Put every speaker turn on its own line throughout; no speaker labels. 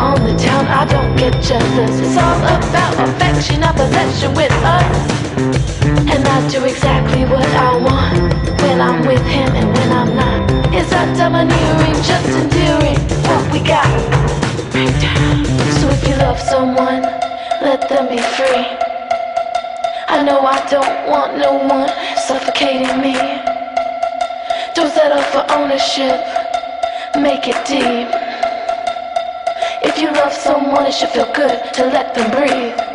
on the
town, I don't get jealous. It's all about affection, not possession with us. And I do exactly what I want when I'm with him and when I'm not. It's not domineering, just endearing what we got. So if you love someone, let them be free. I know I don't want no one suffocating me. Don't settle for ownership, make it deep you love someone, it should feel good to let them breathe.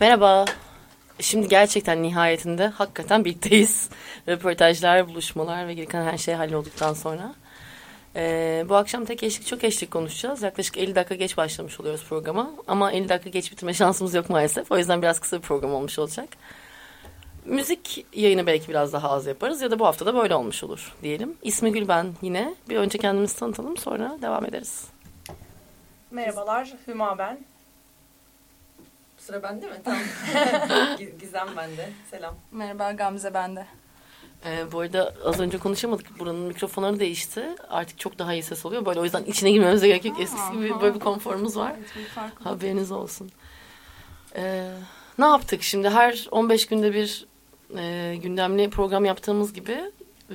Merhaba. Şimdi gerçekten nihayetinde hakikaten birlikteyiz. Röportajlar, buluşmalar ve gereken her şey hallolduktan sonra. Ee, bu akşam tek eşlik çok eşlik konuşacağız. Yaklaşık 50 dakika geç başlamış oluyoruz programa. Ama 50 dakika geç bitirme şansımız yok maalesef. O yüzden biraz kısa bir program olmuş olacak. Müzik yayını belki biraz daha az yaparız ya da bu hafta da böyle olmuş olur diyelim. İsmi Gül ben yine. Bir önce kendimizi tanıtalım sonra devam ederiz.
Merhabalar, Hüma ben.
Sıra bende mi? Tamam. Giz- Gizem bende. Selam.
Merhaba, Gamze bende.
Ee, bu arada az önce konuşamadık. Buranın mikrofonları değişti. Artık çok daha iyi ses oluyor. Böyle o yüzden içine girmemize gerek yok. Eskisi gibi böyle bir konforumuz var.
Evet, bir.
Haberiniz olsun. Ee, ne yaptık şimdi? Her 15 günde bir e, gündemli program yaptığımız gibi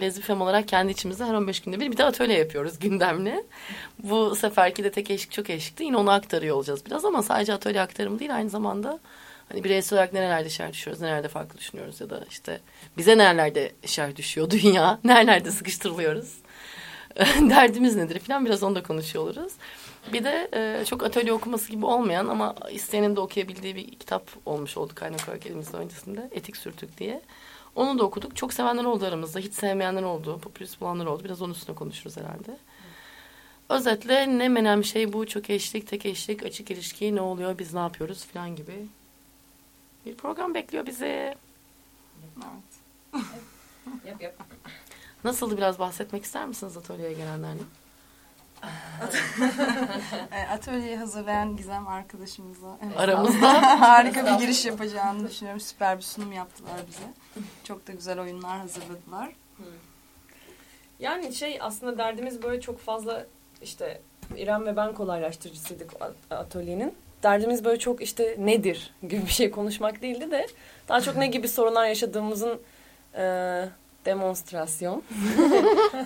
Lezbifem olarak kendi içimizde her 15 günde bir bir de atölye yapıyoruz gündemli. Bu seferki de tek eşlik çok eşlikti. Yine onu aktarıyor olacağız biraz ama sadece atölye aktarımı değil aynı zamanda hani bireysel olarak nerelerde şer düşüyoruz, nerelerde farklı düşünüyoruz ya da işte bize nerelerde şer düşüyor dünya, nerelerde sıkıştırılıyoruz. Derdimiz nedir falan biraz onu da konuşuyor oluruz. Bir de e, çok atölye okuması gibi olmayan ama isteyenin de okuyabildiği bir kitap olmuş oldu kaynak olarak elimizde öncesinde. Etik Sürtük diye. Onu da okuduk. Çok sevenler oldu aramızda. Hiç sevmeyenler oldu. Popülist bulanlar oldu. Biraz onun üstüne konuşuruz herhalde. Özetle ne menem şey bu çok eşlik, tek eşlik, açık ilişki ne oluyor, biz ne yapıyoruz falan gibi bir program bekliyor bizi.
Yap yap.
Nasıldı biraz bahsetmek ister misiniz atölyeye gelenlerle?
E, Atölyeyi hazırlayan Gizem arkadaşımıza evet,
Aramızda.
harika bir giriş yapacağını düşünüyorum. Süper bir sunum yaptılar bize. Çok da güzel oyunlar hazırladılar.
Yani şey aslında derdimiz böyle çok fazla işte İrem ve ben kolaylaştırıcısıydık atölyenin. Derdimiz böyle çok işte nedir gibi bir şey konuşmak değildi de daha çok ne gibi sorunlar yaşadığımızın e, demonstrasyon.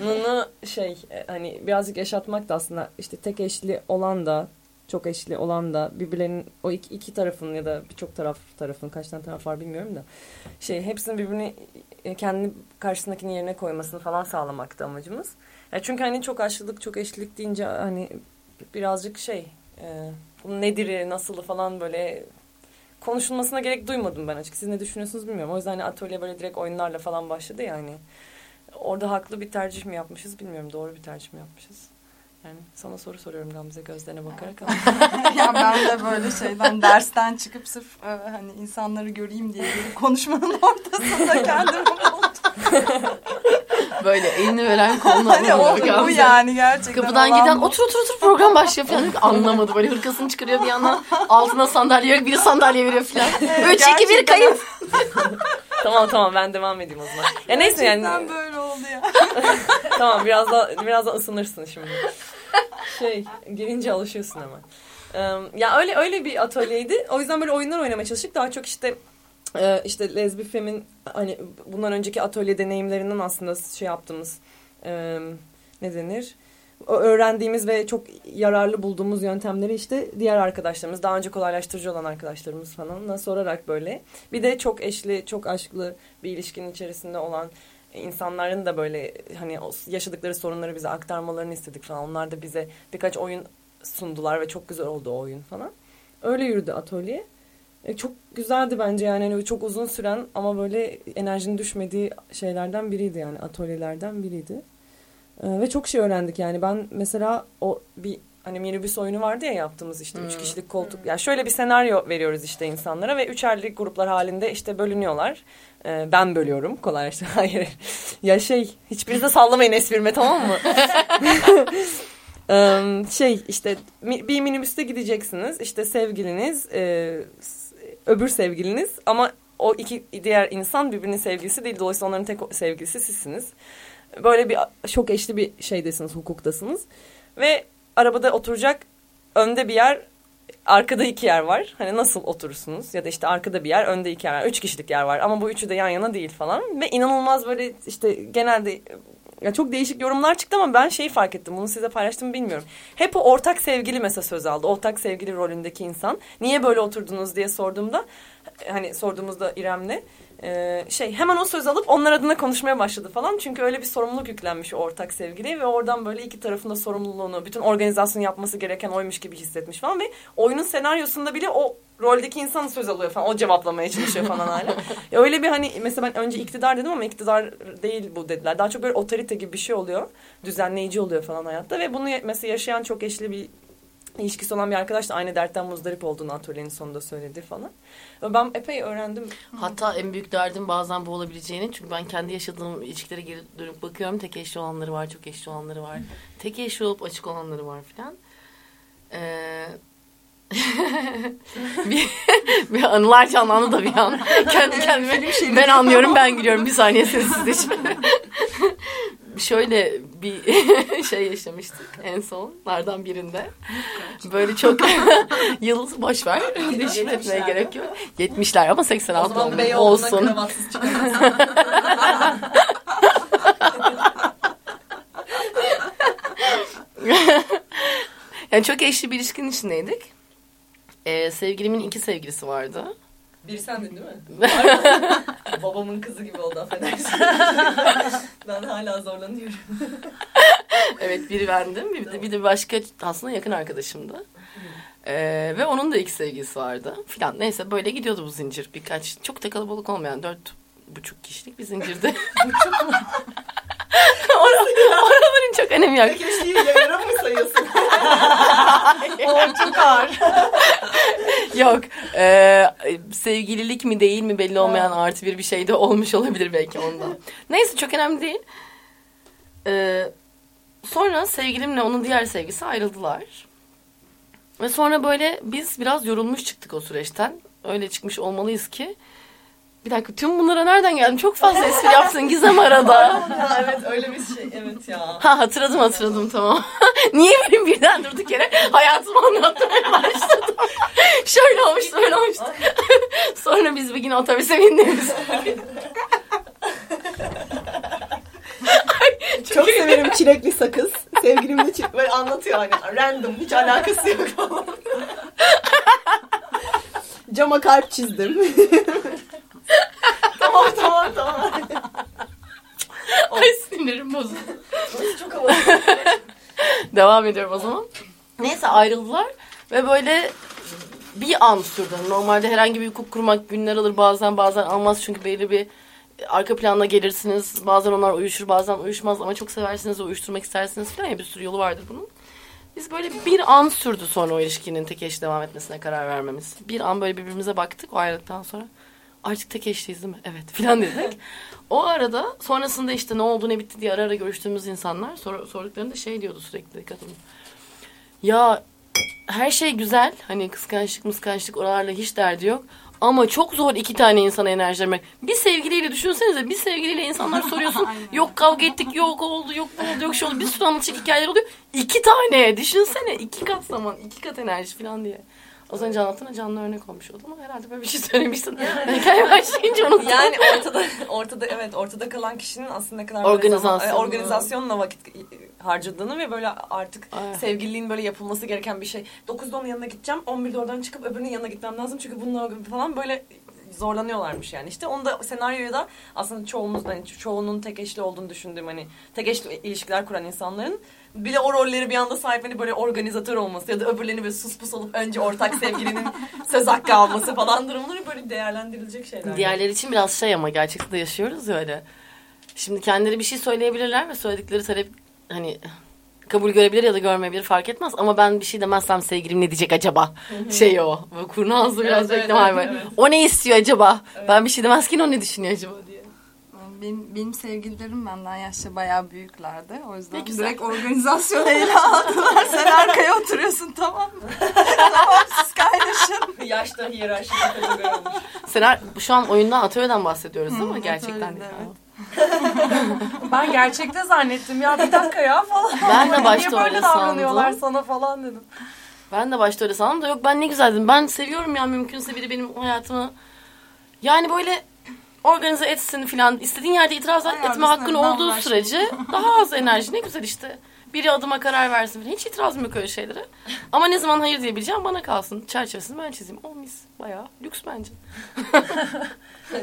Bunu şey e, hani birazcık yaşatmak da aslında işte tek eşli olan da çok eşli olan da birbirlerinin o iki, iki tarafın ya da birçok taraf tarafın kaç tane taraf var bilmiyorum da şey hepsinin birbirini e, kendi karşısındakinin yerine koymasını falan sağlamaktı amacımız. Ya çünkü hani çok aşklık çok eşlilik deyince hani birazcık şey e, bunun nedir nasılı falan böyle konuşulmasına gerek duymadım ben açık. Siz ne düşünüyorsunuz bilmiyorum. O yüzden hani atölye böyle direkt oyunlarla falan başladı ya hani. Orada haklı bir tercih mi yapmışız bilmiyorum. Doğru bir tercih mi yapmışız? Yani sana soru soruyorum Gamze gözlerine bakarak ama.
ya ben de böyle şeyden dersten çıkıp sırf e, hani insanları göreyim diye gelip konuşmanın ortasında kendimi buldum.
Böyle elini veren kolunu
Hani o,
alamıyor
bu yani gerçekten.
Kapıdan giden
bu.
otur otur otur program başlıyor falan. Anlamadı böyle hırkasını çıkarıyor bir yandan altına sandalye yok biri sandalye veriyor falan. 3 2 1 kayıp.
tamam tamam ben devam edeyim o zaman. Ya neyse yani.
Gerçekten böyle oldu ya.
tamam biraz da biraz da ısınırsın şimdi. Şey girince alışıyorsun hemen. Ya öyle öyle bir atölyeydi. O yüzden böyle oyunlar oynamaya çalıştık. Daha çok işte e, işte Lezbifem'in hani bundan önceki atölye deneyimlerinden aslında şey yaptığımız e, ne denir? Öğrendiğimiz ve çok yararlı bulduğumuz yöntemleri işte diğer arkadaşlarımız, daha önce kolaylaştırıcı olan arkadaşlarımız falanla sorarak böyle. Bir de çok eşli, çok aşklı bir ilişkinin içerisinde olan insanların da böyle hani yaşadıkları sorunları bize aktarmalarını istedik falan. Onlar da bize birkaç oyun sundular ve çok güzel oldu o oyun falan. Öyle yürüdü atölye. E, çok güzeldi bence yani Hani çok uzun süren ama böyle enerjinin düşmediği şeylerden biriydi yani atölyelerden biriydi. E, ve çok şey öğrendik yani ben mesela o bir hani minibüs oyunu vardı ya yaptığımız işte üç kişilik koltuk. Yani şöyle bir senaryo veriyoruz işte insanlara ve üçerli gruplar halinde işte bölünüyorlar. E, ben bölüyorum kolaylaştı. Hayır. ya şey hiçbirinize sallamayın esprime tamam mı? Şey işte bir minibüste gideceksiniz işte sevgiliniz e, öbür sevgiliniz ama o iki diğer insan birbirinin sevgilisi değil dolayısıyla onların tek sevgilisi sizsiniz. Böyle bir çok eşli bir şeydesiniz hukuktasınız. Ve arabada oturacak önde bir yer arkada iki yer var. Hani nasıl oturursunuz? Ya da işte arkada bir yer önde iki yer var. Üç kişilik yer var ama bu üçü de yan yana değil falan. Ve inanılmaz böyle işte genelde ya çok değişik yorumlar çıktı ama ben şeyi fark ettim. Bunu size paylaştım bilmiyorum. Hep o ortak sevgili mesela söz aldı. Ortak sevgili rolündeki insan. Niye böyle oturdunuz diye sorduğumda hani sorduğumuzda İrem'le Ee, şey hemen o söz alıp onlar adına konuşmaya başladı falan. Çünkü öyle bir sorumluluk yüklenmiş ortak sevgiliye ve oradan böyle iki tarafın da sorumluluğunu, bütün organizasyonu yapması gereken oymuş gibi hissetmiş falan ve oyunun senaryosunda bile o roldeki insan söz alıyor falan. O cevaplamaya çalışıyor falan hala. Öyle bir hani mesela ben önce iktidar dedim ama iktidar değil bu dediler. Daha çok böyle otorite gibi bir şey oluyor. Düzenleyici oluyor falan hayatta ve bunu mesela yaşayan çok eşli bir ilişkisi olan bir arkadaş da aynı dertten muzdarip olduğunu atölyenin sonunda söyledi falan. Ben epey öğrendim.
Hatta en büyük derdim bazen bu olabileceğini. Çünkü ben kendi yaşadığım ilişkilere geri dönüp bakıyorum. Tek eşli olanları var, çok eşli olanları var. Tek eşli olup açık olanları var filan. Ee, bir, bir anılar canlandı da bir an. Kendi kendime ben anlıyorum ben gülüyorum. Bir saniye sessizleşme. Şöyle bir şey yaşamıştık en sonlardan birinde. Böyle çok yıl boş ver. Hiç etmeye gerek yok. 70'ler ama 86 olmuş. olsun. Yani çok eşli bir ilişkinin içindeydik. Ee, sevgilimin iki sevgilisi vardı.
Bir sendin değil mi? Babamın kızı gibi oldu affedersin. ben hala zorlanıyorum.
Evet biri bendim bir de, bir de başka aslında yakın arkadaşımdı. Ee, ve onun da iki sevgilisi vardı filan. Neyse böyle gidiyordu bu zincir birkaç. Çok da kalabalık olmayan dört buçuk kişilik bir zincirdi. Or- Oraların çok önemi yok.
Kişiyi yarım mı sayıyorsun? o çok ağır.
Yok. Ee, sevgililik mi değil mi belli olmayan artı bir bir şey de olmuş olabilir belki ondan. Neyse çok önemli değil. Ee, sonra sevgilimle onun diğer sevgisi ayrıldılar. Ve sonra böyle biz biraz yorulmuş çıktık o süreçten. Öyle çıkmış olmalıyız ki. Bir dakika tüm bunlara nereden geldim? Çok fazla espri yaptın Gizem arada.
evet öyle bir şey. Evet ya.
Ha hatırladım hatırladım tamam. Niye benim birden durduk yere hayatımı anlatmaya başladım. Şöyle olmuştu böyle olmuştu. Sonra biz bir gün otobüse bindiğimiz.
Çok severim çilekli sakız. Sevgilimle çilek böyle anlatıyor hani random hiç alakası yok falan. Cama kalp çizdim. Tamam tamam tamam.
Ay sinirim bozuldu.
Çok havalı.
Devam ediyorum o zaman. Neyse ayrıldılar ve böyle bir an sürdü. Normalde herhangi bir hukuk kurmak günler alır bazen bazen almaz çünkü belli bir arka planda gelirsiniz. Bazen onlar uyuşur bazen uyuşmaz ama çok seversiniz ve uyuşturmak istersiniz falan ya bir sürü yolu vardır bunun. Biz böyle bir an sürdü sonra o ilişkinin tek eşli devam etmesine karar vermemiz. Bir an böyle birbirimize baktık o ayrılıktan sonra. Artık tek eşliyiz değil mi? Evet filan dedik. O arada sonrasında işte ne oldu ne bitti diye ara ara görüştüğümüz insanlar sor, sorduklarında şey diyordu sürekli kadın. Ya her şey güzel. Hani kıskançlık mıskançlık oralarla hiç derdi yok. Ama çok zor iki tane insana enerji vermek. Bir sevgiliyle düşünsenize bir sevgiliyle insanlar soruyorsun. yok kavga ettik, yok oldu, yok bu oldu, yok şu oldu. Bir sürü anlatacak hikayeler oluyor. İki tane düşünsene. iki kat zaman, iki kat enerji falan diye. Az önce anlattığına canlı örnek olmuş oldu ama herhalde böyle bir şey söylemiştin. Hikaye başlayınca unuttum.
Yani ortada ortada evet ortada kalan kişinin aslında ne kadar zaman- e, organizasyonla vakit harcadığını ve böyle artık
Ay.
sevgililiğin böyle yapılması gereken bir şey. 9'da onun yanına gideceğim. 11'de oradan çıkıp öbürünün yanına gitmem lazım. Çünkü bununla falan böyle zorlanıyorlarmış yani. İşte onu da senaryoya da aslında çoğumuz hani çoğunun tek eşli olduğunu düşündüğüm hani tek eşli ilişkiler kuran insanların bile o rolleri bir anda sahip hani böyle organizatör olması ya da öbürlerini böyle sus pus olup önce ortak sevgilinin söz hakkı alması falan durumları böyle değerlendirilecek şeyler.
Diğerleri için biraz şey ama gerçekte de yaşıyoruz ya öyle. Şimdi kendileri bir şey söyleyebilirler ve söyledikleri talep hani kabul görebilir ya da görmeyebilir fark etmez. Ama ben bir şey demezsem sevgilim ne diyecek acaba? şey o. Kurnazlı biraz
Evet, evet,
bekleme
evet, evet.
O ne istiyor acaba? Ben bir şey demezken o ne düşünüyor acaba diye.
Benim, benim sevgililerim benden yaşça bayağı büyüklerdi. O yüzden
Ne güzel.
direkt organizasyon ele aldılar. Sen arkaya oturuyorsun tamam mı? tamam siz kaynaşın.
Yaşta hiyerarşik bir kategori olmuş.
Senar şu an oyundan atölyeden bahsediyoruz değil
Hı,
mi? Gerçekten
atölyede,
değil.
evet.
Ben gerçekte zannettim ya bir dakika ya falan.
Ben de başta
Niye böyle
öyle
davranıyorlar
sandım.
sana falan dedim.
Ben de başta öyle sandım da yok ben ne güzel dedim. Ben seviyorum ya mümkünse biri benim hayatımı yani böyle organize etsin filan. istediğin yerde itiraz etme
Ayarlasın,
hakkın olduğu sürece daha az enerji ne güzel işte. Biri adıma karar versin falan. Hiç itirazım yok öyle şeylere. Ama ne zaman hayır diyebileceğim bana kalsın. Çerçevesini ben çizeyim. O mis. Bayağı lüks bence.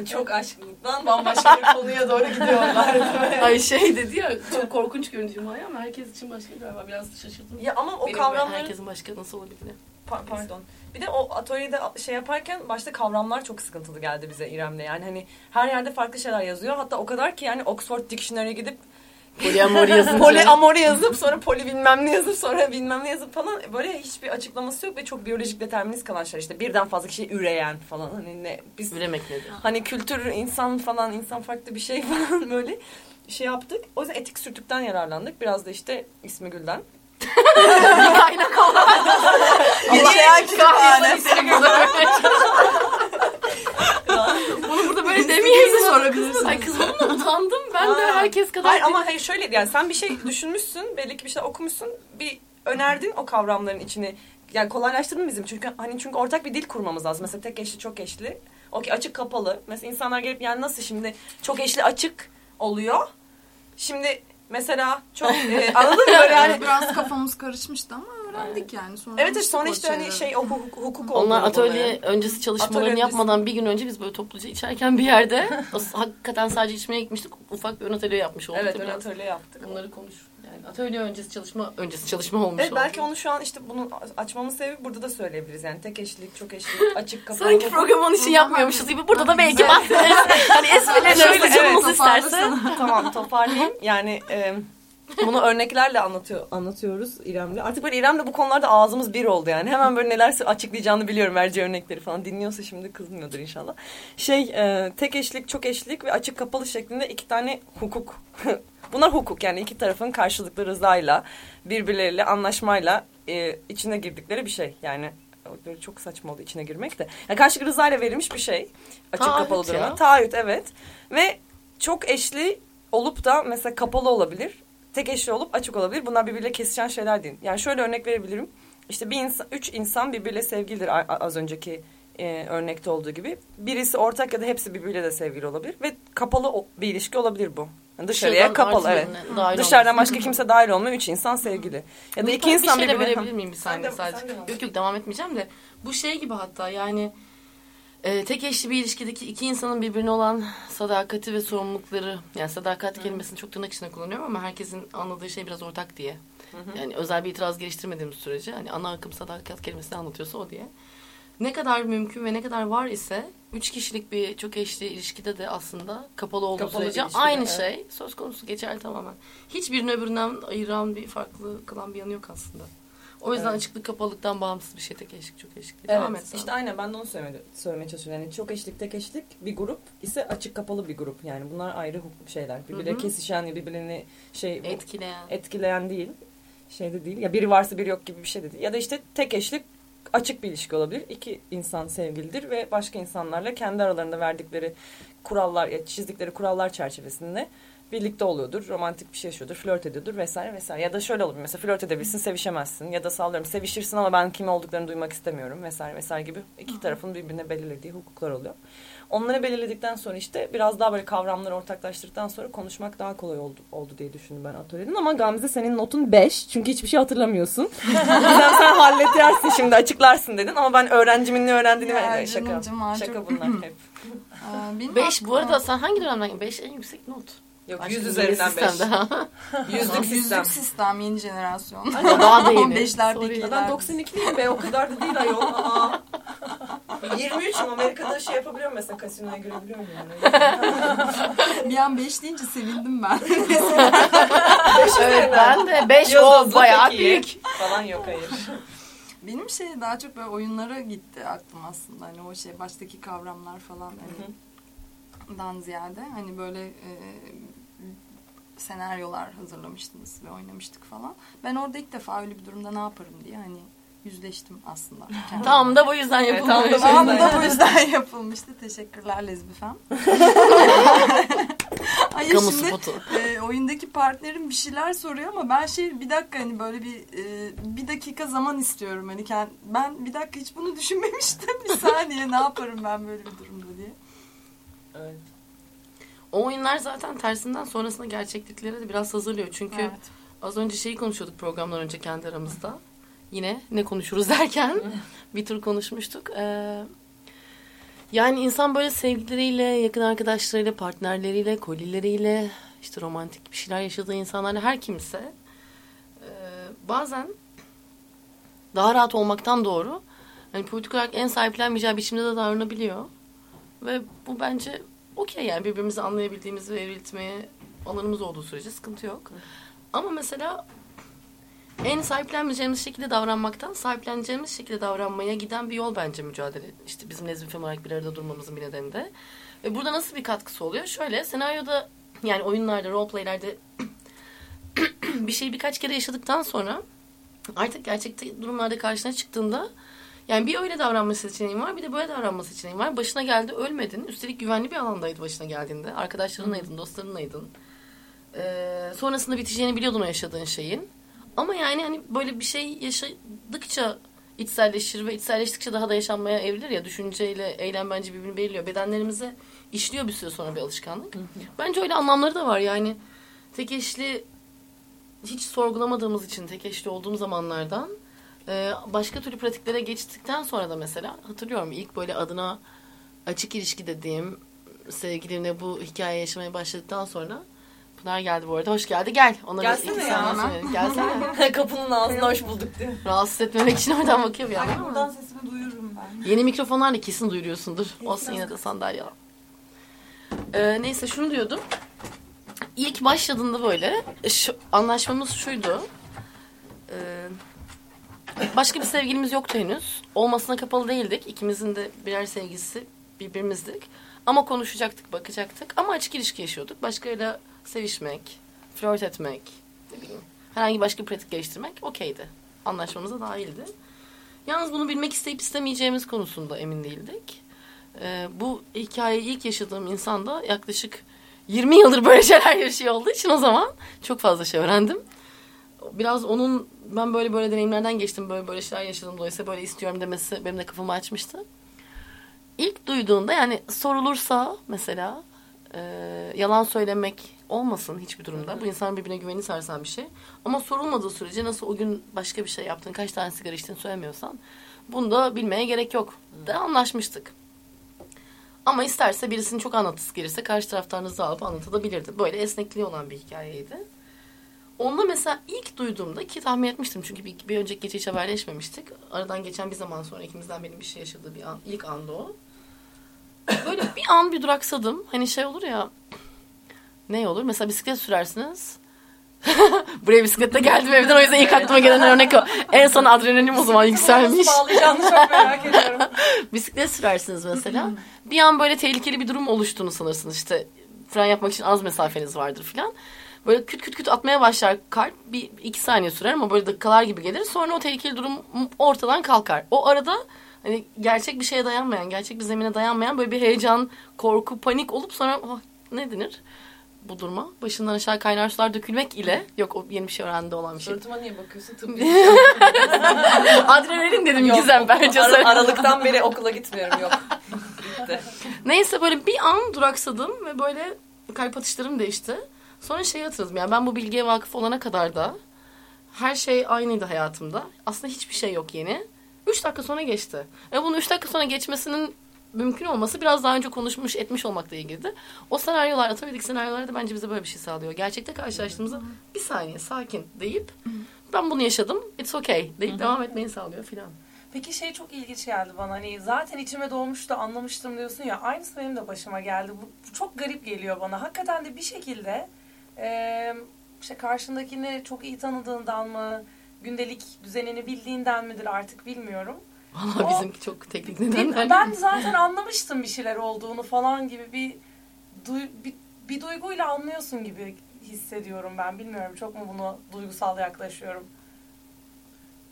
Çok aşklıktan bambaşka bir konuya doğru gidiyorlar.
Ay şey dedi ya çok korkunç görünüyor ama herkes için başka galiba. Biraz da şaşırdım.
ya ama o
Benim
kavramların
herkesin başka nasıl olabildiğini.
Pa- pardon. Bir de o atölyede şey yaparken başta kavramlar çok sıkıntılı geldi bize İrem'le. Yani hani her yerde farklı şeyler yazıyor. Hatta o kadar ki yani Oxford Dictionary'e gidip
Poliamor yazınca.
poliamori yazıp sonra poli bilmem ne yazıp sonra bilmem ne yazıp falan böyle hiçbir açıklaması yok ve çok biyolojik determinist kalan şeyler. İşte birden fazla kişi üreyen falan hani ne biz
Üremek nedir?
hani kültür insan falan insan farklı bir şey falan böyle şey yaptık. O yüzden etik sürtükten yararlandık. Biraz da işte ismi Gül'den.
Kaynak olan.
Yaşayan kütüphane.
Bunu burada böyle demeyelim sorabilirsin. Ay kız bunu utandım. Ben de herkes kadar.
Hayır ama hayır şöyle yani sen bir şey düşünmüşsün, belli ki bir şey okumuşsun, bir önerdin o kavramların içini. Yani kolaylaştırdın bizim çünkü hani çünkü ortak bir dil kurmamız lazım. Mesela tek eşli, çok eşli. Okey açık kapalı. Mesela insanlar gelip yani nasıl şimdi çok eşli açık oluyor. Şimdi mesela çok e, anladın mı böyle yani?
Biraz kafamız karışmıştı ama öğrendik yani. Sonra
Evet
alıştık
sonra işte hani şey o hukuk, hukuk
Onlar
olduğunu
atölye
buluyor.
öncesi çalışmalarını
Atölye öncesi.
yapmadan bir gün önce biz böyle topluca içerken bir yerde hakikaten sadece içmeye gitmiştik. Ufak bir ön atölye yapmış olduk.
Evet
biraz.
atölye yaptık.
Bunları konuş. Yani atölye öncesi çalışma öncesi çalışma olmuş
Evet belki
oldu.
onu şu an işte bunu açmamın sebebi burada da söyleyebiliriz. Yani tek eşlilik, çok eşlilik, açık kapalı.
Sanki program onun için yapmıyormuşuz gibi. Burada da belki bahsederiz. hani esprilerini
Şöyle,
evet,
isterse.
toparlasana.
tamam toparlayayım. Yani e, bunu örneklerle anlatıyor anlatıyoruz İrem'le. Artık böyle İrem'le bu konularda ağzımız bir oldu yani. Hemen böyle neler açıklayacağını biliyorum vereceği örnekleri falan. Dinliyorsa şimdi kızmıyordur inşallah. Şey e, tek eşlik, çok eşlik ve açık kapalı şeklinde iki tane hukuk. Bunlar hukuk yani iki tarafın karşılıklı rızayla birbirleriyle anlaşmayla e, içine girdikleri bir şey. Yani böyle çok saçma oldu içine girmek de. Yani karşılıklı rızayla verilmiş bir şey. Açık
Taahhüt
kapalı duruma. Taahhüt evet. Ve çok eşli olup da mesela kapalı olabilir. Tek eşli olup açık olabilir. Bunlar birbiriyle kesişen şeyler değil. Yani şöyle örnek verebilirim. İşte bir insan, üç insan birbiriyle sevgilidir az önceki e, örnekte olduğu gibi. Birisi ortak ya da hepsi birbiriyle de sevgili olabilir. Ve kapalı bir ilişki olabilir bu. Yani dışarıya
Dışarıdan
kapalı evet. Dışarıdan
olması.
başka kimse dahil olmuyor. Üç insan sevgili. Ya da iki
Bir
insan
şeyle
birbirine...
bölebilir miyim bir saniye
Sen de-
sadece?
sen de.
Yok yok devam etmeyeceğim de. Bu şey gibi hatta yani e, tek eşli bir ilişkideki iki insanın birbirine olan sadakati ve sorumlulukları yani sadakat kelimesini çok tırnak içinde kullanıyorum ama herkesin anladığı şey biraz ortak diye. Yani özel bir itiraz geliştirmediğimiz sürece hani ana akım sadakat kelimesini anlatıyorsa o diye. Ne kadar mümkün ve ne kadar var ise üç kişilik bir çok eşli ilişkide de aslında kapalı olduğu
Kapalı
sürece
ilişkide,
aynı
evet.
şey söz konusu geçerli tamamen. Hiçbirini öbüründen ayıran bir farklı kılan bir yanı yok aslında. O yüzden
Evet.
açıklık kapalılıktan bağımsız bir şey tek eşlik çok eşlik. Devam et
Evet işte aynen ben de onu söylemeye, söylemeye çalışıyorum. Yani çok eşlik tek eşlik bir grup ise açık kapalı bir grup. Yani bunlar ayrı hukuk şeyler. Birbirine
Hı hı.
kesişen birbirlerini şey
etkileyen.
etkileyen değil. Şeyde değil. Ya biri varsa biri yok gibi bir şey de değil. Ya da işte tek eşlik açık bir ilişki olabilir. İki insan sevgilidir ve başka insanlarla kendi aralarında verdikleri kurallar, ya çizdikleri kurallar çerçevesinde birlikte oluyordur. Romantik bir şey yaşıyordur. Flört ediyordur vesaire vesaire. Ya da şöyle olur. Mesela flört edebilirsin, sevişemezsin. Ya da sallıyorum sevişirsin ama ben kim olduklarını duymak istemiyorum vesaire vesaire gibi iki tarafın birbirine belirlediği hukuklar oluyor. Onları belirledikten sonra işte biraz daha böyle kavramları ortaklaştırdıktan sonra konuşmak daha kolay oldu, oldu diye düşündüm ben atölyeden. Ama Gamze senin notun 5 çünkü hiçbir şey hatırlamıyorsun. Gizem sen halledersin şimdi açıklarsın dedin ama ben öğrencimin ne öğrendiğini
Ya
ben şaka.
canımcım, ha,
Şaka bunlar hep.
Aa, benim
Beş bu arada sen hangi dönemden? Beş en yüksek not.
Yok
Başka
100
bir
üzerinden 5.
sistemde.
Yüzlük sistem.
Yüzlük sistem yeni jenerasyon.
Daha da yeni.
15'ler
Sorry.
peki.
Ya ben 92'liyim be o kadar da değil ayol. Aa. 23'üm Amerika'da şey yapabiliyorum mesela kasinoya girebiliyorum yani.
bir an 5 deyince sevindim ben.
evet ben de beş
Yıldızlı
o bayağı büyük.
Falan yok hayır.
Benim şey daha çok böyle oyunlara gitti aklım aslında. Hani o şey baştaki kavramlar falan hani dan ziyade hani böyle e, senaryolar hazırlamıştınız ve oynamıştık falan. Ben orada ilk defa öyle bir durumda ne yaparım diye hani yüzleştim aslında.
Tam da bu yüzden
Evet,
yapılmış.
tam da bu
Tam
yüzden.
da bu yüzden yapılmıştı. Teşekkürler Lezbifem. Hayır
Kamu
şimdi
spotu.
e, oyundaki partnerim bir şeyler soruyor ama ben şey bir dakika hani böyle bir e, bir dakika zaman istiyorum hani kend- ben bir dakika hiç bunu düşünmemiştim bir saniye ne yaparım ben böyle bir durumda diye.
Evet.
O oyunlar zaten tersinden sonrasında gerçekliklere de biraz hazırlıyor. Çünkü
Evet.
Az önce şeyi konuşuyorduk programdan önce kendi aramızda. Yine ne konuşuruz derken bir tur konuşmuştuk. Ee, yani insan böyle sevgilileriyle, yakın arkadaşlarıyla, partnerleriyle, kolileriyle, işte romantik bir şeyler yaşadığı insanlarla her kimse e, bazen daha rahat olmaktan doğru hani politik olarak en sahiplenmeyeceği biçimde de davranabiliyor. Ve bu bence okey yani birbirimizi anlayabildiğimiz ve evriltmeye alanımız olduğu sürece sıkıntı yok. Ama mesela en sahiplenmeyeceğimiz şekilde davranmaktan sahipleneceğimiz şekilde davranmaya giden bir yol bence mücadele. İşte bizim Nezmi Film olarak bir arada durmamızın bir nedeni de. Ve burada nasıl bir katkısı oluyor? Şöyle senaryoda yani oyunlarda, roleplaylerde bir şeyi birkaç kere yaşadıktan sonra artık gerçekte durumlarda karşına çıktığında yani bir öyle davranma seçeneğin var bir de böyle davranma seçeneğin var. Başına geldi ölmedin. Üstelik güvenli bir alandaydı başına geldiğinde. Arkadaşlarınlaydın, dostlarınlaydın. Ee, sonrasında biteceğini biliyordun o yaşadığın şeyin. Ama yani hani böyle bir şey yaşadıkça içselleşir ve içselleştikçe daha da yaşanmaya evrilir ya. Düşünceyle eylem bence birbirini belirliyor. Bedenlerimize işliyor bir süre sonra bir alışkanlık. Bence öyle anlamları da var yani. Tek eşli hiç sorgulamadığımız için tek eşli olduğum zamanlardan e, başka türlü pratiklere geçtikten sonra da mesela hatırlıyorum ilk böyle adına açık ilişki dediğim sevgilimle bu hikaye yaşamaya başladıktan sonra Pınar geldi bu arada. Hoş geldi. Gel. Ona
Gelsene
iki
ya.
Gelsene.
Kapının ağzına hoş bulduk diye.
Rahatsız etmemek için oradan bakıyor bir yandan
buradan sesimi duyururum ben.
Yeni mikrofonlarla kesin duyuruyorsundur. Olsun yine de sandalye al. Ee, neyse şunu diyordum. İlk başladığında böyle şu, anlaşmamız şuydu. Ee, başka bir sevgilimiz yoktu henüz. Olmasına kapalı değildik. İkimizin de birer sevgilisi birbirimizdik. Ama konuşacaktık, bakacaktık. Ama açık ilişki yaşıyorduk. Başkalarıyla sevişmek, flört etmek, ne bileyim, herhangi başka bir pratik geliştirmek okeydi. Anlaşmamıza dahildi. Yalnız bunu bilmek isteyip istemeyeceğimiz konusunda emin değildik. Ee, bu hikayeyi ilk yaşadığım insan da yaklaşık 20 yıldır böyle şeyler yaşıyor olduğu için o zaman çok fazla şey öğrendim. Biraz onun ben böyle böyle deneyimlerden geçtim, böyle böyle şeyler yaşadım dolayısıyla böyle istiyorum demesi benim de kafamı açmıştı. İlk duyduğunda yani sorulursa mesela e, yalan söylemek olmasın hiçbir durumda. Bu insan birbirine güveni sarsan bir şey. Ama sorulmadığı sürece nasıl o gün başka bir şey yaptın, kaç tane sigara içtin söylemiyorsan bunu da bilmeye gerek yok. De anlaşmıştık. Ama isterse birisinin çok anlatısı gelirse karşı taraftan alıp anlatılabilirdi. Böyle esnekliği olan bir hikayeydi. Onda mesela ilk duyduğumda ki tahmin etmiştim çünkü bir, bir önceki gece hiç haberleşmemiştik. Aradan geçen bir zaman sonra ikimizden benim bir şey yaşadığı bir an, ilk anda o. Böyle bir an bir duraksadım. Hani şey olur ya ne olur? Mesela bisiklet sürersiniz. Buraya bisikletle geldim evden o yüzden ilk aklıma gelen örnek o. En son adrenalinim o zaman yükselmiş.
Bağlayacağını çok merak ediyorum.
Bisiklet sürersiniz mesela. bir an böyle tehlikeli bir durum oluştuğunu sanırsınız. İşte fren yapmak için az mesafeniz vardır filan. Böyle küt küt küt atmaya başlar kalp. Bir iki saniye sürer ama böyle dakikalar gibi gelir. Sonra o tehlikeli durum ortadan kalkar. O arada hani gerçek bir şeye dayanmayan, gerçek bir zemine dayanmayan böyle bir heyecan, korku, panik olup sonra oh, ne denir? Bu duruma başından aşağı kaynar sular dökülmek ile yok o yeni bir şey öğrendi olan bir şey.
Suratıma niye bakıyorsun? Tıbbi.
Adrenalin dedim
Yok,
Gizem bence söyle.
Aralıktan beri okula gitmiyorum yok.
Neyse böyle bir an duraksadım ve böyle kalp atışlarım değişti. Sonra şey hatırladım yani ben bu bilgiye vakıf olana kadar da her şey aynıydı hayatımda. Aslında hiçbir şey yok yeni. Üç dakika sonra geçti. Ve bunun üç dakika sonra geçmesinin mümkün olması biraz daha önce konuşmuş etmiş olmakla ilgili. O senaryolar, atabildik senaryolar da bence bize böyle bir şey sağlıyor. Gerçekte karşılaştığımızda bir saniye sakin deyip ben bunu yaşadım, it's okay deyip devam etmeyi sağlıyor filan.
Peki şey çok ilginç geldi bana. Hani zaten içime doğmuştu, anlamıştım diyorsun ya. Aynısı benim de başıma geldi. Bu, bu çok garip geliyor bana. Hakikaten de bir şekilde e, işte karşındakini çok iyi tanıdığından mı, gündelik düzenini bildiğinden midir artık bilmiyorum.
Valla bizimki çok teknik nedenler.
ben zaten anlamıştım bir şeyler olduğunu falan gibi bir, duy- bir, bir duyguyla anlıyorsun gibi hissediyorum ben. Bilmiyorum çok mu bunu duygusal yaklaşıyorum.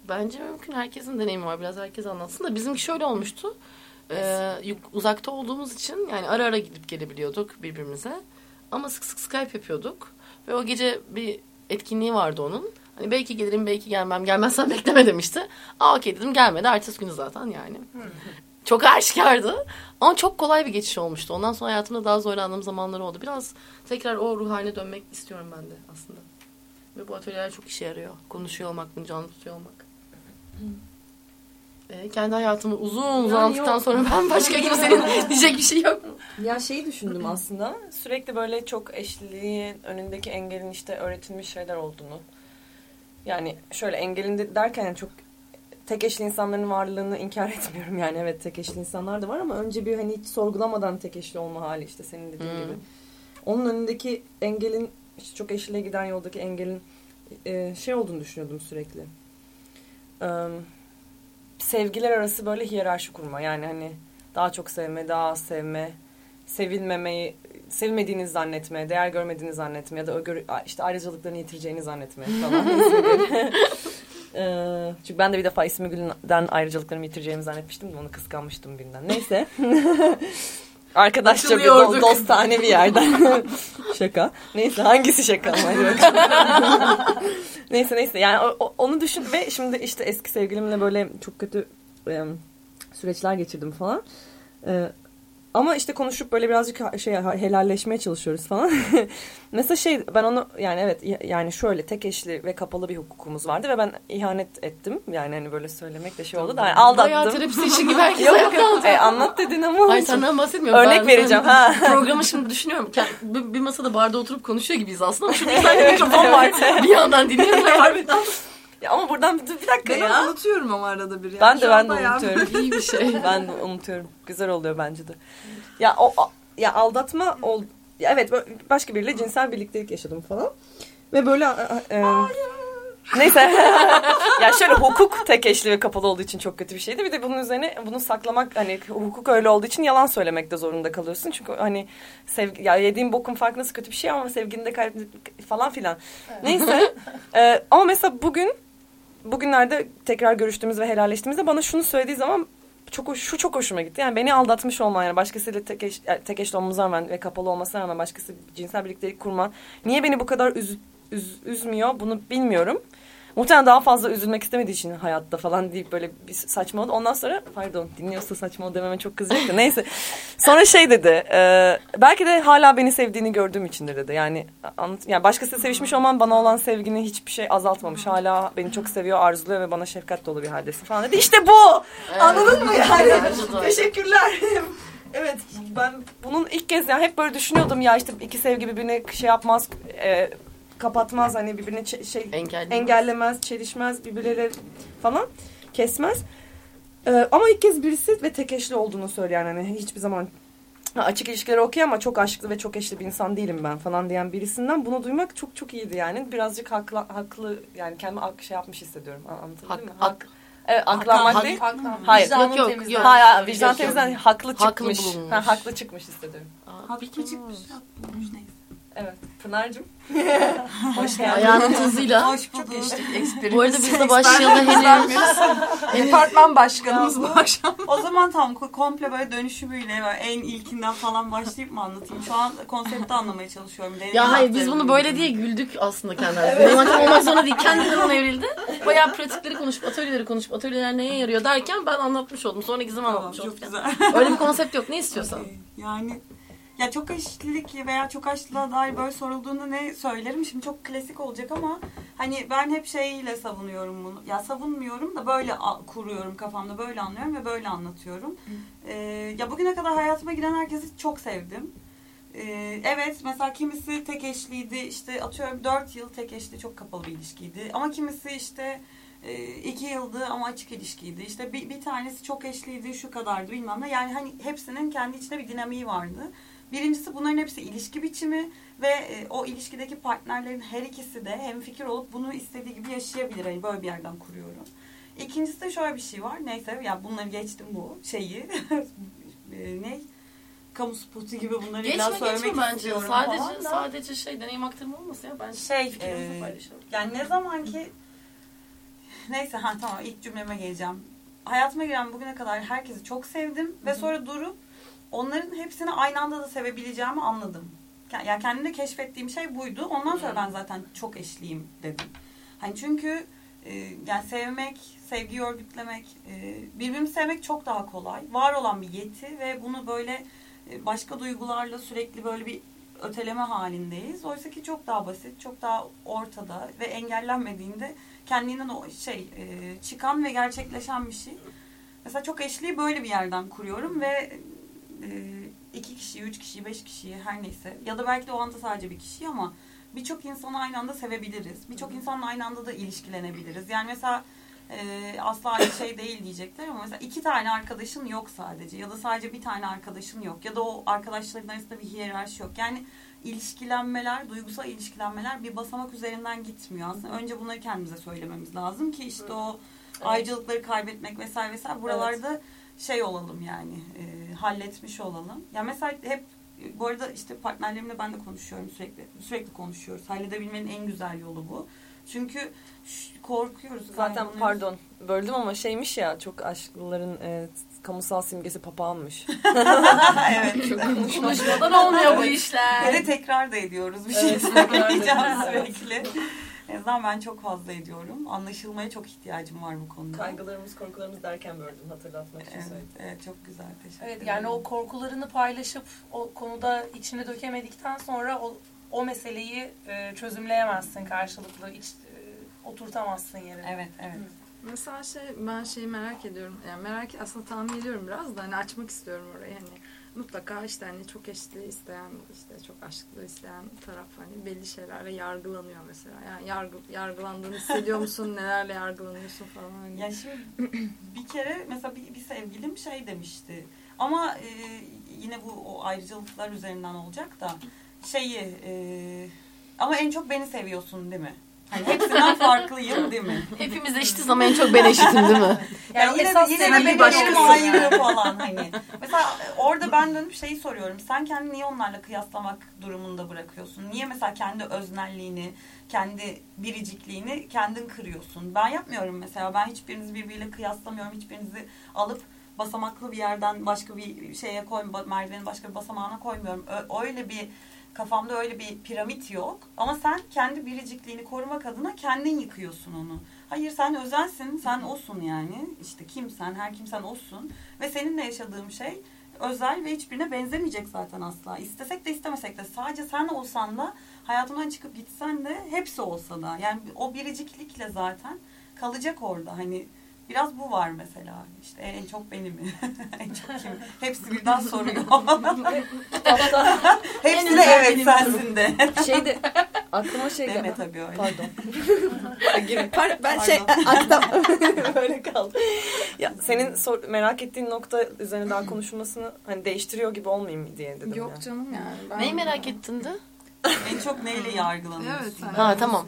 Bence mümkün. Herkesin deneyimi var. Biraz herkes anlatsın da bizimki şöyle olmuştu. Ee, uzakta olduğumuz için yani ara ara gidip gelebiliyorduk birbirimize. Ama sık sık Skype yapıyorduk. Ve o gece bir etkinliği vardı onun. Hani belki gelirim belki gelmem. Gelmezsen bekleme demişti. Aa okey dedim gelmedi. Ertesi günü zaten yani. çok aşikardı. Ama çok kolay bir geçiş olmuştu. Ondan sonra hayatımda daha zorlandığım zamanlar oldu. Biraz tekrar o ruh haline dönmek istiyorum ben de aslında. Ve bu atölyeler çok işe yarıyor. Konuşuyor olmak, bunu canlı tutuyor olmak. Ee, kendi hayatımı uzun uzun
Yani yok.
sonra ben başka kimsenin diyecek bir şey yok?
Ya şeyi düşündüm aslında. Sürekli böyle çok eşliliğin önündeki engelin işte öğretilmiş şeyler olduğunu. Yani şöyle engelin de- derken yani çok tek eşli insanların varlığını inkar etmiyorum. Yani evet tek eşli insanlar da var ama önce bir hani hiç sorgulamadan tek eşli olma hali işte senin dediğin
Hmm.
gibi. Onun önündeki engelin işte çok eşliğe giden yoldaki engelin e, şey olduğunu düşünüyordum sürekli. Eee, sevgiler arası böyle hiyerarşi kurma. Yani hani daha çok sevme, daha az sevme, sevilmemeyi, sevilmediğini zannetme, değer görmediğini zannetme ya da o gör- işte ayrıcalıklarını yitireceğini zannetme falan. Eee, çünkü ben de bir defa İsmi Gül'den ayrıcalıklarımı yitireceğimi zannetmiştim de onu kıskanmıştım birinden. Neyse. Arkadaşça bir do- dostane bir yerden. şaka. Neyse hangisi şaka ama neyse neyse yani o- onu düşün ve şimdi işte eski sevgilimle böyle çok kötü e, süreçler geçirdim falan. E, ama işte konuşup böyle birazcık şey helalleşmeye çalışıyoruz falan. Mesela şey ben onu yani evet yani şöyle tek eşli ve kapalı bir hukukumuz vardı ve ben ihanet ettim. Yani hani böyle söylemek de şey oldu da yani
Bayağı
aldattım.
terapi session gibi herkes
Yok
kaldı.
e, anlat dedin ama.
Hayır senden bahsetmiyorum.
Örnek
Ben-
vereceğim, ha.
Programı şimdi düşünüyorum. Bir, masada barda oturup konuşuyor gibiyiz aslında. Ama şurada bir tane mikrofon var. Bir yandan dinliyorum ve harbiden
Ya ama buradan bir, bir dakika
Ben
ya.
unutuyorum ama arada bir. Yani
Ben de ben de unutuyorum.
iyi bir şey.
ben de unutuyorum. Güzel oluyor bence de. Ya o ya aldatma ol ya evet başka biriyle cinsel birliktelik yaşadım falan. Ve böyle e, Neyse. ya şöyle hukuk tek eşli ve kapalı olduğu için çok kötü bir şeydi. Bir de bunun üzerine bunu saklamak hani hukuk öyle olduğu için yalan söylemekte zorunda kalıyorsun. Çünkü hani sevgi ya yediğin bokun farkındası kötü bir şey ama sevgini de kaybet falan filan. Neyse. Ee, ama mesela bugün bugünlerde tekrar görüştüğümüz ve helalleştiğimizde bana şunu söylediği zaman çok şu çok hoşuma gitti. Yani beni aldatmış olman yani başkasıyla tek, eş, tek eşli olmamıza rağmen ve kapalı olmasına rağmen başkası cinsel birliktelik kurman niye beni bu kadar üz, üz- üzmüyor bunu bilmiyorum. Muhtemelen daha fazla üzülmek istemediği için hayatta falan deyip böyle bir saçmaladı. Ondan sonra pardon dinliyorsa saçma dememe çok kızacak da neyse. Sonra şey dedi e, belki de hala beni sevdiğini gördüğüm içindir dedi. Yani, anlat, yani başkasıyla sevişmiş olman bana olan sevgini hiçbir şey azaltmamış. Hala beni çok seviyor arzuluyor ve bana şefkat dolu bir haldesin falan dedi. İşte bu! Anladın mı yani? Teşekkürler. evet ben bunun ilk kez yani hep böyle düşünüyordum ya işte iki sevgi birbirine şey yapmaz e, kapatmaz hani birbirine şey
Engellemez.
engellemez, çelişmez birbirleriyle falan kesmez. Ee, ama ilk kez birisi ve tek eşli olduğunu söyleyen hani hiçbir zaman "Ha, açık ilişkileri okuyor ama çok aşklı ve çok eşli bir insan değilim ben falan diyen birisinden bunu duymak çok çok iyiydi yani. Birazcık haklı, haklı yani kendimi hak, şey yapmış hissediyorum. An- Anlatabildim
Hak,
mi?
hak,
Evet, aklanmak
hak-
değil.
Haklı.
Hayır.
Vicdanın
Yok, yok, yok.
Hayır, hayır, vicdan temizden haklı
Haklı
çıkmış.
bulunmuş.
ha, haklı çıkmış hissediyorum.
Haklı çıkmış. Bulmuş neyse.
Evet. Pınar'cığım. Hoş geldin.
Ayağının tozuyla.
Hoş bulduk.
Bu arada biz de başlayalım henüz.
Departman başkanımız bu akşam.
O zaman tam ko- komple böyle dönüşümüyle böyle en ilkinden falan başlayıp mı anlatayım? Şu an konsepti anlamaya çalışıyorum. Deneyim
Ya hayır biz bunu böyle diye güldük aslında kendimize. Benim hatam olmak zorunda değil. Ona evrildi. Bayağı pratikleri konuşup, atölyeleri konuşup, atölyeler neye yarıyor derken ben anlatmış oldum. Sonra Gizem
Tamam,
anlatmış oldu.
çok güzel.
Öyle bir konsept yok. Ne istiyorsan.
Okey. Yani ya çok eşlilik veya çok aşlılığa dair böyle sorulduğunda ne söylerim? Şimdi çok klasik olacak ama hani ben hep şeyle savunuyorum bunu. Ya savunmuyorum da böyle kuruyorum kafamda böyle anlıyorum ve böyle anlatıyorum. Ee, ya bugüne kadar hayatıma giren herkesi çok sevdim. Ee, evet mesela kimisi tek eşliydi işte atıyorum 4 yıl tek eşli çok kapalı bir ilişkiydi. Ama kimisi işte e, iki yıldı ama açık ilişkiydi. İşte bir, bir tanesi çok eşliydi şu kadardı bilmem ne. Yani hani hepsinin kendi içinde bir dinamiği vardı. Birincisi bunların hepsi ilişki biçimi ve e, o ilişkideki partnerlerin her ikisi de hem fikir olup bunu istediği gibi yaşayabilir. Hani böyle bir yerden kuruyorum. İkincisi de şöyle bir şey var. Neyse ya bunları geçtim bu şeyi. e, ne? Kamu spotu gibi bunları
Geçme
illa
geçme
söylemek
bence.
istiyorum
Sadece
falan da.
sadece şey deneyim aktarımı olmasın ya. Bence
Şey,
fikrimizi
e,
paylaşalım.
Yani ne zaman ki neyse ha tamam ilk cümleme geleceğim. Hayatıma giren bugüne kadar herkesi çok sevdim ve sonra durup onların hepsini aynı anda da sevebileceğimi anladım. Yani kendimde keşfettiğim şey buydu. Ondan sonra ben zaten çok eşliyim dedim. Hani çünkü e, yani sevmek, sevgi örgütlemek, e, birbirini sevmek çok daha kolay. Var olan bir yeti ve bunu böyle e, başka duygularla sürekli böyle bir öteleme halindeyiz. Oysa ki çok daha basit, çok daha ortada ve engellenmediğinde kendinden o şey e, çıkan ve gerçekleşen bir şey. Mesela çok eşliği böyle bir yerden kuruyorum ve iki kişiyi, üç kişiyi, beş kişiyi her neyse ya da belki de o anda sadece bir kişi ama birçok insanı aynı anda sevebiliriz. Birçok insanla aynı anda da ilişkilenebiliriz. Yani mesela e, asla aynı şey değil diyecekler ama mesela iki tane arkadaşın yok sadece ya da sadece bir tane arkadaşın yok ya da o arkadaşların arasında bir hiyerarşi yok. Yani ilişkilenmeler, duygusal ilişkilenmeler bir basamak üzerinden gitmiyor. Aslında önce bunları kendimize söylememiz lazım ki işte o ayrıcalıkları kaybetmek vesaire vesaire buralarda şey olalım yani e, halletmiş olalım. Ya mesela hep bu arada işte partnerlerimle ben de konuşuyorum sürekli sürekli konuşuyoruz. Halledebilmenin en güzel yolu bu. Çünkü korkuyoruz.
Zaten
kaygılanıyoruz.
pardon böldüm ama şeymiş ya çok aşklıların e, kamusal simgesi papağanmış.
evet.
Konuşmadan olmuyor bu işler.
Ve de tekrar da ediyoruz bir şey
Evet,
söyleyeceğim sürekli. En azından ben çok fazla ediyorum. Anlaşılmaya çok ihtiyacım var bu konuda.
Kaygılarımız korkularımız derken böldüm hatırlatmak için
Evet,
söyledim.
evet çok güzel. Teşekkür
Evet
ederim.
yani o korkularını paylaşıp o konuda içine dökemedikten sonra o, o meseleyi e, çözümleyemezsin karşılıklı iç, e, oturtamazsın yerine.
Evet, evet.
Mesela şey ben şeyi merak ediyorum. Yani merak aslında tahmin ediyorum biraz da hani açmak istiyorum orayı hani mutlaka işte hani çok eşli isteyen işte çok aşklı isteyen taraf hani belli şeylerle yargılanıyor mesela. Yani yargı, yargılandığını hissediyor musun? Nelerle yargılanıyorsun falan hani.
Yani şimdi bir kere mesela bir, bir sevgilim şey demişti. Ama e, yine bu o ayrıcalıklar üzerinden olacak da şeyi e, ama en çok beni seviyorsun değil mi? Hani hepsinden farklıyım değil mi?
Hepimiz eşitiz ama en çok ben eşitim değil mi?
Yani,
Yani
yine
esas
de, yine de
bir
benim
başkası
ayrı falan hani. Mesela orada ben dönüp şeyi soruyorum. Sen kendini niye onlarla kıyaslamak durumunda bırakıyorsun? Niye mesela kendi öznelliğini, kendi biricikliğini kendin kırıyorsun? Ben yapmıyorum mesela. Ben hiçbirinizi birbiriyle kıyaslamıyorum. Hiçbirinizi alıp basamaklı bir yerden başka bir şeye koy, merdivenin başka bir basamağına koymuyorum. Öyle bir kafamda öyle bir piramit yok. Ama sen kendi biricikliğini korumak adına kendin yıkıyorsun onu. Hayır sen özelsin, sen osun yani. İşte kimsen, her kimsen olsun. Ve seninle yaşadığım şey özel ve hiçbirine benzemeyecek zaten asla. İstesek de istemesek de sadece sen olsan da hayatımdan çıkıp gitsen de hepsi olsa da. Yani o biriciklikle zaten kalacak orada. Hani biraz bu var mesela. İşte en çok benim. en çok kim? Hepsi birden soruyor. Hepsi de evet sensin de.
Şey de aklıma şey
Deme
geldi.
tabii öyle.
Pardon. Gibi.
ben
şey-
Aktam böyle kaldı. Ya senin sor, merak ettiğin nokta üzerine daha konuşulmasını hani değiştiriyor gibi olmayayım diye dedim.
Yok
ya.
canım yani. Ben
Neyi merak ettin de?
En çok neyle yargılanıyorsun?
Evet. Hani
Ha, tamam.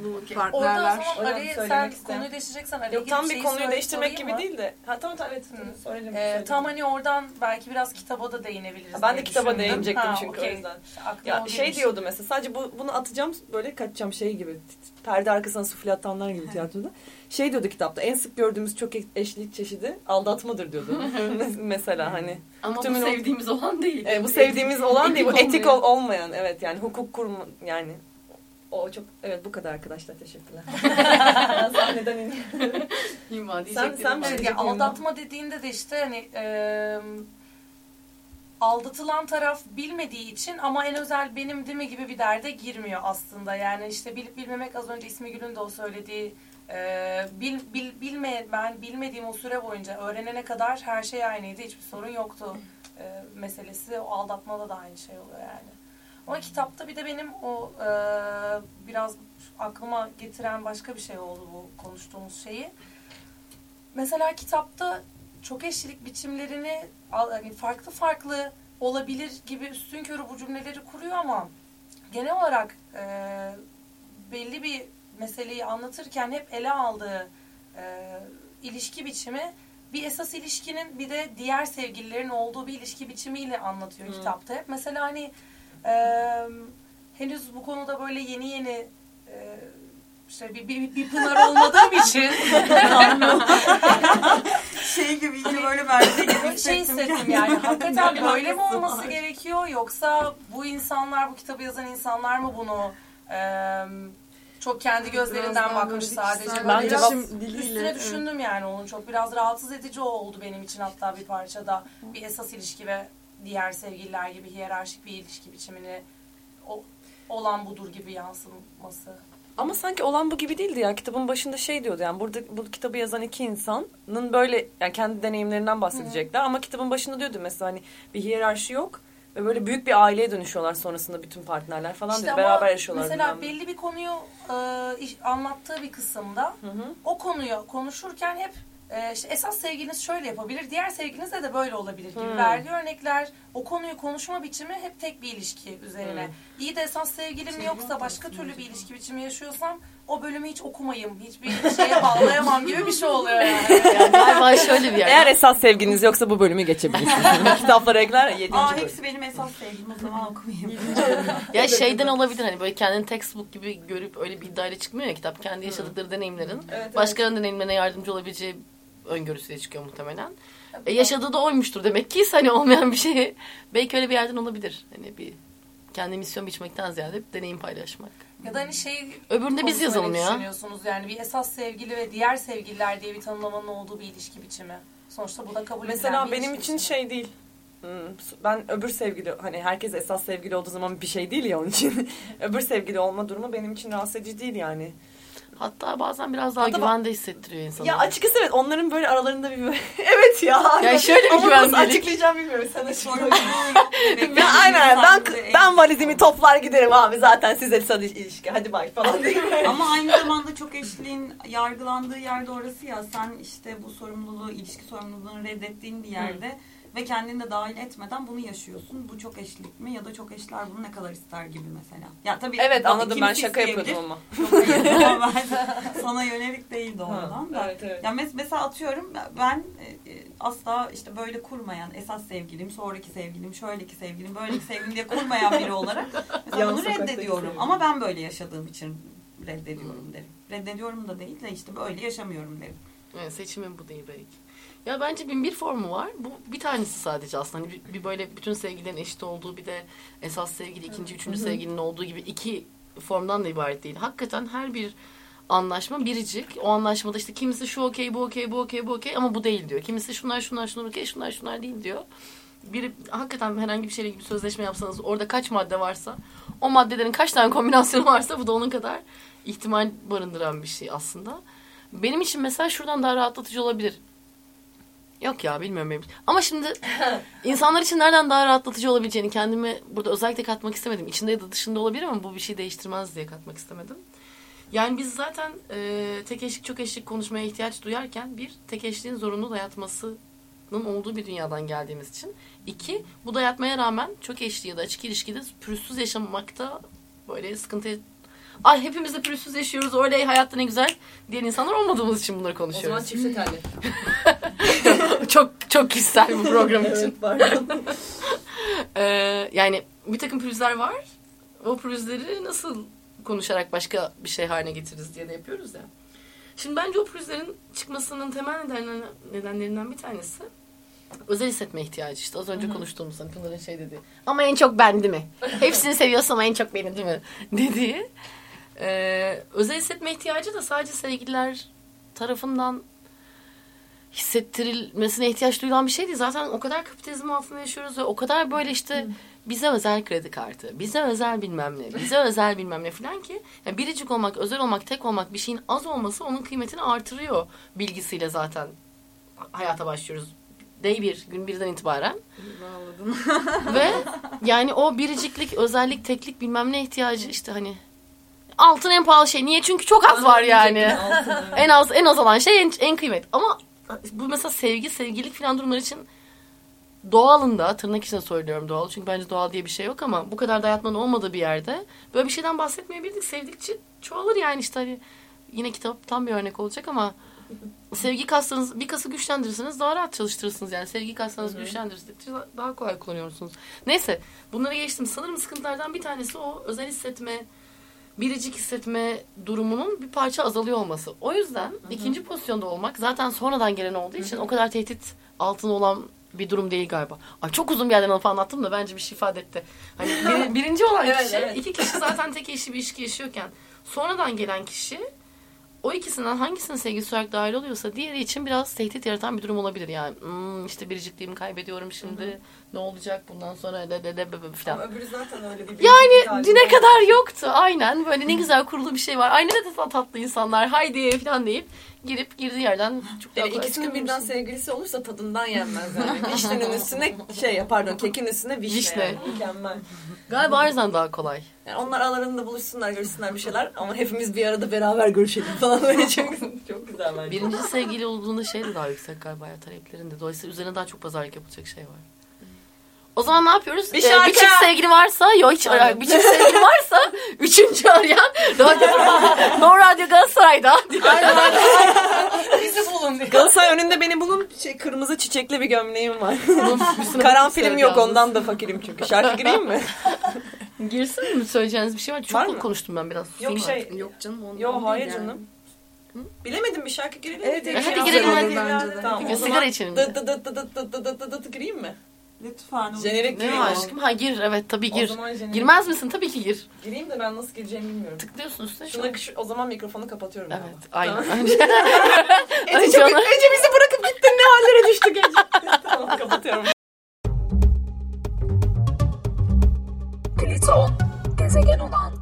Orada o zaman
söylemek
sen konuyu değiştireceksen araya
Yok
girip
tam bir konuyu değiştirmek gibi
mı?
değil de. Ha tamam tamam evet.
Hı.
Söyleyelim.
Ee, tam hani oradan belki biraz kitaba da değinebiliriz.
ben de kitaba
düşündüm.
değinecektim
Ha,
çünkü
okey.
o yüzden.
Aklıma
Ya
o
şey diyordu mesela sadece bu, bunu atacağım böyle kaçacağım şey gibi perde arkasına sufle atanlar gibi tiyatroda. Şey diyordu kitapta en sık gördüğümüz çok eşlik çeşidi aldatmadır diyordu. mesela hani.
Ama bu sevdiğimiz olan değil.
E, bu sevdiğimiz olan değil bu
Etik
etik
olmayan.
ol- olmayan evet yani hukuk kurma yani. O çok evet bu kadar arkadaşlar teşekkürler. ben sahneden ineyim.
İma
Sen- sen
var.
bir
Evet,
şey
ya aldatma dediğinde de işte hani e, aldatılan taraf bilmediği için ama en özel benim değil mi gibi bir derde girmiyor aslında. Yani işte bilip bilmemek az önce ismi Gül'ün de o söylediği e, bil, bil, bilme, ben bilmediğim o süre boyunca öğrenene kadar her şey aynıydı. Hiçbir sorun yoktu e, meselesi. O aldatmada da aynı şey oluyor yani. Ama kitapta bir de benim o e, biraz aklıma getiren başka bir şey oldu bu konuştuğumuz şeyi. Mesela kitapta çok eşlilik biçimlerini hani farklı farklı olabilir gibi üstün körü bu cümleleri kuruyor ama genel olarak e, belli bir meseleyi anlatırken hep ele aldığı e, ilişki biçimi bir esas ilişkinin bir de diğer sevgililerin olduğu bir ilişki biçimiyle anlatıyor
Hı.
kitapta hep. Mesela hani e, henüz bu konuda böyle yeni yeni e, işte bir, bir, bir pınar olmadığım için
Şey gibi böyle merdiven gibi
Böyle şey
hissettim
yani. Hakikaten böyle mi olması gerekiyor yoksa bu insanlar, bu kitabı yazan insanlar mı bunu eee, çok kendi gözlerinden
daha
bakmış
böyle
sadece.
kişisel
Böyle
Ben
biraz
diliyle,
üstüne
evet.
düşündüm yani onun çok biraz rahatsız edici oldu benim için hatta bir parçada bir esas ilişki ve diğer sevgililer gibi hiyerarşik bir ilişki biçimini o, olan budur gibi yansıması.
Ama sanki olan bu gibi değildi ya. Kitabın başında şey diyordu yani burada bu kitabı yazan iki insanın böyle yani kendi deneyimlerinden bahsedecekler ama kitabın başında diyordu mesela hani bir hiyerarşi yok ve böyle büyük bir aileye dönüşüyorlar sonrasında bütün partnerler falan
İşte
Beraber yaşıyorlar.
Mesela
bilmem
belli bir konuyu e, iş- anlattığı bir kısımda o konuyu konuşurken hep e, işte esas sevgiliniz şöyle yapabilir, diğer sevgilinizle de böyle olabilir gibi
Hmm.
verdiği örnekler, o konuyu konuşma biçimi hep tek bir ilişki üzerine. İyi de esas sevgilim yoksa başka türlü bir ilişki biçimi yaşıyorsam o bölümü hiç okumayayım, hiçbir şeye bağlayamam gibi bir şey oluyor yani.
Yani galiba şöyle bir yer.
Eğer esas sevginiz yoksa bu bölümü geçebilirsiniz. Kitaplara ekler 7.
Aa
bölüm.
hepsi benim esas sevgilim o zaman okumayayım.
Ya şeyden olabilir hani böyle kendini textbook gibi görüp öyle bir iddiayla çıkmıyor ya kitap. Kendi yaşadıkları deneyimlerin
evet.
başkalarının deneyimlerine yardımcı olabileceği öngörüsüyle çıkıyor muhtemelen. E, yaşadığı da oymuştur demek ki hani olmayan bir şey. Belki öyle bir yerden olabilir. Hani bir kendi misyon biçmekten ziyade bir deneyim paylaşmak.
Ya da hani şey
Öbüründe biz yazalım ya.
düşünüyorsunuz yani bir esas sevgili ve diğer sevgililer diye bir tanımlamanın olduğu bir ilişki biçimi. Sonuçta bu da kabul edilen
Mesela
bir
benim
ilişki
için
biçimi.
şey değil. Hmm, Ben öbür sevgili hani herkes esas sevgili olduğu zaman bir şey değil ya onun için. öbür sevgili olma durumu benim için rahatsız edici değil yani.
Hatta bazen biraz daha
Hatta
güvende hissettiriyor insanı.
Ya açıkçası evet onların böyle aralarında bir evet ya.
Ya şöyle bir
nasıl açıklayacağım bilmiyorum sana
Sorumluluğu
Ben aynen ben ben valizimi toplar giderim abi zaten size sadece ilişki hadi bay falan diye.
Ama aynı zamanda çok eşliğin yargılandığı yerde orası ya. Sen işte bu sorumluluğu, ilişki sorumluluğunu reddettiğin bir yerde ve kendini de dahil etmeden bunu yaşıyorsun. Bu çok eşlik mi ya da çok eşler bunu ne kadar ister gibi mesela. Ya tabii
Evet anladım ben şaka yapıyordum ama.
Yok, sana yönelik değildi oradan da.
Evet evet.
Ya mes- mesela atıyorum ben e, e, asla işte böyle kurmayan esas sevgilim, sonraki sevgilim, şöyleki sevgilim, böyleki sevgilim diye kurmayan biri olarak mesela bunu reddediyorum. Ama ben böyle yaşadığım için reddediyorum derim. Reddediyorum da değil de işte böyle yaşamıyorum derim.
Evet, seçimim bu değil belki. Ya bence bin bir formu var. Bu bir tanesi sadece aslında. Hani bir, bir böyle bütün sevgililerin eşit olduğu bir de esas sevgili, ikinci, üçüncü sevgilinin olduğu gibi iki formdan da ibaret değil. Hakikaten her bir anlaşma biricik. O anlaşmada işte kimisi şu okey, bu okey, bu okey, bu okey ama bu değil diyor. Kimisi şunlar, şunlar, şunlar okey, şunlar, şunlar değil diyor. Biri hakikaten herhangi bir şeyle bir sözleşme yapsanız orada kaç madde varsa o maddelerin kaç tane kombinasyonu varsa bu da onun kadar ihtimal barındıran bir şey aslında. Benim için mesela şuradan daha rahatlatıcı olabilir. Yok ya bilmiyorum benim. Ama şimdi insanlar için nereden daha rahatlatıcı olabileceğini kendimi burada özellikle katmak istemedim. İçinde ya da dışında olabilir ama bu bir şey değiştirmez diye katmak istemedim. Yani biz zaten e, tek eşlik çok eşlik konuşmaya ihtiyaç duyarken bir tek eşliğin zorunlu dayatmasının olduğu bir dünyadan geldiğimiz için. iki bu dayatmaya rağmen çok eşli ya da açık ilişkide pürüzsüz yaşamakta böyle sıkıntı Ay hepimiz de pürüzsüz yaşıyoruz öyle hayatta ne güzel diyen insanlar olmadığımız için bunları
O zaman
konuşuyoruz.
çifte telli.
çok çok kişisel bu program için.
pardon.
Ee, yani bir takım pürüzler var. O pürüzleri nasıl konuşarak başka bir şey haline getiririz diye de yapıyoruz ya. Şimdi bence o pürüzlerin çıkmasının temel nedenlerinden, nedenlerinden bir tanesi özel hissetme ihtiyacı işte. Az önce konuştuğumuz hani Pınar'ın şey dediği. Ama en çok ben değil mi? Hepsini seviyorsam ama en çok beni değil mi? Dediği. Ee, özel hissetme ihtiyacı da sadece sevgililer tarafından hissettirilmesine ihtiyaç duyulan bir şey değil. Zaten o kadar kapitalizm altında yaşıyoruz ve o kadar böyle işte bize özel kredi kartı, bize özel bilmem ne, bize özel bilmem ne falan ki yani biricik olmak, özel olmak, tek olmak bir şeyin az olması onun kıymetini artırıyor bilgisiyle zaten hayata başlıyoruz. Day bir, gün birden itibaren. ve yani o biriciklik, özellik, teklik bilmem ne ihtiyacı işte hani altın en pahalı şey. Niye? Çünkü çok az var yani en az en az olan şey en, en kıymet. Ama bu mesela sevgi, sevgililik falan durumlar için doğalında tırnak içinde söylüyorum doğal. Çünkü bence doğal diye bir şey yok ama bu kadar dayatmanın olmadığı bir yerde böyle bir şeyden bahsetmeyebildik. Sevdikçe çoğalır yani işte hani yine kitaptan bir örnek olacak ama sevgi kaslarınız bir kası güçlendirirseniz daha rahat çalıştırırsınız yani sevgi kaslarınızı güçlendirirseniz daha kolay kullanıyorsunuz. Neyse bunları geçtim. Sanırım sıkıntılardan bir tanesi o özel hissetme, biricik hissetme durumunun bir parça azalıyor olması. O yüzden ikinci pozisyonda olmak zaten sonradan gelen olduğu için o kadar tehdit altında olan bir durum değil galiba. Ay çok uzun bir yerden alıp anlattım da bence bir şey ifade etti. Hani bir- birinci olan
Evet,
kişi,
evet.
iki kişi zaten tek eşli bir ilişki yaşıyorken sonradan gelen kişi o ikisinden hangisinin sevgisi olarak dahil oluyorsa diğeri için biraz tehdit yaratan bir durum olabilir yani. Hmm, işte biricikliğimi kaybediyorum şimdi. Ne olacak bundan sonra de de de falan.
Ama öbürü zaten öyle bir
Yani düne kadar yoktu aynen. Böyle ne güzel kurulu bir şey var. Ay ne de tatlı insanlar haydi falan deyip girip girdiği yerden çok daha
Yani ikisinin birden sevgilisi olursa tadından yenmez yani. Vişnenin üstüne şey pardon kekin üstüne vişne.
Vişne.
Yani. Mükemmel.
Galiba yüzden daha kolay.
Yani onlar aralarında buluşsunlar, görüşsünler bir şeyler ama hepimiz bir arada beraber görüşelim falan böyle çok çok güzel bence.
Birinci sevgili olduğunda şey de daha yüksek galiba ya taleplerinde. Dolayısıyla üzerine daha çok pazarlık yapılacak şey var. O zaman ne yapıyoruz?
Bir
Ee, bir çift sevgili varsa, yok hiç
Aynen.
bir çift sevgili varsa üçüncü arayan Radyo, No Radyo Galatasaray'da.
Bizi bulun.
Galatasaray önünde beni bulun şey, kırmızı çiçekli bir gömleğim var. Karanfilim
bakıp
yok
söyle
ondan da fakirim çünkü. Şarkı gireyim mi?
Girsin mi? Söyleyeceğiniz bir şey var. Çok
var mı?
konuştum ben biraz.
Yok şey.
Artık.
Yok canım. Ondan Yok
hayır canım. Hı? Bilemedim bir şarkı girelim mi?
Evet.
Hadi girelim hadi.
Tamam, Peki,
sigara içelim.
Dıt dıt dıt dıt dıt dıt dıt dıt gireyim mi?
Lütfen.
Jenerik gireyim mi?
Aşkım ha gir evet tabii gir. Girmez misin? Tabii ki gir.
Gireyim de ben nasıl gireceğimi bilmiyorum.
Tıklıyorsun üstüne.
Şuna, şu, o zaman mikrofonu kapatıyorum.
Evet
ama.
aynen.
Tamam. Bizi bırakıp gittin ne hallere düştük Ece. tamam kapatıyorum.
Plüton, gezegen olan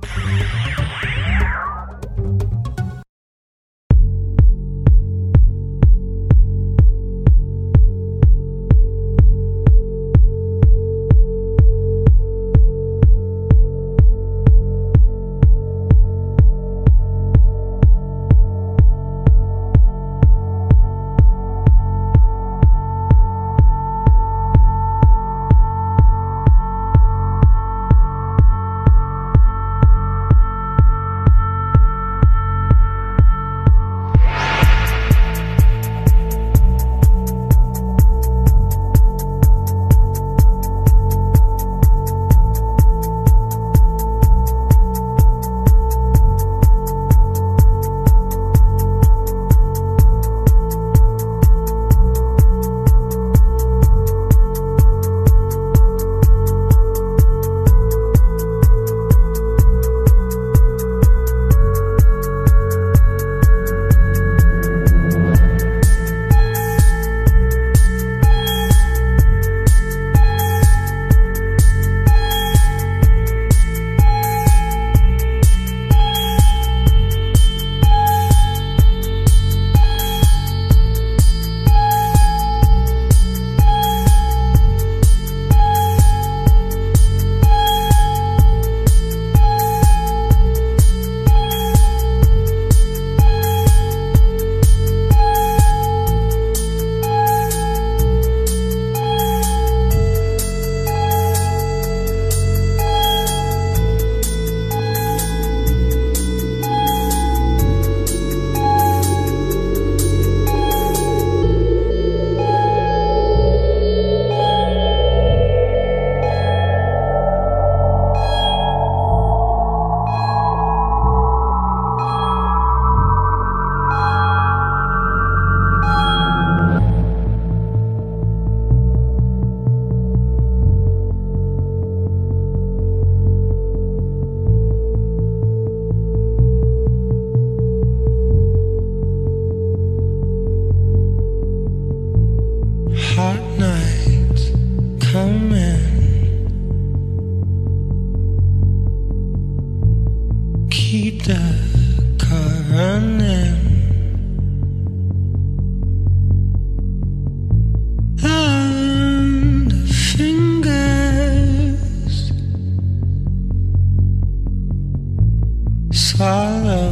far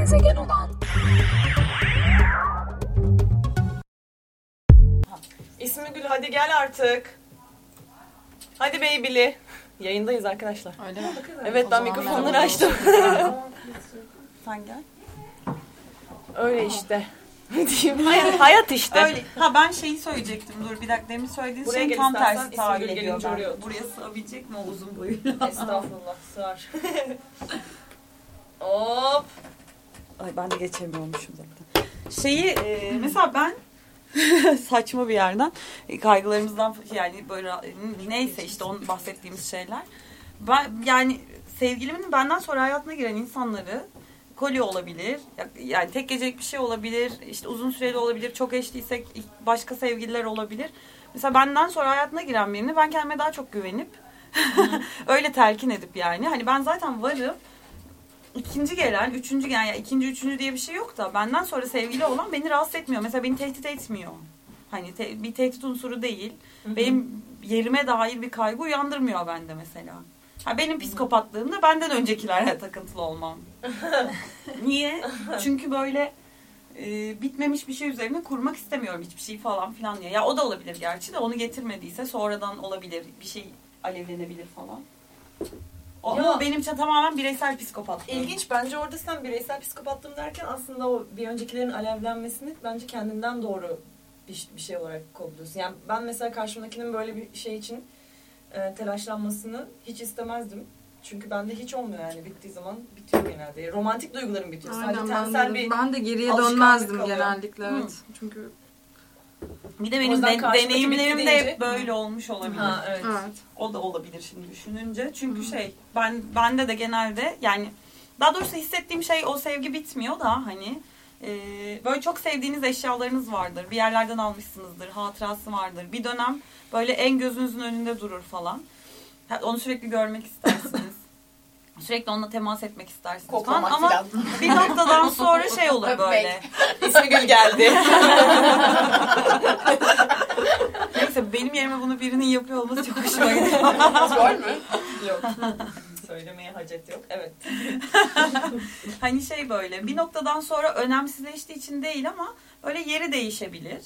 gezegen olan
İsmi Gül hadi gel artık. Hadi Beybili. Yayındayız arkadaşlar.
Öyle mi?
Evet ben mikrofonları açtım.
Sen gel.
Öyle işte. Diyeyim? Hayat, hayat işte.
Öyle. Ha ben şeyi söyleyecektim. Dur bir dakika demin söylediğiniz
Buraya
şeyin
gel
tam
istersen,
tersi
İsmi
tahmin
Gül
ediyor
gelince
ben.
oraya otur.
Buraya sığabilecek mi o uzun boyuyla?
Estağfurullah sığar. Hop.
Ay ben de geçemiyormuşum zaten. Şeyi e, mesela ben saçma bir yerden e, kaygılarımızdan yani böyle neyse işte onun bahsettiğimiz şeyler. Ben yani sevgilimin benden sonra hayatına giren insanları kolye olabilir. Yani tek gecelik bir şey olabilir. işte uzun süreli olabilir. Çok eşliysek başka sevgililer olabilir. Mesela benden sonra hayatına giren birini ben kendime daha çok güvenip öyle telkin edip yani. Hani ben zaten varım ikinci gelen, üçüncü gelen, yani ikinci, üçüncü diye bir şey yok da benden sonra sevgili olan beni rahatsız etmiyor. Mesela beni tehdit etmiyor. Hani te- bir tehdit unsuru değil. Benim yerime dair bir kaygı uyandırmıyor bende mesela. Ha, benim psikopatlığım da benden öncekilerle takıntılı olmam. Niye? Çünkü böyle e, bitmemiş bir şey üzerine kurmak istemiyorum hiçbir şey falan filan diye. Ya o da olabilir gerçi de onu getirmediyse sonradan olabilir. Bir şey alevlenebilir falan.
Ya-
ama benim için tamamen bireysel psikopat.
İlginç bence orada sen bireysel psikopatlığım derken aslında o bir öncekilerin alevlenmesini bence kendinden doğru bir, bir şey olarak kodluyorsun. Yani ben mesela karşımdakinin böyle bir şey için e, telaşlanmasını hiç istemezdim. Çünkü bende hiç olmuyor yani bittiği zaman bitiyor genelde. Romantik duygularım bitiyor. Sadece
Aynen ben
tensel
de,
bir
ben de geriye dönmezdim
kalıyor.
genellikle evet.
Hı.
Çünkü
Bir de benim de, deneyimlerim de
deyince-
hep böyle olmuş olabilir.
Ha, evet.
evet.
O da olabilir şimdi düşününce. Çünkü şey ben bende de genelde yani daha doğrusu hissettiğim şey o sevgi bitmiyor da hani e, böyle çok sevdiğiniz eşyalarınız vardır. Bir yerlerden almışsınızdır. Hatırası vardır. Bir dönem böyle en gözünüzün önünde durur falan. Onu sürekli görmek istersiniz. sürekli onunla temas etmek istersiniz falan.
Koklamak
Ama
filan.
bir noktadan sonra şey olur böyle.
İsmi Gül geldi.
Neyse benim yerime bunu birinin yapıyor olması çok hoşuma gidiyor.
Var mı? Yok. Söylemeye hacet yok. Evet.
Hani şey böyle bir noktadan sonra önemsizleştiği için değil ama böyle yeri değişebilir.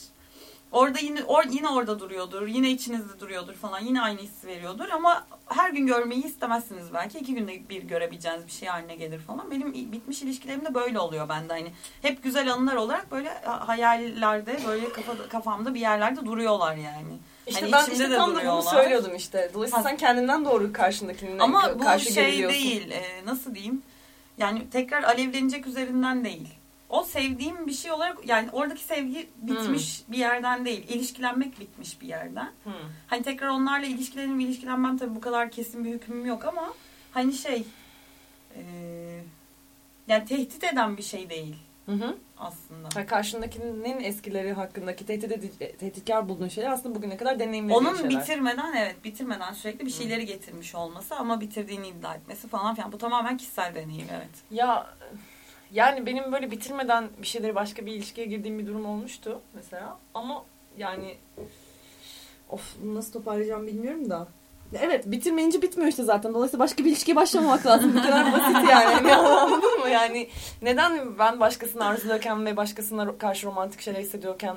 Orada yine or, yine orada duruyordur. Yine içinizde duruyordur falan. Yine aynı hissi veriyordur ama her gün görmeyi istemezsiniz belki. iki günde bir görebileceğiniz bir şey haline gelir falan. Benim bitmiş ilişkilerim de böyle oluyor bende hani. Hep güzel anılar olarak böyle hayallerde böyle kafa, kafamda bir yerlerde duruyorlar yani.
İşte
Hani
ben işte
de
tam da bunu söylüyordum işte. Dolayısıyla
Ha.
sen kendinden doğru karşındakinin
Ama bu
karşı
şey değil. e, nasıl diyeyim? Yani tekrar alevlenecek üzerinden değil. O sevdiğim bir şey olarak yani oradaki sevgi bitmiş bir yerden değil. İlişkilenmek bitmiş bir yerden.
Hmm.
Hani tekrar onlarla ilişkilenim ilişkilenmem tabii bu kadar kesin bir hükmüm yok ama hani şey e, yani tehdit eden bir şey değil
Hı hı.
aslında.
Ha, karşındakinin eskileri hakkındaki tehdit edici, tehditkar bulduğun şeyler aslında bugüne kadar deneyimlediğin
Onun
şeyler.
bitirmeden evet bitirmeden sürekli bir şeyleri getirmiş olması ama bitirdiğini iddia etmesi falan filan bu tamamen kişisel deneyim evet.
Ya yani benim böyle bitirmeden bir şeyleri başka bir ilişkiye girdiğim bir durum olmuştu mesela. Ama yani of nasıl toparlayacağım bilmiyorum da. Evet bitirmeyince bitmiyor işte zaten. Dolayısıyla başka bir ilişkiye başlamamak lazım. Bu kadar basit yani. Hani Anladın mı? Yani neden ben başkasını arzuluyorken ve başkasına karşı romantik şeyler hissediyorken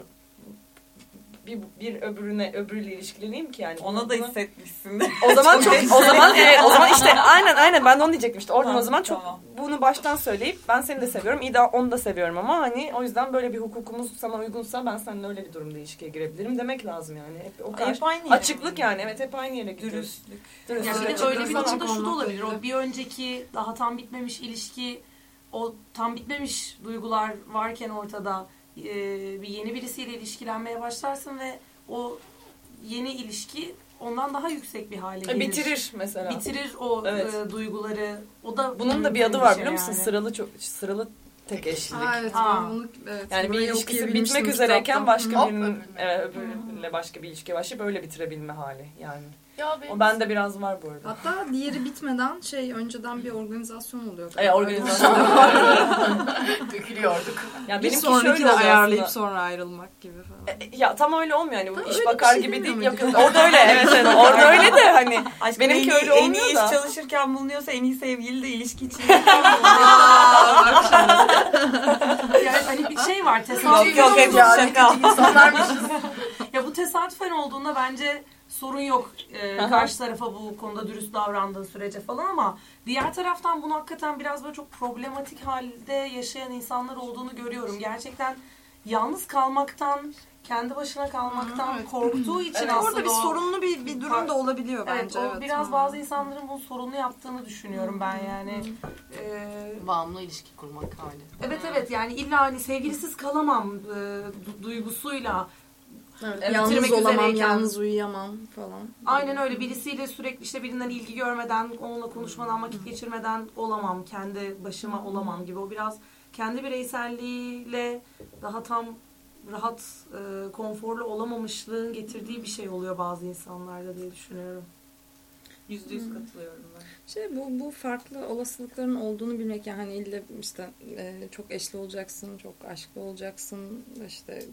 bir, bir öbürüne öbürüyle ilişkileneyim ki yani.
Ona da hissetmişsin.
o zaman çok o zaman evet, o zaman işte aynen aynen ben de onu diyecektim işte oradan
Tamam,
o zaman çok
tamam.
bunu baştan söyleyip ben seni de seviyorum iyi de onu da seviyorum ama hani o yüzden böyle bir hukukumuz sana uygunsa ben seninle öyle bir durumda ilişkiye girebilirim demek lazım yani hep o karşı
Hep aynı
açıklık
mi?
yani evet hep aynı yere gidiyoruz.
Dürüstlük.
Dürüstlük.
Ya bir de öyle bir durumda şu da olabilir. O bir önceki daha tam bitmemiş ilişki o tam bitmemiş duygular varken ortada e, bir yeni birisiyle ilişkilenmeye başlarsın ve o yeni ilişki ondan daha yüksek bir hale
E,
gelir.
bitirir mesela.
Bitirir o
Evet.
e, duyguları. O da
Bunun da bir adı var
şey
biliyor musun?
yani.
Sıralı çok sıralı tek eşlilik.
Ha, evet,
Ha.
ben onu, evet,
Yani bir ilişkisi bitmek üzereyken
kitaptan.
başka birinin öbürüyle başka bir ilişkiye başlayıp öyle bitirebilme hali yani.
Ya benim
O bende biraz var bu arada.
Hatta diğeri bitmeden şey önceden bir organizasyon oluyor.
E, organizasyon.
dökülüyorduk.
ya
Bir
benimki
sonraki
şöyle
de ayarlayıp
aslında.
sonra ayrılmak gibi falan.
E, Ya tam öyle olmuyor hani bu iş bakar
şey
gibi değil. Yok, orada öyle evet, evet orada öyle de hani
Aşkım
Benimki
en iyi,
öyle
en
olmuyor
iyi
da.
iş çalışırken bulunuyorsa en iyi sevgili de ilişki için.
Yani hani bir şey var tesadüf.
yok yok hep şaka.
ya bu tesadüfen olduğunda bence sorun yok e, karşı tarafa bu konuda dürüst davrandığı sürece falan ama diğer taraftan bunu hakikaten biraz böyle çok problematik halde yaşayan insanlar olduğunu görüyorum. Gerçekten yalnız kalmaktan, kendi başına kalmaktan korktuğu için
Evet,
aslında
orada bir
o-
sorunlu bir, bir durum da olabiliyor
Evet,
bence.
o
evet.
biraz
Hı.
bazı insanların bunu sorunlu yaptığını düşünüyorum ben yani. Ee,
Bağımlı ilişki kurmak hali.
evet evet yani illa hani sevgilisiz kalamam e, du- duygusuyla
Evet, yalnız olamam,
üzereyken-
yalnız uyuyamam falan.
Aynen öyle birisiyle sürekli işte birinden ilgi görmeden, onunla konuşmadan, vakit geçirmeden olamam, kendi başıma olamam gibi. O biraz kendi bireyselliğiyle daha tam rahat, e, konforlu olamamışlığın getirdiği bir şey oluyor bazı insanlarda diye düşünüyorum.
Yüzde yüz katılıyorum ben.
Şey bu bu farklı olasılıkların olduğunu bilmek yani hani illa işte e, çok eşli olacaksın, çok aşklı olacaksın, işte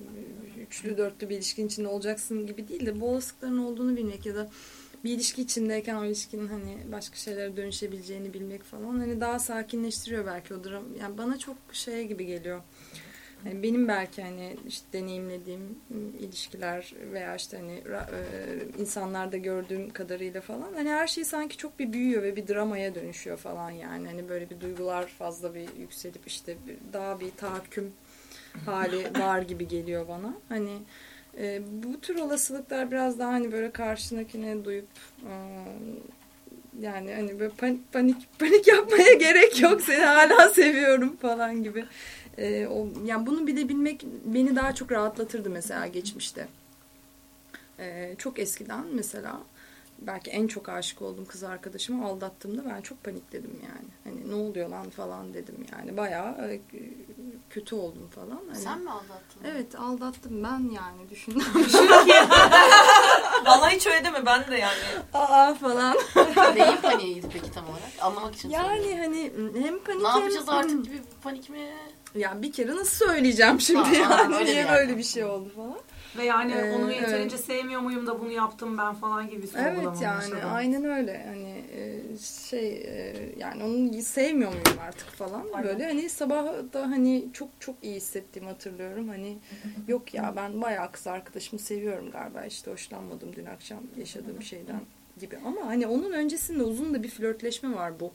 üçlü dörtlü bir ilişkin içinde olacaksın gibi değil de bu olasılıkların olduğunu bilmek ya da bir ilişki içindeyken o ilişkinin hani başka şeylere dönüşebileceğini bilmek falan hani daha sakinleştiriyor belki o dram. Yani bana çok şey gibi geliyor. Yani benim belki hani işte deneyimlediğim ım, ilişkiler veya işte hani e, insanlarda gördüğüm kadarıyla falan hani her şey sanki çok bir büyüyor ve bir dramaya dönüşüyor falan yani hani böyle bir duygular fazla bir yükselip işte daha bir tahakküm hali var gibi geliyor bana. Hani e, bu tür olasılıklar biraz daha hani böyle karşındakine duyup e, yani hani böyle panik panik panik yapmaya gerek yok seni hala seviyorum falan gibi. E, o yani bunu bilebilmek beni daha çok rahatlatırdı mesela geçmişte. E, çok eskiden mesela belki en çok aşık olduğum kız arkadaşımı aldattığımda ben çok panikledim yani. Hani ne oluyor lan falan dedim yani. Bayağı e, kötü oldum falan. Hani,
Sen mi aldattın?
Evet aldattım ben yani düşündüm.
Vallahi hiç öyle deme ben de yani.
Aa falan.
Neyin paniğiydi peki tam olarak? Anlamak için
Yani
soruyorum.
hani hem panik
Ne
hem-
yapacağız artık gibi bir panik mi?
Ya bir kere nasıl söyleyeceğim şimdi
Ha,
yani
öyle
niye
yer.
böyle bir şey oldu falan.
Ve yani
Ee,
onu yeterince
evet.
sevmiyor muyum da bunu yaptım ben falan gibi bir sorgulama
Evet yani
yaşadım.
aynen öyle hani e, şey e, yani onu sevmiyor muyum artık falan
Aynen.
böyle hani sabah da hani çok çok iyi hissettiğimi hatırlıyorum hani yok ya ben bayağı kız arkadaşımı seviyorum galiba işte hoşlanmadım dün akşam yaşadığım şeyden gibi ama hani onun öncesinde uzun da bir flörtleşme var bu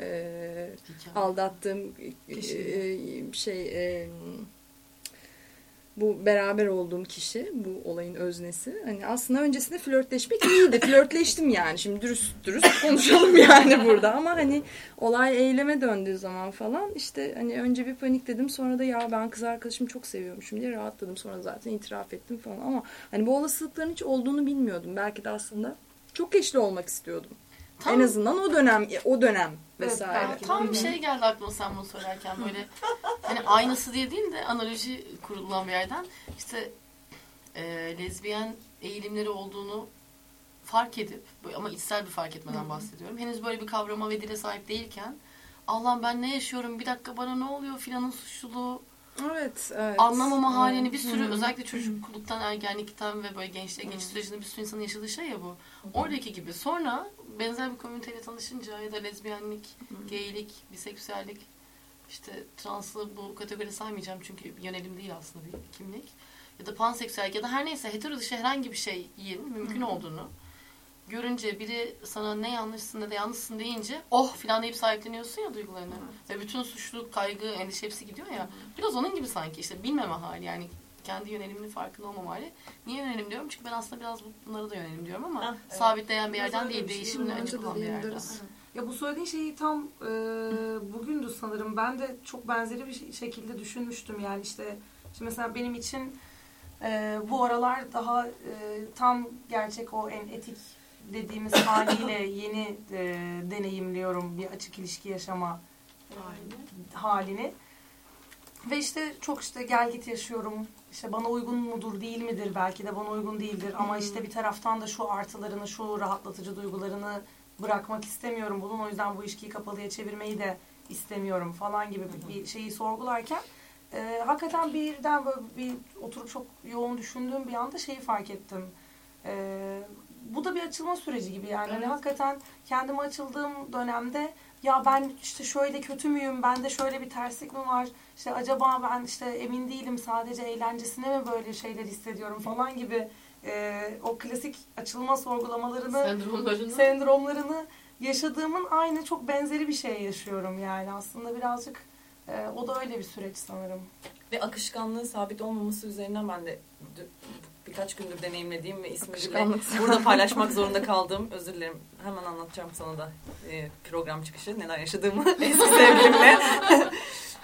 e, aldattığım e, e, şey e, bu beraber olduğum kişi bu olayın öznesi. Hani aslında öncesinde flörtleşmek iyiydi. Flörtleştim yani. Şimdi dürüst dürüst konuşalım yani burada ama hani olay eyleme döndüğü zaman falan işte hani önce bir panikledim sonra da ya ben kız arkadaşımı çok seviyormuşum diye rahatladım. Sonra zaten itiraf ettim falan ama hani bu olasılıkların hiç olduğunu bilmiyordum. Belki de aslında çok eşli olmak istiyordum.
Tam-
En azından o dönem o dönem
Evet,
vesaire.
de.
Tam bir şey geldi aklıma sen bunu söylerken böyle hani aynısı diye değil de analoji kurulan bir yerden işte e, lezbiyen eğilimleri olduğunu fark edip böyle ama içsel bir fark etmeden bahsediyorum. Henüz böyle bir kavrama ve dile sahip değilken Allah'ım ben ne yaşıyorum bir dakika bana ne oluyor filanın suçluluğu
Evet, evet.
anlamama halini bir sürü
Hı.
özellikle çocukluktan ergenlikten ve böyle gençliğe geçiş sürecinde bir sürü insanın yaşadığı şey ya bu. Oradaki gibi. Sonra benzer bir komüniteyle tanışınca ya da lezbiyenlik, geylik, biseksüellik işte translı bu kategori saymayacağım çünkü yönelim değil aslında bir kimlik. Ya da panseksüellik ya da her neyse hetero dışı herhangi bir şeyin mümkün olduğunu görünce biri sana ne yanlışsın ne de yanlışsın deyince oh filan deyip sahipleniyorsun ya duygularını. Ve bütün suçluluk, kaygı, endişe hepsi gidiyor ya. Biraz onun gibi sanki işte bilmeme hali yani kendi yöneliminin farkında olmama hali. Niye yönelim diyorum? Çünkü ben aslında biraz bunlara da yönelim diyorum ama
Ah, evet.
sabitleyen bir yerden değil,
şey.
değişimle açık olan bir yerden.
Ya bu söylediğin şeyi tam e, bugündü sanırım. Ben de çok benzeri bir şey- şekilde düşünmüştüm. Yani işte şimdi mesela benim için e, bu aralar daha e, tam gerçek o en etik dediğimiz haliyle yeni e, deneyimliyorum bir açık ilişki yaşama e, halini. Ve işte çok işte gel git yaşıyorum. işte bana uygun mudur değil midir belki de bana uygun değildir ama işte bir taraftan da şu artılarını şu rahatlatıcı duygularını bırakmak istemiyorum bunun o yüzden bu ilişkiyi kapalıya çevirmeyi de istemiyorum falan gibi bir- bir şeyi sorgularken e, hakikaten birden böyle bir oturup çok yoğun düşündüğüm bir anda şeyi fark ettim. E, bu da bir açılma süreci gibi yani. Hani hakikaten kendime açıldığım dönemde ya ben işte şöyle kötü müyüm, bende şöyle bir terslik mi var, işte acaba ben işte emin değilim sadece eğlencesine mi böyle şeyler hissediyorum falan gibi e, o klasik açılma sorgulamalarını
Sendromlarını.
sendromlarını yaşadığımın aynı çok benzeri bir şey yaşıyorum yani aslında birazcık e, o da öyle bir süreç sanırım.
Ve akışkanlığı sabit olmaması üzerinden ben de birkaç gündür deneyimlediğim ve ismi bile burada paylaşmak zorunda kaldığım özür dilerim hemen anlatacağım sana da e, program çıkışı neler yaşadığımı eski sevgilimle.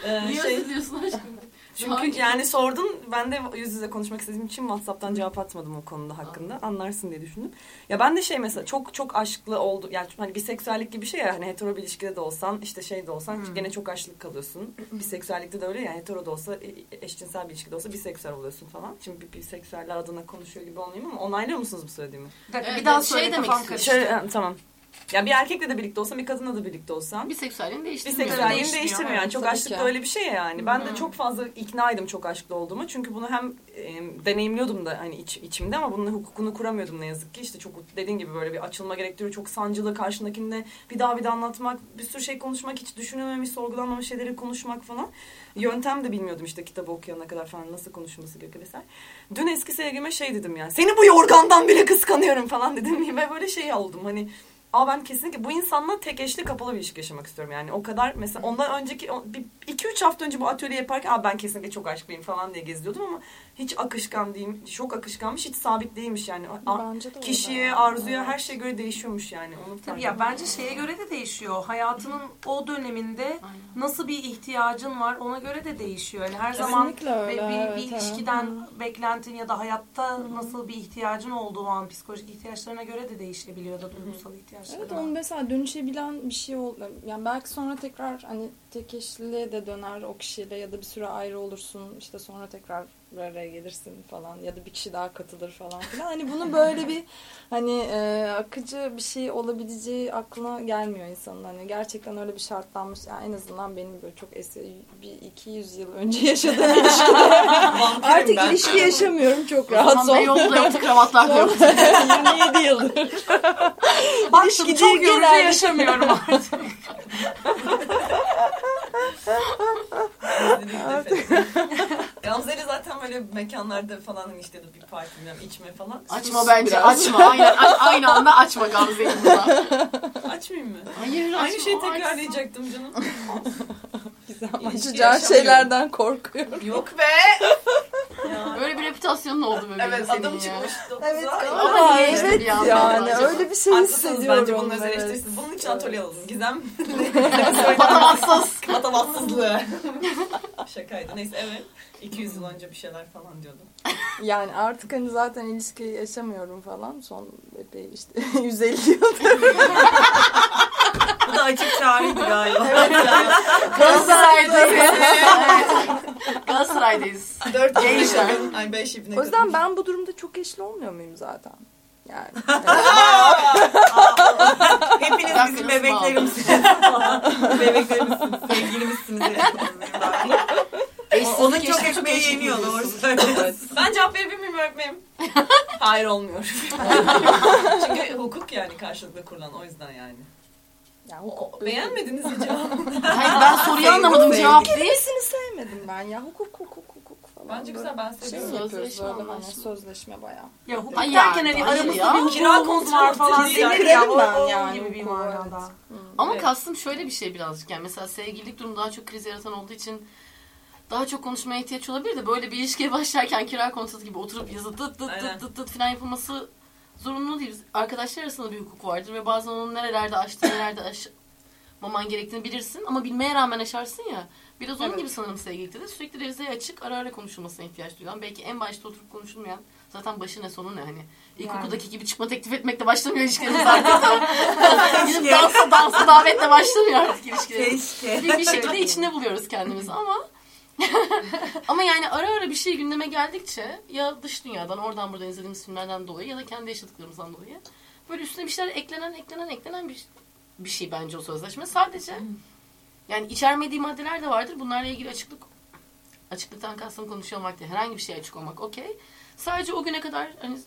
E,
Niye
şey,
üzülüyorsun aşkım?
Çünkü yani sordun ben de yüz yüze konuşmak istediğim için WhatsApp'tan cevap atmadım o konuda hakkında anlarsın diye düşündüm. Ya ben de şey mesela çok çok aşklı oldu yani hani biseksüellik gibi bir şey ya hani hetero bir ilişkide de olsan işte şey de olsan gene çok aşklık kalıyorsun. Biseksüellikte de öyle ya hetero da olsa e- eşcinsel bir ilişkide olsa biseksüel oluyorsun falan. Şimdi bir biseksüeller adına konuşuyor gibi olmayayım ama onaylıyor musunuz bu söylediğimi?
Bir, dakika,
Evet,
bir daha
şey
söyle
demek
kafam
istiyorum.
karıştı.
Şöyle, tamam. Ya bir erkekle de birlikte olsan bir kadınla da birlikte olsan
Biseksüelliğini değiştirmiyor.
Biseksüelliğini değiştirmiyor. Yani çok aşklık da öyle bir şey ya yani. Ben de çok fazla iknaydım çok aşklı olduğumu. Çünkü bunu hem e, deneyimliyordum da hani iç, içimde ama bunun hukukunu kuramıyordum ne yazık ki. İşte çok dediğin gibi böyle bir açılma gerektiriyor. Çok sancılı karşındakine bir daha bir daha anlatmak, bir sürü şey konuşmak, hiç düşünülmemiş, sorgulanmamış şeyleri konuşmak falan. Yöntem de bilmiyordum işte kitabı okuyana kadar falan nasıl konuşulması gerekiyor vesaire. Dün eski sevgime şey dedim yani. Seni bu yorgandan bile kıskanıyorum falan dedim. Ve böyle şey oldum hani Aa ben kesinlikle bu insanla tek eşli kapalı bir ilişki yaşamak istiyorum yani. O kadar mesela ondan önceki 2-3 hafta önce bu atölye yaparken Aa ben kesinlikle çok aşklıyım falan diye geziyordum ama hiç akışkan değilim. Çok akışkanmış, hiç sabit değilmiş yani.
Bence de öyle.
Kişiye, arzuya her şeye göre değişiyormuş yani. Onu
Tabii ya bence şeye göre de değişiyor. Hayatının o döneminde nasıl bir ihtiyacın var ona göre de değişiyor. Yani her zaman
Kesinlikle
bir,
öyle,
bir, bir
evet,
ilişkiden
evet.
beklentin ya da hayatta nasıl bir ihtiyacın olduğu an psikolojik ihtiyaçlarına göre de değişebiliyor da duygusal ihtiyaçlarına.
Evet onun mesela dönüşebilen bir şey oldu. Yani belki sonra tekrar hani tek eşliliğe de döner o kişiyle ya da bir süre ayrı olursun işte sonra tekrar bir araya gelirsin falan ya da bir kişi daha katılır falan filan. Hani bunun böyle bir hani e, akıcı bir şey olabileceği aklına gelmiyor insanın. Hani gerçekten öyle bir şartlanmış. Yani en azından benim böyle çok eski bir 200 yıl önce yaşadığım ilişkide artık
ben.
ilişki yaşamıyorum çok
O
rahat.
zaman Beyoğlu da yoktu, kravatlar da yoktu.
27 yıldır.
Baktım
İlişki
çok yorucu yaşamıyorum artık.
Gamze'yle zaten böyle mekanlarda falan hani işte bir parti bilmem içme falan.
Açma
Sus
bence
biraz.
açma. Aynen, a- aynı anda açma Gamze'yi burada.
Açmayayım mı?
Hayır
Aynı
açma,
şeyi tekrarlayacaktım canım.
Açacağı
yaşamıyorum.
şeylerden korkuyorum.
Yok be. Ya.
Böyle bir reputasyonun oldu bebeğim
Evet
senin
adım
ya.
çıkmış.
Evet,
ama niye
evet
bir yandan
yani
acaba?
öyle bir şey
Haklısınız
hissediyorum.
bence bunun öz
evet.
Bunun için atölye alalım. Gizem.
Patavatsız.
Matavatsızlığı. Şakaydı. Neyse evet. 200 yıl önce bir şeyler falan diyordum.
Yani artık hani zaten ilişki yaşamıyorum falan. Son epey işte 150 yıldır.
Bu da açık çağrıydı galiba.
Galatasaray'dayız. Galatasaray'dayız.
4
Gençler.
Ay 5 ibne
O yüzden ben bu durumda çok eşli olmuyor muyum zaten? Yani.
Hepiniz bizim
kırmızı
bebeklerimsiniz. Bebeklerimsiniz. Sevgilimizsiniz.
Eşsizlik
Onun çok ekmeği yeniyor doğru söylüyorsun.
Ben cevap verebilir miyim öğretmenim? Hayır olmuyor. Çünkü hukuk yani karşılıklı kurulan o yüzden yani.
Yani hukuk
Beğenmediniz mi cevabı?
Hayır ben soruyu anlamadım cevap değil.
Kelimesini sevmedim ben ya. Hukuk hukuk hukuk falan.
Bence güzel ben
Şey
seviyorum.
mi yapıyoruz
Sözleşme,
böyle hani
anlaşma.
sözleşme bayağı.
Ya hukuk
Ay
derken hani
hayır
aramızda
ya.
bir
Kira
var falan
kontratı
denir ya. O,
Ben
o
yani
gibi bir
hukuku,
manada.
Ama
Evet.
kastım şöyle bir şey birazcık yani mesela sevgililik durumu daha çok kriz yaratan olduğu için daha çok konuşmaya ihtiyaç olabilir de böyle bir ilişkiye başlarken kira kontratı gibi oturup yazı tıt tıt
Aynen.
tıt tıt tıt falan yapılması zorunlu değil. Arkadaşlar arasında bir hukuk vardır ve bazen onun nerelerde aştığı nerelerde aşmaman gerektiğini bilirsin ama bilmeye rağmen aşarsın ya. Biraz onun
Evet.
gibi sanırım sevgililikte de sürekli rezeye açık ara ara konuşulmasına ihtiyaç duyulan belki en başta oturup konuşulmayan zaten başı ne sonu ne hani ilkokuldaki gibi çıkma teklif etmekle başlamıyor ilişkilerimiz artık. Gidip dansa, dansa davetle başlamıyor artık ilişkilerimiz
Keşke.
bir, bir şekilde içinde buluyoruz kendimizi ama Ama yani ara ara bir şey gündeme geldikçe ya dış dünyadan oradan buradan izlediğimiz filmlerden dolayı ya da kendi yaşadıklarımızdan dolayı böyle üstüne bir şeyler eklenen eklenen eklenen bir, bir şey bence o sözleşme. Sadece yani içermediği maddeler de vardır. Bunlarla ilgili açıklık açıklıktan kastım konuşuyor olmak değil. Herhangi bir şeye açık olmak okey. Sadece o güne kadar hani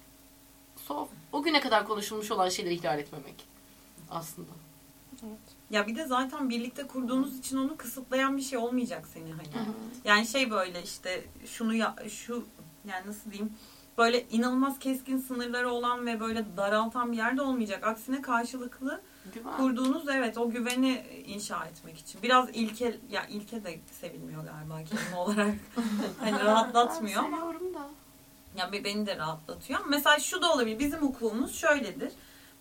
so, o güne kadar konuşulmuş olan şeyleri ihlal etmemek aslında.
Ya bir de zaten birlikte kurduğunuz için onu kısıtlayan bir şey olmayacak seni hani. Yani şey böyle işte şunu ya şu yani nasıl diyeyim böyle inanılmaz keskin sınırları olan ve böyle daraltan bir yerde olmayacak. Aksine karşılıklı
Güven.
kurduğunuz evet o güveni inşa etmek için. Biraz ilke ya ilke de sevilmiyor galiba kelime olarak. hani rahatlatmıyor ama
Seviyorum da.
ya be- beni de rahatlatıyor. Ama mesela şu da olabilir. Bizim hukukumuz şöyledir.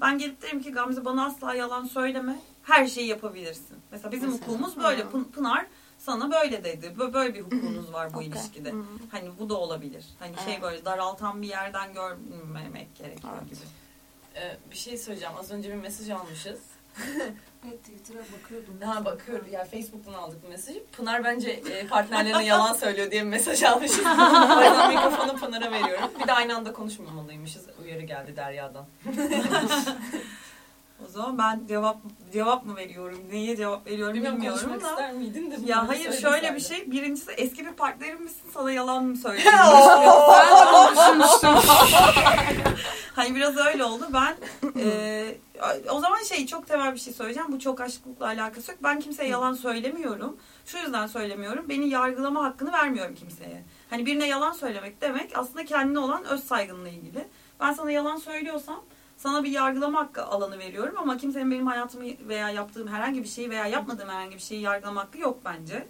Ben gelip derim ki Gamze bana asla yalan söyleme. Her şeyi yapabilirsin. Mesela bizim
Mesela.
hukukumuz böyle.
Hı.
Pın- Pınar sana böyle dedi. Bö- Böyle bir hukukunuz var bu
Okey.
ilişkide.
Hı.
Hani bu da olabilir. Hani şey
Evet.
böyle daraltan bir yerden görmemek gerekiyor
Evet.
gibi.
Ee, bir şey söyleyeceğim. Az önce bir mesaj almışız.
Evet Twitter'a bakıyordum.
Ha bakıyorum. Yani Facebook'tan aldık bu mesajı. Pınar bence e, partnerlerine yalan söylüyor diye bir mesaj almışız. o yüzden mikrofonu Pınar'a veriyorum. Bir de aynı anda konuşmamalıymışız. Uyarı geldi Derya'dan.
O zaman ben cevap cevap mı veriyorum? Neye cevap veriyorum
Bilmiyorum,
bilmiyorum da.
ister miydin de.
Ya hayır şöyle bir şey. Birincisi eski bir partnerim misin sana yalan mı söyledim? hani biraz öyle oldu. Ben e, o zaman şey çok temel bir şey söyleyeceğim. Bu çok aşklıkla alakası yok. Ben kimseye yalan söylemiyorum. Şu yüzden söylemiyorum. Beni yargılama hakkını vermiyorum kimseye. Hani birine yalan söylemek demek aslında kendine olan öz saygınla ilgili. Ben sana yalan söylüyorsam sana bir yargılama hakkı alanı veriyorum ama kimsenin benim hayatımı veya yaptığım herhangi bir şeyi veya yapmadığım herhangi bir şeyi yargılama hakkı yok bence.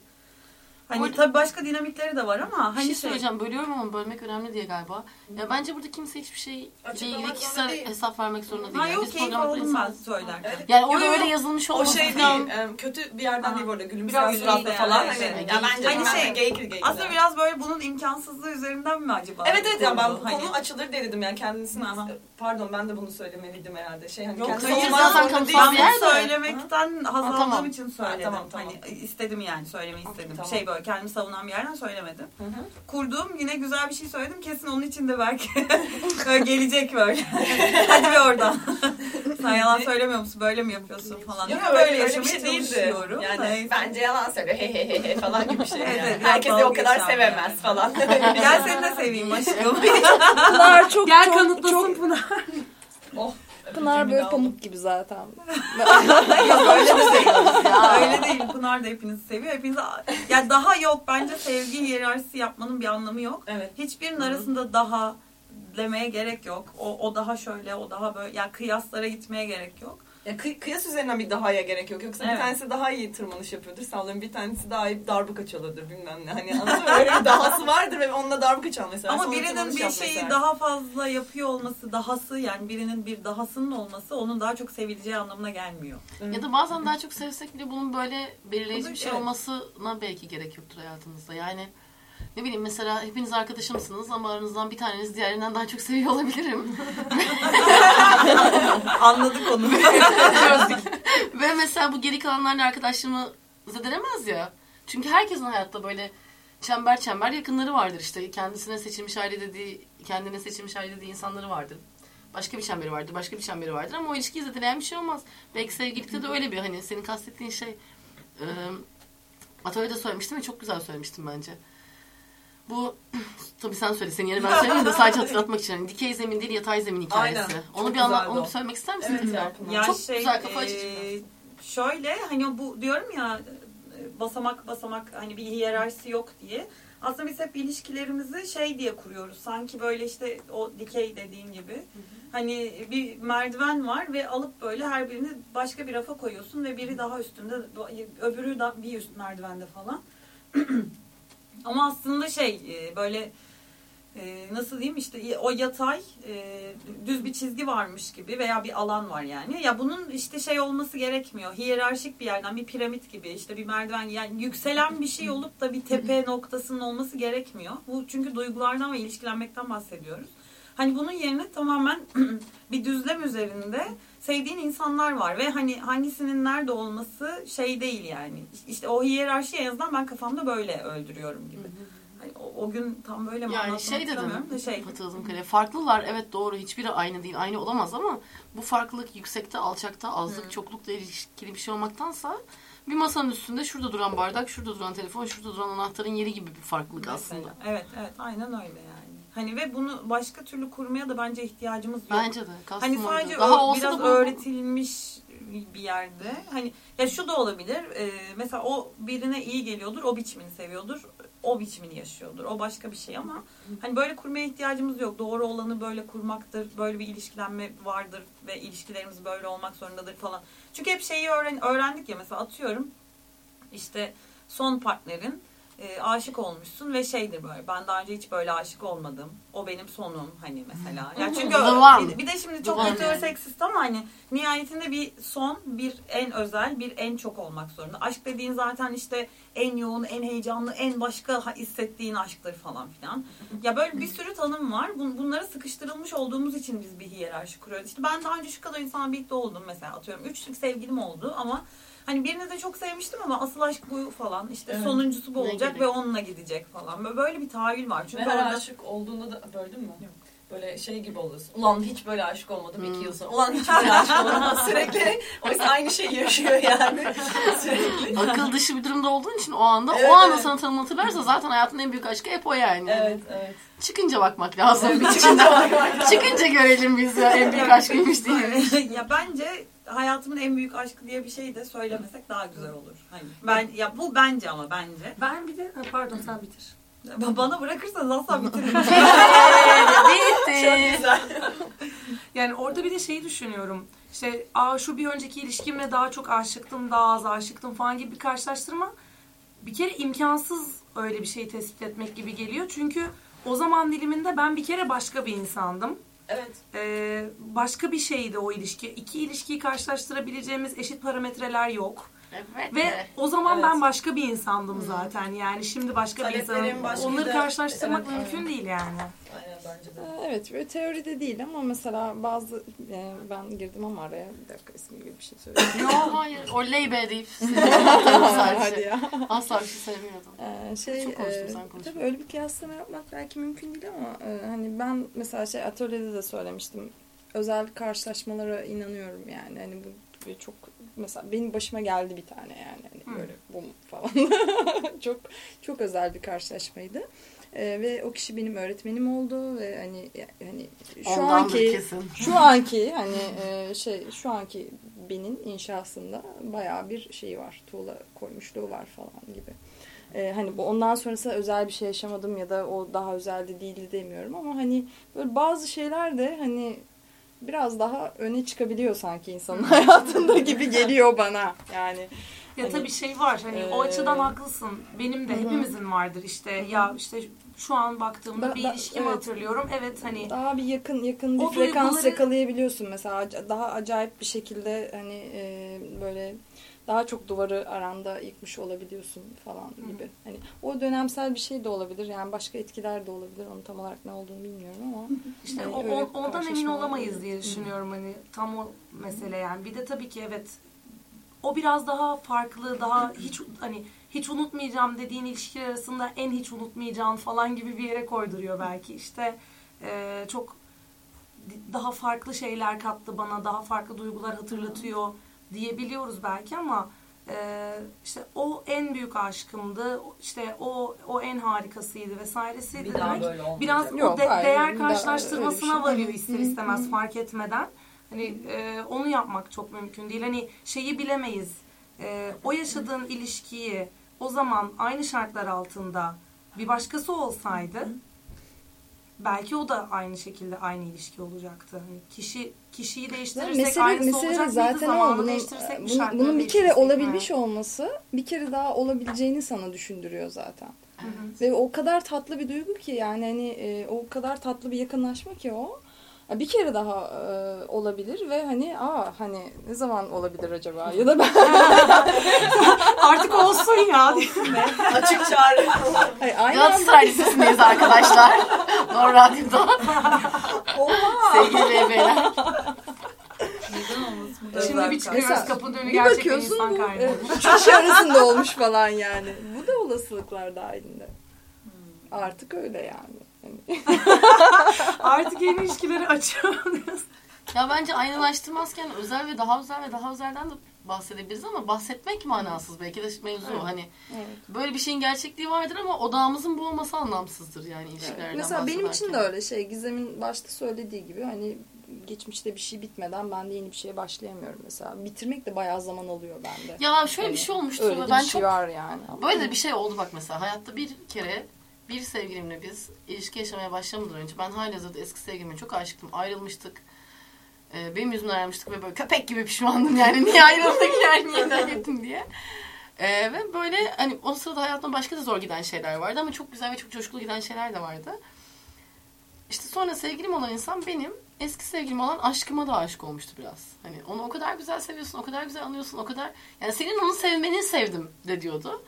Hani
arada-
tabii başka dinamikleri de var ama
Bir
hani
şey söyleyeceğim bölüyorum ama bölmek önemli diye galiba. Ya bence burada kimse hiçbir şeyle
Açıklamak
ilgili kişisel
değil.
hesap vermek zorunda değil.
Ha
Yani
yok
biz
keyif aldım ben söylerken.
Evet.
Yani orada öyle yazılmış
O
olması
şey
falan.
değil. Kötü bir yerden
Aha.
değil bu arada.
Geyik
suratla
yani,
falan. Hani,
evet.
ya bence
Hani
hani
şey,
şey, geyik geyik.
Aslında biraz böyle bunun imkansızlığı üzerinden mi acaba?
Evet evet yani ben bu
Hani-
konu açılır diye dedim yani kendisini
Aha.
pardon ben de bunu söylemeliydim herhalde şey hani
Yok hayır zaten kamusal bir
yerde.
söylemekten haz
Ha,
aldığım için söyledim.
Tamam, tamam.
Hani istedim yani söylemeyi istedim. Şey böyle kendimi savunan bir yerden söylemedim.
Hı hı.
Kurduğum yine güzel bir şey söyledim. Kesin onun için de belki böyle gelecek böyle. Hadi bir oradan. Sen yalan söylemiyor musun? Böyle mi yapıyorsun falan.
Yok
Böyle
öyle, öyle bir şey değildi. Yani
Neyse.
bence yalan söylüyor he he he he falan gibi bir şey.
Evet,
yani.
evet,
Herkes de o kadar sevemez
yani.
falan.
Gel seni de seveyim aşkım.
Pınar çok
Gel
çok,
kanıtlasın
çok
Pınar.
oh.
Pınar böyle
aldım.
pamuk gibi zaten.
Yok öyle de değil. öyle değil. Pınar da hepinizi seviyor. Hepinizi... Yani daha yok. Bence sevgi hiyerarşisi yapmanın bir anlamı yok.
Evet.
Hiçbirinin arasında daha demeye gerek yok. O, o daha şöyle, o daha böyle. Yani kıyaslara gitmeye gerek yok.
Ya kıy- kıyas üzerinden bir dahaya gerek yok. Yoksa
Evet.
bir tanesi daha iyi tırmanış yapıyordur. Sallıyorum bir tanesi daha iyi darbuka çalıyordur bilmem ne. Hani anladın mı? Öyle bir dahası vardır ve onunla darbuka çal mesela.
Ama birinin bir şeyi
mesela.
daha fazla yapıyor olması, dahası yani birinin bir dahasının olması onun daha çok sevileceği anlamına gelmiyor.
Ya da bazen daha çok sevsek bile bunun böyle belirleyici bir şey
evet.
olmasına belki gerek yoktur hayatınızda. Yani ne bileyim mesela hepiniz arkadaşımsınız ama aranızdan bir taneniz diğerinden daha çok seviyor olabilirim.
Anladık onu.
Ve mesela bu geri kalanlarla arkadaşlığımı zedelemez ya. Çünkü herkesin hayatta böyle çember çember yakınları vardır işte. Kendisine seçilmiş aile dediği, kendine seçilmiş aile dediği insanları vardır. Başka bir çemberi vardır, başka bir çemberi vardır ama o ilişkiyi zedeleyen bir şey olmaz. Belki sevgilikte de öyle bir hani senin kastettiğin şey e, atölyede söylemiştim ve çok güzel söylemiştim bence. Bu tabii sen söyle senin yerine ben söyleyeyim de sadece hatırlatmak için. Hani dikey zemin değil yatay zemin hikayesi.
Aynen.
Onu
Çok
bir anla,
güzeldi
onu
o.
söylemek ister misin?
Evet
tekrar?
ya, Pınar.
Ya
Çok
şey,
güzel kafa açıcı.
e, şöyle hani bu diyorum ya basamak basamak hani bir hiyerarşisi yok diye. Aslında biz hep ilişkilerimizi şey diye kuruyoruz. Sanki böyle işte o dikey dediğin gibi. Hani bir merdiven var ve alıp böyle her birini başka bir rafa koyuyorsun ve biri daha üstünde öbürü da bir üst merdivende falan. Ama aslında şey e, böyle e, nasıl diyeyim işte o yatay e, düz bir çizgi varmış gibi veya bir alan var yani. Ya bunun işte şey olması gerekmiyor. Hiyerarşik bir yerden bir piramit gibi işte bir merdiven yani yükselen bir şey olup da bir tepe noktasının olması gerekmiyor. Bu çünkü duygulardan ve ilişkilenmekten bahsediyoruz. Hani bunun yerine tamamen bir düzlem üzerinde sevdiğin insanlar var ve hani hangisinin nerede olması şey değil yani. İşte o hiyerarşiyi en azından ben kafamda böyle öldürüyorum gibi. Hani o, o gün tam böyle mi
Yani şey dedim,
da şey.
Fatih Kale. Farklılar evet doğru hiçbiri aynı değil. Aynı olamaz ama bu farklılık yüksekte, alçakta, azlık, çoklukla ilişkili bir şey olmaktansa bir masanın üstünde şurada duran bardak, şurada duran telefon, şurada duran anahtarın yeri gibi bir farklılık aslında.
Mesela. Evet evet aynen öyle yani. Hani ve bunu başka türlü kurmaya da bence ihtiyacımız yok.
Bence de.
Hani sadece
Daha
ö- biraz
da
öğretilmiş bir yerde. Hani ya şu da olabilir. e, mesela o birine iyi geliyordur. O biçimini seviyordur. O biçimini yaşıyordur. O başka bir şey ama hani böyle kurmaya ihtiyacımız yok. Doğru olanı böyle kurmaktır. Böyle bir ilişkilenme vardır ve ilişkilerimiz böyle olmak zorundadır falan. Çünkü hep şeyi öğren öğrendik ya mesela atıyorum işte son partnerin e, aşık olmuşsun ve şeydir böyle ben daha önce hiç böyle aşık olmadım. O benim sonum hani mesela. Ya çünkü
The one.
bir, bir de şimdi çok heteroseksist ama hani nihayetinde bir son, bir en özel, bir en çok olmak zorunda. Aşk dediğin zaten işte en yoğun, en heyecanlı, en başka hissettiğin aşktır falan filan. Ya böyle bir sürü tanım var. Bun- Bunlara sıkıştırılmış olduğumuz için biz bir hiyerarşi kuruyoruz. İşte ben daha önce şu kadar insan birlikte oldum mesela atıyorum. Üç sevgilim oldu ama Hani birini de çok sevmiştim ama asıl aşk bu falan. İşte
Evet.
sonuncusu bu
Ne
olacak
gerek?
ve onunla gidecek falan. Böyle- Böyle bir tahayyül var.
Ve
Çünkü
her
orada
aşık olduğunda da böldün mü? Böyle şey gibi oluyorsun. Ulan hiç böyle aşık olmadım iki yıl sonra. Ulan hiç böyle aşık olmadım sürekli. Oysa aynı şeyi yaşıyor yani. sürekli.
Akıl dışı bir durumda olduğun için o anda
Evet,
o anda
evet.
sana tanımlatırlarsa zaten hayatın en büyük aşkı hep o yani.
Evet evet.
Çıkınca bakmak lazım.
Evet, çıkınca bakmak lazım.
Çıkınca görelim biz ya en büyük aşkıymış diye.
ya bence hayatımın en büyük aşkı diye bir şey de söylemesek daha güzel olur. Hani ben ya bu bence ama bence.
Ben bir de ha, pardon sen bitir.
Bana bırakırsanız asla bitiririm.
Bitti.
Yani orada bir de şeyi düşünüyorum. İşte Aa, şu bir önceki ilişkimle daha çok aşıktım, daha az aşıktım falan gibi bir karşılaştırma. Bir kere imkansız öyle bir şey tespit etmek gibi geliyor. Çünkü o zaman diliminde ben bir kere başka bir insandım.
Evet.
Ee, başka bir şeydi o ilişki. İki ilişkiyi karşılaştırabileceğimiz eşit parametreler yok.
Evet.
Ve o zaman
Evet.
ben başka bir insandım zaten. Yani şimdi başka bir insanım.
başkaydı.
Onları karşılaştırmak
Evet,
mümkün değil yani.
Aynen bence de.
Ee, Evet ve teoride değil ama mesela bazı e, ben girdim ama araya bir dakika isim gibi bir şey söyleyeyim.
Yo hayır. O leybe deyip
Hadi ya.
Asla bir şey sevmiyordum.
Ee, şey
Çok konuştum,
e,
sen konuş.
tabii öyle bir kıyaslama yapmak belki mümkün değil ama e, hani ben mesela şey atölyede de söylemiştim. Özel karşılaşmalara inanıyorum yani. Hani bu çok mesela benim başıma geldi bir tane yani hani böyle bum falan. çok çok özel bir karşılaşmaydı. E, ve o kişi benim öğretmenim oldu ve hani hani şu
Ondandır
anki şu anki hani e, şey şu anki benim inşasında bayağı bir şey var. Tuğla koymuşluğu var falan gibi. E, hani bu ondan sonrası özel bir şey yaşamadım ya da o daha özeldi değildi demiyorum ama hani böyle bazı şeyler de hani biraz daha öne çıkabiliyor sanki insanın hayatında gibi geliyor bana. Yani
Ya
Hani,
tabii şey var hani o
eee,
açıdan haklısın. Benim de
Hı hı.
hepimizin vardır işte. Ya işte şu an baktığımda
Ben-
bir ilişkimi
evet.
hatırlıyorum. Evet hani
daha bir yakın yakın bir
O
frekans
duyguları-
yakalayabiliyorsun mesela daha acayip bir şekilde hani e, böyle daha çok duvarı aranda yıkmış olabiliyorsun falan gibi. Hani o dönemsel bir şey de olabilir. Yani başka etkiler de olabilir. Onun tam olarak ne olduğunu bilmiyorum ama
işte
hani
o, ondan emin olamayız diye düşünüyorum hani tam o mesele yani. Bir de tabii ki evet o biraz daha farklı, daha hiç hani hiç unutmayacağım dediğin ilişkiler arasında en hiç unutmayacağın falan gibi bir yere koyduruyor belki. İşte eee, çok daha farklı şeyler kattı bana, daha farklı duygular hatırlatıyor diyebiliyoruz belki ama eee, işte o en büyük aşkımdı, işte o o en harikasıydı vesairesiydi
Bir
demek. Biraz o
Yok,
de-
hayır,
değer
daha
karşılaştırmasına
şey.
varıyor ister istemez fark etmeden. Hani e, onu yapmak çok mümkün değil. Hani şeyi bilemeyiz. E, o yaşadığın ilişkiyi o zaman aynı şartlar altında bir başkası olsaydı belki o da aynı şekilde aynı ilişki olacaktı. Hani kişi kişiyi değiştirirsek
mesele,
aynısı
mesele
olacak
zaten
mıydı?
Bunun,
değiştirirsek mi
bunun,
şartları
bunun bir kere
değiştirsek mi?
olabilmiş olması bir kere daha olabileceğini sana düşündürüyor zaten. Ve o kadar tatlı bir duygu ki yani hani e, o kadar tatlı bir yakınlaşma ki o. Bir kere daha e, olabilir ve hani aa hani ne zaman olabilir acaba ya da ben
Artık olsun ya.
Açık çağrı.
Hayır, aynı anda
Galatasaray Lisesi'ndeyiz arkadaşlar. Nor Radyo'da. Sevgili beyler.
Şimdi bir çıkıyoruz
Mesela
kapının önü
bir
gerçekten
bakıyorsun
insan
bu
kaynağı.
e, üç kişi arasında olmuş falan yani. Bu da olasılıklar dahilinde. Artık öyle yani. Hani
Artık yeni ilişkileri açıyor.
Ya bence aynalaştırmazken özel ve daha özel ve daha özelden de bahsedebiliriz ama bahsetmek manasız belki de mevzu o. hani
Evet.
böyle bir şeyin gerçekliği vardır ama odağımızın bu olması anlamsızdır yani ilişkilerden
Mesela benim için de öyle şey. Gizem'in başta söylediği gibi hani geçmişte bir şey bitmeden ben de yeni bir şeye başlayamıyorum mesela. Bitirmek de bayağı zaman alıyor bende.
Ya şöyle
Hani
bir şey olmuştu
Öyle
ben
bir şey
çok
var yani.
Böyle de bir şey oldu bak mesela. Hayatta bir kere bir sevgilimle biz ilişki yaşamaya başlamadan önce ben halihazırda eski sevgilime çok aşıktım. Ayrılmıştık. Ee, benim yüzümden ayrılmıştık ve böyle köpek gibi pişmandım yani. Niye ayrıldık yani niye terk ettim diye. Ee, ve böyle hani o sırada hayatımda başka da zor giden şeyler vardı ama çok güzel ve çok coşkulu giden şeyler de vardı. İşte sonra sevgilim olan insan benim eski sevgilim olan aşkıma da aşık olmuştu biraz. Hani onu o kadar güzel seviyorsun, o kadar güzel anlıyorsun, o kadar... Yani senin onu sevmeni sevdim de diyordu.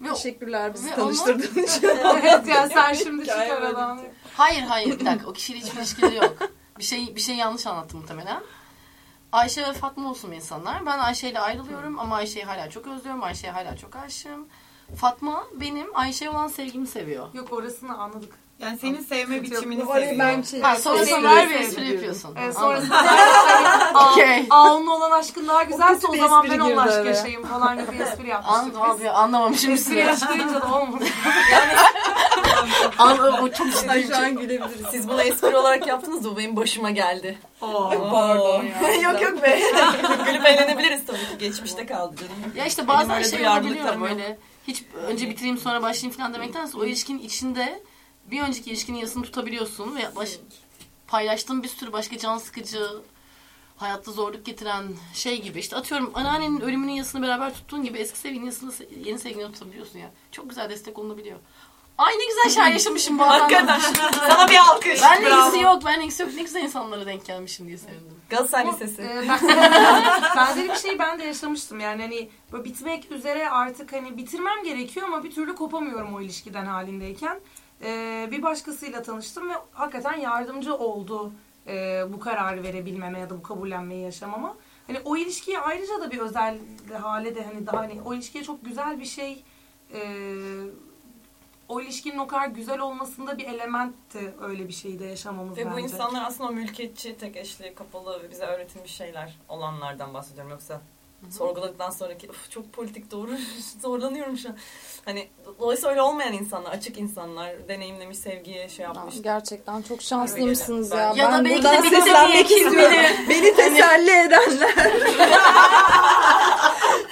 Ve o-
Teşekkürler bizi
Ve
tanıştırdığın için.
evet ya sen şimdi
Hikaye
çıkar
böyle
adam.
Hayır hayır bir dakika o kişiyle hiçbir ilişkileri yok. Bir şey bir şey yanlış anlattım muhtemelen. Ayşe ve Fatma olsun insanlar. Ben Ayşe ile ayrılıyorum ama Ayşe'yi hala çok özlüyorum. Ayşe'ye hala çok aşığım. Fatma benim Ayşe'ye olan sevgimi seviyor.
Yok orasını anladık.
Yani senin sevme biçimini seviyor.
ben şey...
Ha, sonrasında ver bir espri yapıyorsun. Anladım.
sonrasında Aa, onun olan aşkın daha güzelse o
bir
zaman ben onunla aşk yaşayayım falan gibi espri yapmıştık
Anladım abi anlamamışım bir
Espri
süre.
yaşayınca da olmadı.
Anladım o çok ciddi.
şu an gülebiliriz.
Siz bunu espri olarak yaptınız da bu benim başıma geldi.
Pardon ya.
yok yok be. Gülüp eğlenebiliriz tabii ki. Geçmişte kaldı canım.
Ya işte bazen şey olabiliyor böyle. Hiç önce bitireyim sonra başlayayım falan demektense o ilişkinin içinde bir önceki ilişkinin yarısını tutabiliyorsun ve baş, paylaştığın bir sürü başka can sıkıcı hayatta zorluk getiren şey gibi. İşte atıyorum anneannenin ölümünün yasını beraber tuttuğun gibi eski sevgilinin yasını yeni sevgilini tutabiliyorsun ya. Çok güzel destek olunabiliyor. Ay ne güzel şeyler yaşamışım bu adamla.
Sana bir alkış.
Ben de
Bravo.
ilgisi yok, ben de ilgisi yok. Ne güzel insanlara denk gelmişim diye sevindim.
Galatasaray Lisesi.
e, ben, benzeri bir şey ben de yaşamıştım. Yani hani böyle bitmek üzere artık hani bitirmem gerekiyor ama bir türlü kopamıyorum o ilişkiden halindeyken. E, bir başkasıyla tanıştım ve hakikaten yardımcı oldu e, bu kararı verebilmeme ya da bu kabullenmeyi yaşamama. Hani o ilişkiye ayrıca da bir özel hale de hani daha hani o ilişkiye çok güzel bir şey e, o ilişkinin o kadar güzel olmasında bir elementti öyle bir şeyi de yaşamamız
Ve
bence.
bu insanlar aslında o mülkiyetçi, tek eşli, kapalı bize öğretilmiş şeyler olanlardan bahsediyorum. Yoksa sorguladıktan sonraki "Uf, çok politik doğru zorlanıyorum şu an. Hani dolayısıyla öyle olmayan insanlar, açık insanlar, deneyimlemiş sevgiye şey yapmış.
Gerçekten çok şanslıymışsınız ya.
Ya da
ben
belki
buradan
de bitti
seslenmek istiyorum. Beni teselli edenler.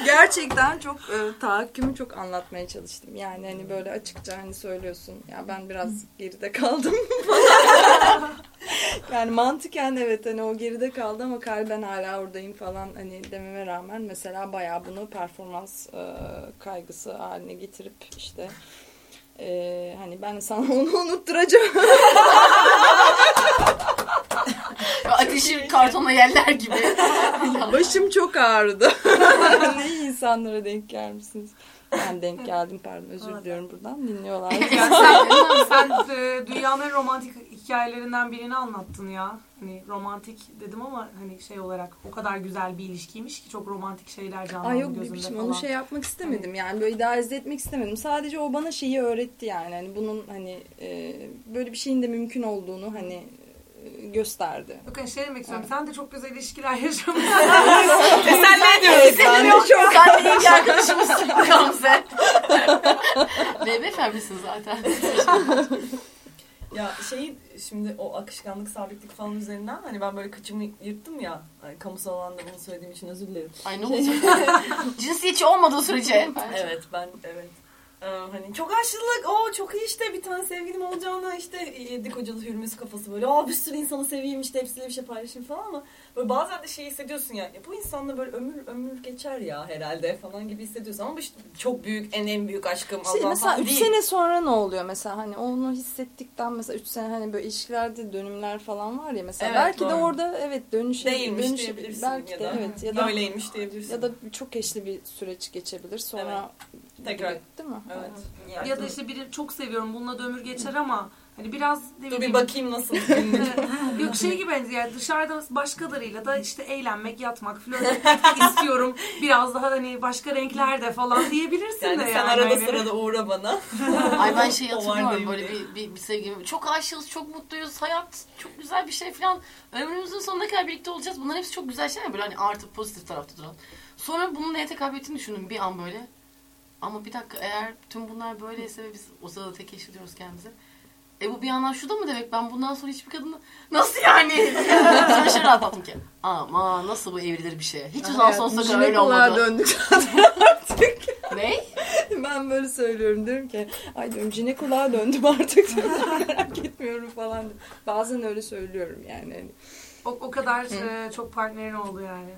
Gerçekten çok e, tahakkümü çok anlatmaya çalıştım. Yani hani böyle açıkça hani söylüyorsun. Ya ben biraz geride kaldım. yani mantıken evet hani o geride kaldı ama kalben hala oradayım falan hani dememe rağmen mesela bayağı bunu performans e, kaygısı haline getirip işte e, hani ben sana onu unutturacağım.
Ateşi kartonla yerler gibi.
Başım çok ağrıdı. ne iyi insanlara denk gelmişsiniz. Ben denk geldim pardon özür diliyorum buradan dinliyorlar.
Yani sen, sen e, dünyanın romantik hikayelerinden birini anlattın ya. Hani romantik dedim ama hani şey olarak o kadar güzel bir ilişkiymiş ki çok romantik şeyler canlandı
Ay yok
gözümde
biçim
falan.
onu şey yapmak istemedim yani böyle idealize etmek istemedim. Sadece o bana şeyi öğretti yani hani bunun hani e, böyle bir şeyin de mümkün olduğunu hani e, gösterdi.
Yok hani şey demek istiyorum. Sen de çok güzel ilişkiler yaşamışsın.
Teselli ediyoruz.
Ben de çok
Sen de iyi arkadaşımızsın Gamze. Ve beyefendisin zaten.
Ya şey şimdi o akışkanlık, sabitlik falan üzerinden hani ben böyle kıçımı yırttım ya. Hani kamusal alanda bunu söylediğim için özür dilerim.
Ay ne olacak? Cinsiyetçi olmadığı sürece.
Evet ben evet. Ee, hani çok aşırılık, o çok iyi işte bir tane sevgilim olacağına işte yedi kocalı hürmüz kafası böyle. Aa bir sürü insanı seveyim işte hepsiyle bir şey paylaşayım falan ama böyle bazen de şey hissediyorsun ya, ya bu insanla böyle ömür ömür geçer ya herhalde falan gibi hissediyorsun ama işte çok büyük en en büyük aşkım
Şey,
Allah
mesela
falan
3
değil.
sene sonra ne oluyor mesela hani onu hissettikten mesela 3 sene hani böyle ilişkilerde dönümler falan var ya mesela
Evet,
belki de
doğru.
orada evet dönüşe
Değilmiş
dönüşe-
diyebilirsin
belki
ya
de
da,
evet ya da
böyleymiş diyebilirsin.
ya da çok eşli bir süreç geçebilir sonra
Tekrar.
değil mi?
Evet.
ya da işte biri çok seviyorum bununla da ömür geçer ama Hani biraz ne
Dur bir bakayım nasıl.
Yok şey gibi yani dışarıda başkalarıyla da işte eğlenmek, yatmak, flört etmek istiyorum. Biraz daha hani başka renklerde falan diyebilirsin
Yani
de
sen
yani.
arada
Hani.
sırada uğra bana.
Ay ben şey hatırlıyorum böyle bir, bir, bir sevgilimi. Çok aşığız, çok mutluyuz. Hayat çok güzel bir şey falan. Ömrümüzün sonuna kadar birlikte olacağız. Bunların hepsi çok güzel şeyler. Böyle hani artı pozitif tarafta duran. Sonra bunun neye tekabül ettiğini düşündüm bir an böyle. Ama bir dakika eğer tüm bunlar böyleyse ve biz o sırada tek yaşıyoruz kendimize. E bu bir yandan şu da mı demek? Ben bundan sonra hiçbir kadınla... Nasıl yani? Sonra şey rahatlattım ki. Ama nasıl bu evrilir bir şey? Hiç uzan sonsuza kadar öyle olmadı.
döndük.
ne?
ben böyle söylüyorum diyorum ki ay diyorum jinekoloğa döndüm artık merak etmiyorum falan. diyorum. Bazen öyle söylüyorum yani.
O, o kadar e, çok partnerin oldu yani.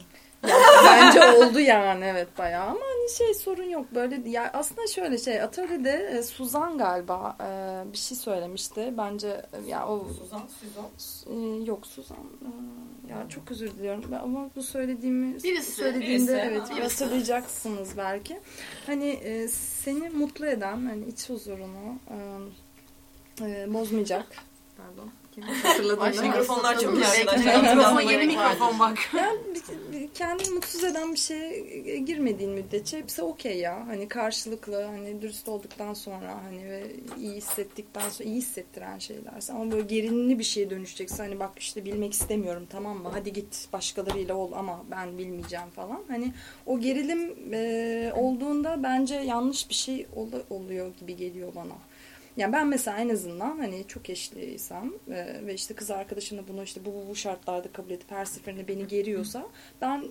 Bence oldu yani evet bayağı. Ama hani şey sorun yok. Böyle ya aslında şöyle şey atölyede e, Suzan galiba e, bir şey söylemişti. Bence e, ya o
Suzan, Suzan.
e, yok Suzan e, ya çok özür diliyorum. Ben- ama bu söylediğimi
Birisi,
söylediğimde
birisi.
evet
Birisi.
hatırlayacaksınız belki. Hani e, seni mutlu eden hani iç huzurunu e, e, bozmayacak. Pardon kim hatırladın
Ay,
değil mi?
Mikrofonlar çok
mikrofon
yeni mikrofon bak.
Yani kendini mutsuz eden bir şeye girmediğin müddetçe hepsi okey ya. Hani karşılıklı hani dürüst olduktan sonra hani ve iyi hissettikten sonra iyi hissettiren şeylerse ama böyle gerilimli bir şeye dönüşecekse hani bak işte bilmek istemiyorum tamam mı hadi git başkalarıyla ol ama ben bilmeyeceğim falan. Hani o gerilim e, olduğunda bence yanlış bir şey ol- oluyor gibi geliyor bana. Yani ben mesela en azından hani çok eşliysem e, ve işte kız arkadaşım da bunu işte bu, bu bu şartlarda kabul edip her seferinde beni geriyorsa ben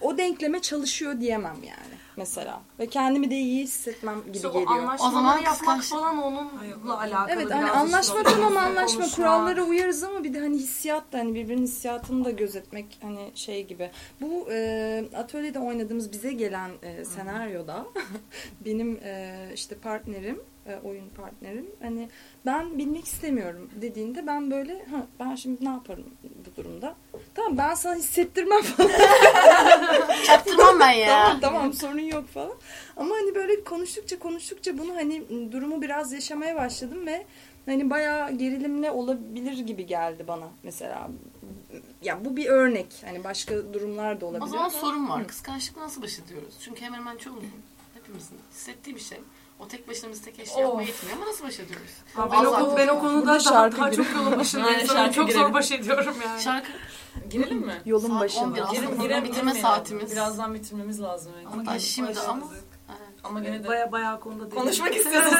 o denkleme çalışıyor diyemem yani mesela. Ve kendimi de iyi hissetmem gibi
İşte o
geliyor.
anlaşmaları
O zaman
yapmak
kıskanç-
falan onunla alakalı.
Evet hani anlaşma
o
tamam anlaşma kurallara uyarız ama bir de hani hissiyat da hani birbirinin hissiyatını da gözetmek hani şey gibi. Bu e, atölyede oynadığımız bize gelen e, senaryoda benim e, işte partnerim e, oyun partnerim hani ben bilmek istemiyorum dediğinde ben böyle ha, ben şimdi ne yaparım bu durumda? Tamam ben sana hissettirmem falan.
Çaktırmam ben ya.
tamam tamam sorun yok falan. Ama hani böyle konuştukça konuştukça bunu hani durumu biraz yaşamaya başladım ve hani bayağı gerilimli olabilir gibi geldi bana mesela. Ya bu bir örnek. Hani başka durumlar da olabilir.
O zaman
ama-
sorun var. Kıskançlıkla nasıl baş ediyoruz? Çünkü hemen hemen çoğumuzun, hepimizin hissettiği bir şey. O tek başına biz tek eşya yapmaya yetmiyor ama nasıl baş ediyoruz?
Ha, ben, o, ben o konuda daha,
şarkı
daha çok yola başındayım. Sanırım
şarkı
çok
girelim.
zor baş ediyorum yani.
Şarkı
Girelim mi?
Yolun
Saat
başında.
11 aslında
Girelim, girelim,
bitirme saatimiz.
Birazdan bitirmemiz lazım.
Ama şimdi ama
Ama gene de
Baya baya konuda değil.
konuşmak istiyorsun.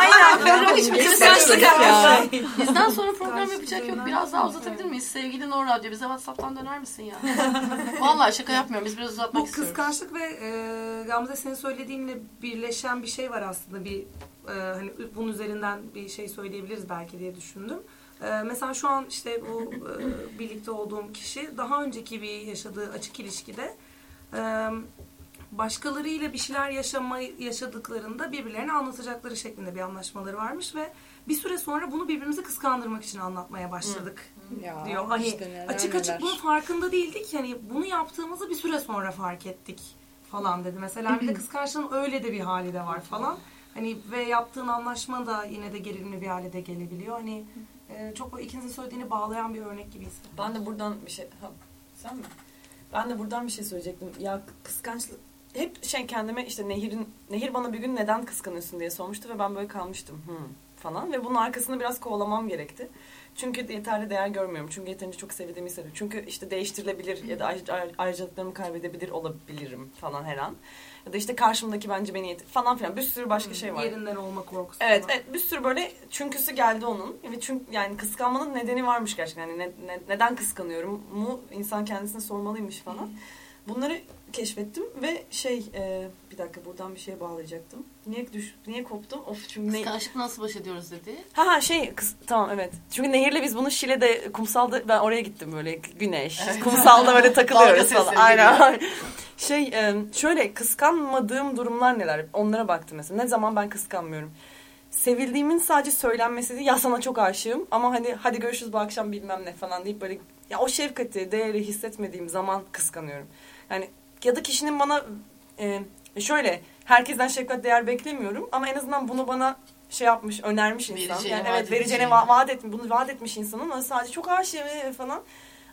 Aynen.
Kıskançlık
yapmışlar.
Bizden sonra program yapacak yok. Biraz daha uzatabilir miyiz? Sevgili No Radyo bize WhatsApp'tan döner misin ya? Vallahi şaka yapmıyorum. Biz biraz uzatmak
Bu
istiyoruz.
kıskançlık ve e, Gamze senin söylediğinle birleşen bir şey var aslında. Bir e, hani bunun üzerinden bir şey söyleyebiliriz belki diye düşündüm. E, mesela şu an işte bu e, birlikte olduğum kişi daha önceki bir yaşadığı açık ilişkide e, başkalarıyla bir şeyler yaşama, yaşadıklarında birbirlerine anlatacakları şeklinde bir anlaşmaları varmış ve bir süre sonra bunu birbirimize kıskandırmak için anlatmaya başladık
Ya,
diyor. Hani
işte neler
açık açık
neler.
bunun farkında değildik. Hani bunu yaptığımızı bir süre sonra fark ettik falan dedi. Mesela bir de kıskançlığın öyle de bir hali de var falan. Hani ve yaptığın anlaşma da yine de gerilimli bir hale de gelebiliyor. Hani e, çok o ikinizin söylediğini bağlayan bir örnek gibi hissettim.
Ben de buradan bir şey... Ha, sen mi? Ben de buradan bir şey söyleyecektim. Ya kıskançlık... Hep şey kendime işte Nehir'in... Nehir bana bir gün neden kıskanıyorsun diye sormuştu ve ben böyle kalmıştım. Hmm, falan. Ve bunun arkasını biraz kovalamam gerekti. Çünkü yeterli değer görmüyorum. Çünkü yeterince çok sevdiğimi hissediyorum. Çünkü işte değiştirilebilir ya da ayrı- ayrı- ayrıcalıklarımı kaybedebilir olabilirim falan her an. Ya da işte karşımdaki bence beni yet- falan filan bir sürü başka şey var.
Yerinden olma korkusu.
Evet,
falan.
evet bir sürü böyle çünküsü geldi onun ve çünkü yani kıskanmanın nedeni varmış gerçekten. Yani ne- ne- neden kıskanıyorum mu insan kendisine sormalıymış falan. Bunları keşfettim ve şey e, bir dakika buradan bir şeye bağlayacaktım. Niye düş niye koptum? Of çünkü ne,
Kıskançlıkla nasıl baş ediyoruz dedi.
Ha ha şey kız, tamam evet. Çünkü Nehir'le biz bunu Şile'de kumsalda ben oraya gittim böyle güneş. Kumsalda böyle takılıyoruz falan. Aynen. şey e, şöyle kıskanmadığım durumlar neler? Onlara baktım mesela. Ne zaman ben kıskanmıyorum. Sevildiğimin sadece söylenmesi değil. Ya sana çok aşığım ama hani hadi görüşürüz bu akşam bilmem ne falan deyip böyle ya o şefkati, değeri hissetmediğim zaman kıskanıyorum. Yani ya da kişinin bana e, şöyle herkesten şefkat değer beklemiyorum ama en azından bunu bana şey yapmış, önermiş insan.
Vereceğini
yani evet vereceğini
edeceğini.
va- vaat etmiş, bunu vaat etmiş insanın ama sadece çok aşığım e, falan.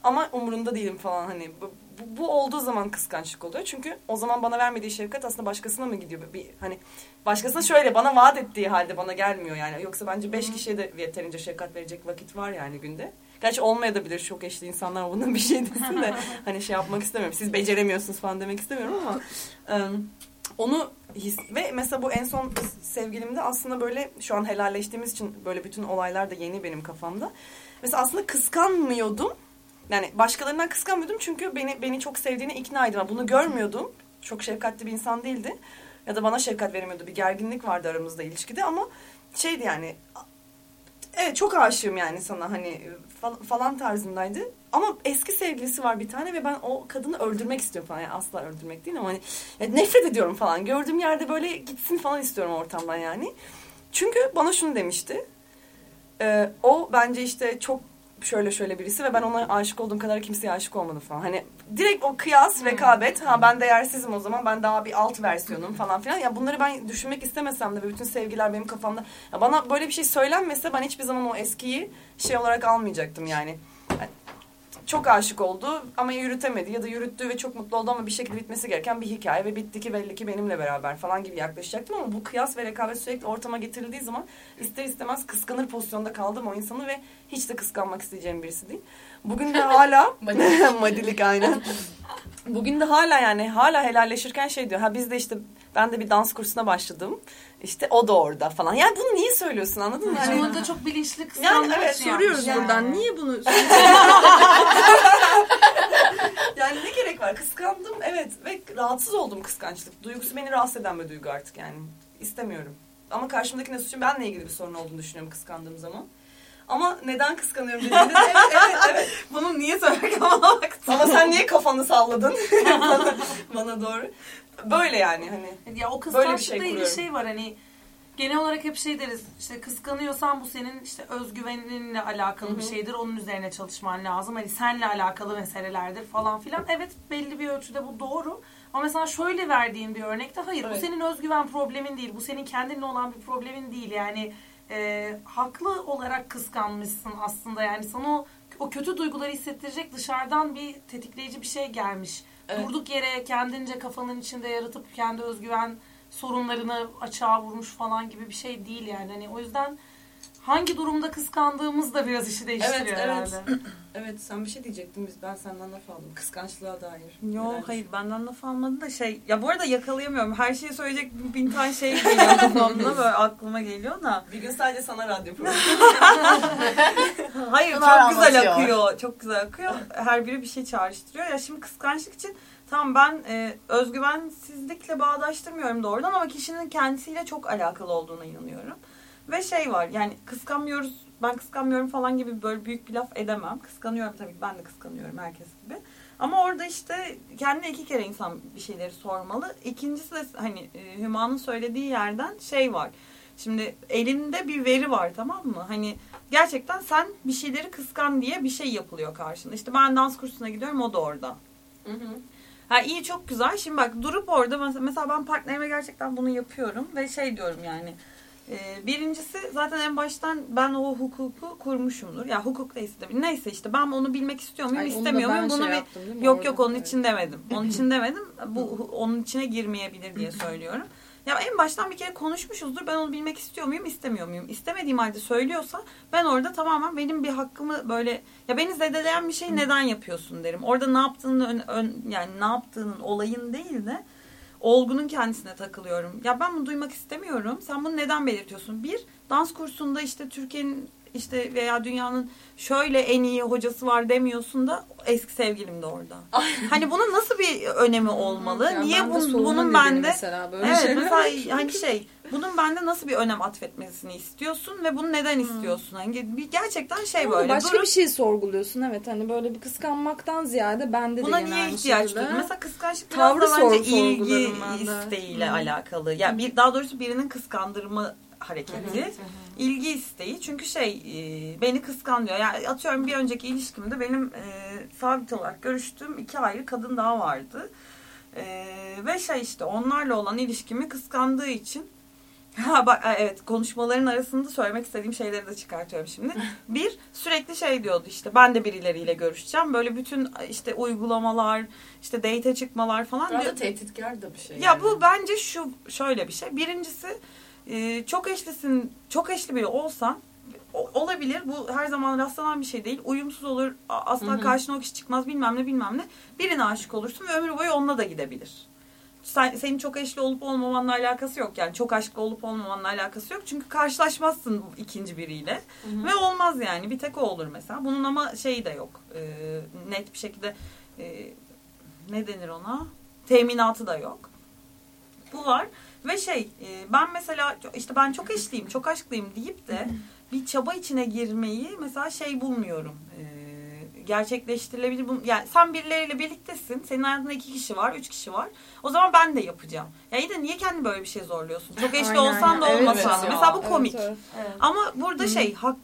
Ama umurunda değilim falan hani bu, bu, bu olduğu zaman kıskançlık oluyor. Çünkü o zaman bana vermediği şefkat aslında başkasına mı gidiyor? Bir hani başkasına şöyle bana vaat ettiği halde bana gelmiyor yani. Yoksa bence beş kişiye de yeterince şefkat verecek vakit var yani günde. Gerçi olmayabilir çok eşli insanlar bunun bir şey desin de hani şey yapmak istemiyorum. Siz beceremiyorsunuz falan demek istemiyorum ama ım, onu his ve mesela bu en son sevgilimde aslında böyle şu an helalleştiğimiz için böyle bütün olaylar da yeni benim kafamda. Mesela aslında kıskanmıyordum. Yani başkalarından kıskanmıyordum çünkü beni beni çok sevdiğine ikna edildim. Bunu görmüyordum. Çok şefkatli bir insan değildi. Ya da bana şefkat veremiyordu. Bir gerginlik vardı aramızda ilişkide ama şeydi yani evet çok aşığım yani sana hani fal- falan tarzındaydı. Ama eski sevgilisi var bir tane ve ben o kadını öldürmek istiyorum falan. Yani asla öldürmek değil ama hani nefret ediyorum falan. Gördüğüm yerde böyle gitsin falan istiyorum ortamdan yani. Çünkü bana şunu demişti. Ee, o bence işte çok şöyle şöyle birisi ve ben ona aşık olduğum kadar kimseye aşık olmadım falan. Hani direkt o kıyas, rekabet. Ha ben değersizim o zaman. Ben daha bir alt versiyonum falan filan. Ya bunları ben düşünmek istemesem de ve bütün sevgiler benim kafamda. Ya bana böyle bir şey söylenmese ben hiçbir zaman o eskiyi şey olarak almayacaktım yani. Yani çok aşık oldu ama yürütemedi ya da yürüttü ve çok mutlu oldu ama bir şekilde bitmesi gereken bir hikaye ve bitti ki belli ki benimle beraber falan gibi yaklaşacaktım ama bu kıyas ve rekabet sürekli ortama getirildiği zaman ister istemez kıskanır pozisyonda kaldım o insanı ve hiç de kıskanmak isteyeceğim birisi değil. Bugün de hala madilik aynen. Bugün de hala yani hala helalleşirken şey diyor. Ha biz de işte ben de bir dans kursuna başladım. İşte o da orada falan. Yani bunu niye söylüyorsun anladın mı?
Yani
Yani,
burada çok bilinçli
Yani
kıskanmak
evet,
Soruyoruz
yapmış
buradan
yani.
niye bunu
yani ne gerek var? Kıskandım evet ve rahatsız oldum kıskançlık. Duygusu beni rahatsız eden bir duygu artık yani. İstemiyorum. Ama karşımdakine suçun benle ilgili bir sorun olduğunu düşünüyorum kıskandığım zaman. Ama neden kıskanıyorum dediğinde evet evet evet.
Bunu niye bana baktın?
Ama sen niye kafanı salladın bana, bana doğru. Böyle yani hani.
Ya o kıskançlıkla
şey
ilgili
kuruyorum.
şey var hani. Genel olarak hep şey deriz işte kıskanıyorsan bu senin işte özgüveninle alakalı bir şeydir onun üzerine çalışman lazım. Hani senle alakalı meselelerdir falan filan. Evet belli bir ölçüde bu doğru. Ama mesela şöyle verdiğin bir örnekte hayır
Evet.
bu senin özgüven problemin değil bu senin kendinle olan bir problemin değil. Yani e, haklı olarak kıskanmışsın aslında. Yani sana o, o kötü duyguları hissettirecek dışarıdan bir tetikleyici bir şey gelmiş
Evet.
durduk yere kendince kafanın içinde yaratıp kendi özgüven sorunlarını açığa vurmuş falan gibi bir şey değil yani. Hani o yüzden hangi durumda kıskandığımız da biraz işi değiştiriyor
Evet, evet.
herhalde.
Evet sen bir şey diyecektin biz ben senden laf aldım. Kıskançlığa dair.
Yok
Neler
hayır benden laf almadı da şey ya bu arada yakalayamıyorum. Her şeyi söyleyecek bin tane şey geliyor kafamda böyle aklıma geliyor da.
Bir gün sadece sana radyo programı.
Hayır
Bunlar
çok güzel
anlatıyor.
akıyor. Çok güzel akıyor. Her biri bir şey çağrıştırıyor. Ya şimdi kıskançlık için tamam ben e, özgüvensizlikle bağdaştırmıyorum doğrudan ama kişinin kendisiyle çok alakalı olduğuna inanıyorum. Ve şey var yani kıskanmıyoruz ben kıskanmıyorum falan gibi böyle büyük bir laf edemem. Kıskanıyorum tabii ki ben de kıskanıyorum herkes gibi. Ama orada işte kendine iki kere insan bir şeyleri sormalı. İkincisi de hani e, Hüma'nın söylediği yerden şey var. Şimdi elinde bir veri var tamam mı? Hani gerçekten sen bir şeyleri kıskan diye bir şey yapılıyor karşında. İşte ben dans kursuna gidiyorum o da orada.
Hı hı.
Ha iyi çok güzel. Şimdi bak durup orada mesela, mesela ben partnerime gerçekten bunu yapıyorum ve şey diyorum yani. E, birincisi zaten en baştan ben o hukuku kurmuşumdur. Ya hukuk neyse de neyse işte ben onu bilmek istiyor muyum
Ay,
istemiyor muyum bunu
şey
bir
yaptım
Yok
orada?
yok onun
Evet.
için demedim. Onun için demedim. Bu onun içine girmeyebilir diye söylüyorum. Ya en baştan bir kere konuşmuşuzdur. Ben onu bilmek istiyor muyum, istemiyor muyum? İstemediğim halde söylüyorsa ben orada tamamen benim bir hakkımı böyle ya beni zedeleyen bir şey neden yapıyorsun derim. Orada ne yaptığını ön- ön- yani ne yaptığının olayın değil de olgunun kendisine takılıyorum. Ya ben bunu duymak istemiyorum. Sen bunu neden belirtiyorsun? Bir, dans kursunda işte Türkiye'nin işte veya dünyanın şöyle en iyi hocası var demiyorsun da eski sevgilim de orada. hani bunun nasıl bir önemi olmalı?
Ya
Niye
ben
bunun
nedeni
bende
mesela böyle
Evet mesela hani şey bunun bende nasıl bir önem atfetmesini istiyorsun ve bunu neden istiyorsun? Hani bir gerçekten şey
Ama
böyle.
başka
durup
bir şey sorguluyorsun evet hani böyle bir kıskanmaktan ziyade bende
buna
de
niye ihtiyaç duydun? Mesela kıskançlık biraz
Tavrı
da bence ilgi isteğiyle
Hı.
alakalı. Ya bir daha doğrusu birinin kıskandırma hareketi. ilgi isteği. Çünkü şey e, beni kıskanıyor. Yani atıyorum bir önceki ilişkimde benim e, sabit olarak görüştüğüm iki ayrı kadın daha vardı. E, ve şey işte onlarla olan ilişkimi kıskandığı için Ha bak evet konuşmaların arasında söylemek istediğim şeyleri de çıkartıyorum şimdi. Bir sürekli şey diyordu işte ben de birileriyle görüşeceğim. Böyle bütün işte uygulamalar, işte date çıkmalar falan.
Biraz da tehditkar da bir şey.
Ya
yani.
bu bence şu şöyle bir şey. Birincisi e, çok eşlisin, çok eşli biri olsan olabilir. Bu her zaman rastlanan bir şey değil. Uyumsuz olur. Asla karşına o kişi çıkmaz bilmem ne bilmem ne. Birine aşık olursun ve ömür boyu onunla da gidebilir. Sen, senin çok eşli olup olmamanla alakası yok. Yani çok aşklı olup olmamanla alakası yok. Çünkü karşılaşmazsın ikinci biriyle. Ve olmaz yani. Bir tek o olur mesela. Bunun ama şeyi de yok. E, net bir şekilde e, ne denir ona? Teminatı da yok. Bu var. Ve şey e, ben mesela işte ben çok eşliyim, çok aşklıyım deyip de bir çaba içine girmeyi mesela şey bulmuyorum. E, gerçekleştirilebilir. Yani sen birileriyle birliktesin. Senin hayatında iki kişi var, üç kişi var. O zaman ben de yapacağım. Ya iyi de niye kendi böyle bir şey zorluyorsun? Çok eşli
Aynen,
olsan da
evet,
olmasan da.
evet ya.
Mesela bu
Evet,
komik.
evet.
Ama burada şey hak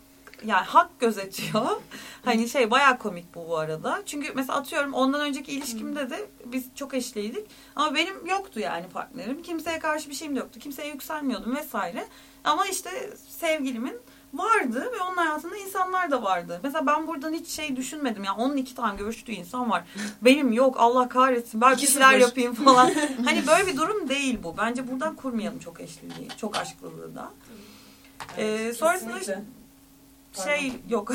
yani hak gözetiyor. hani şey bayağı komik bu bu arada. Çünkü mesela atıyorum ondan önceki ilişkimde de biz çok eşliydik. Ama benim yoktu yani partnerim. Kimseye karşı bir şeyim de yoktu. Kimseye yükselmiyordum vesaire. Ama işte sevgilimin vardı ve onun hayatında insanlar da vardı. Mesela ben buradan hiç şey düşünmedim. Ya onun iki tane görüştüğü insan var. Benim yok Allah kahretsin. Ben bir şeyler yapayım falan. hani böyle bir durum değil bu. Bence buradan kurmayalım çok eşliliği. Çok aşklılığı da. Ee, sonrasında
Kesinlikle.
şey yok.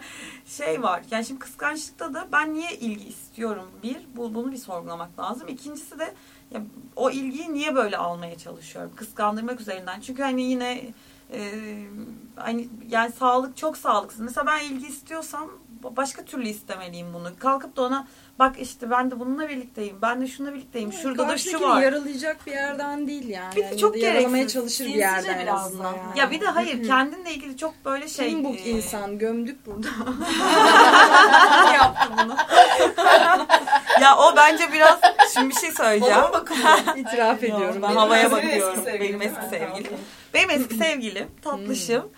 şey var. Yani şimdi kıskançlıkta da ben niye ilgi istiyorum? Bir, bu, bunu bir sorgulamak lazım. İkincisi de ya, o ilgiyi niye böyle almaya çalışıyorum? Kıskandırmak üzerinden. Çünkü hani yine e, hani yani sağlık çok sağlıksız. Mesela ben ilgi istiyorsam başka türlü istemeliyim bunu. Kalkıp da ona bak işte ben de bununla birlikteyim. Ben de şununla birlikteyim. Şurada da şu var.
yaralayacak bir yerden değil yani.
Bir de
Yani
çok
ya da yaralamaya çalışır bir yerden en azından.
yani.
Ya bir de hayır kendinle ilgili çok böyle şey.
Kim bu
e,
insan? Gömdük burada.
yaptı bunu. ya o bence biraz şimdi bir şey söyleyeceğim.
İtiraf ediyorum.
Ben havaya bakıyorum. Benim eski sevgilim. Benim eski sevgilim, tatlışım,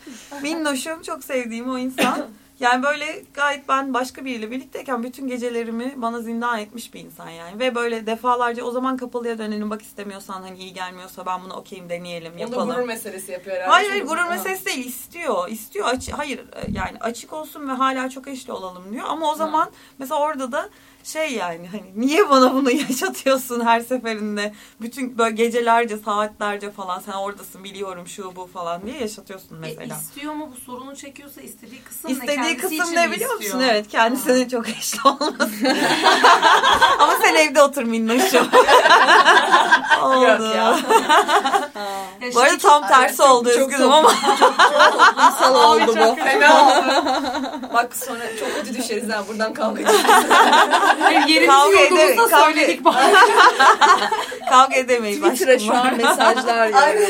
minnoşum, çok sevdiğim o insan. Yani böyle gayet ben başka biriyle birlikteyken bütün gecelerimi bana zindan etmiş bir insan yani. Ve böyle defalarca o zaman kapalıya dönelim bak istemiyorsan hani iyi gelmiyorsa ben bunu okeyim deneyelim yapalım.
gurur meselesi yapıyor herhalde.
Hayır hayır gurur
Ha.
meselesi değil istiyor. istiyor açı, hayır e, yani açık olsun ve hala çok eşli olalım diyor. Ama o zaman mesela orada da şey yani hani niye bana bunu yaşatıyorsun her seferinde? Bütün böyle gecelerce saatlerce falan sen oradasın biliyorum şu bu falan diye yaşatıyorsun mesela.
E, istiyor mu bu sorunu çekiyorsa istediği kısım ne?
İstediği
Kendisi
kısım ne biliyor musun?
istiyor?
Evet kendisinin çok eşli olması. Ama sen evde otur minnoşum. Oldu.
Yok ya.
Ya
Bu arada tam tersi oldu üzgünüm ama.
Toplumsal oldu bu.
Fena oldu. Bak sonra çok kötü düşeriz ha buradan kavga edeceğiz.
Yerimizi
Kavga
yurdumuzda
kavga-
söyledik bari.
Kavga edemeyiz.
Twitter'a şu an mesajlar yani.
Aynen.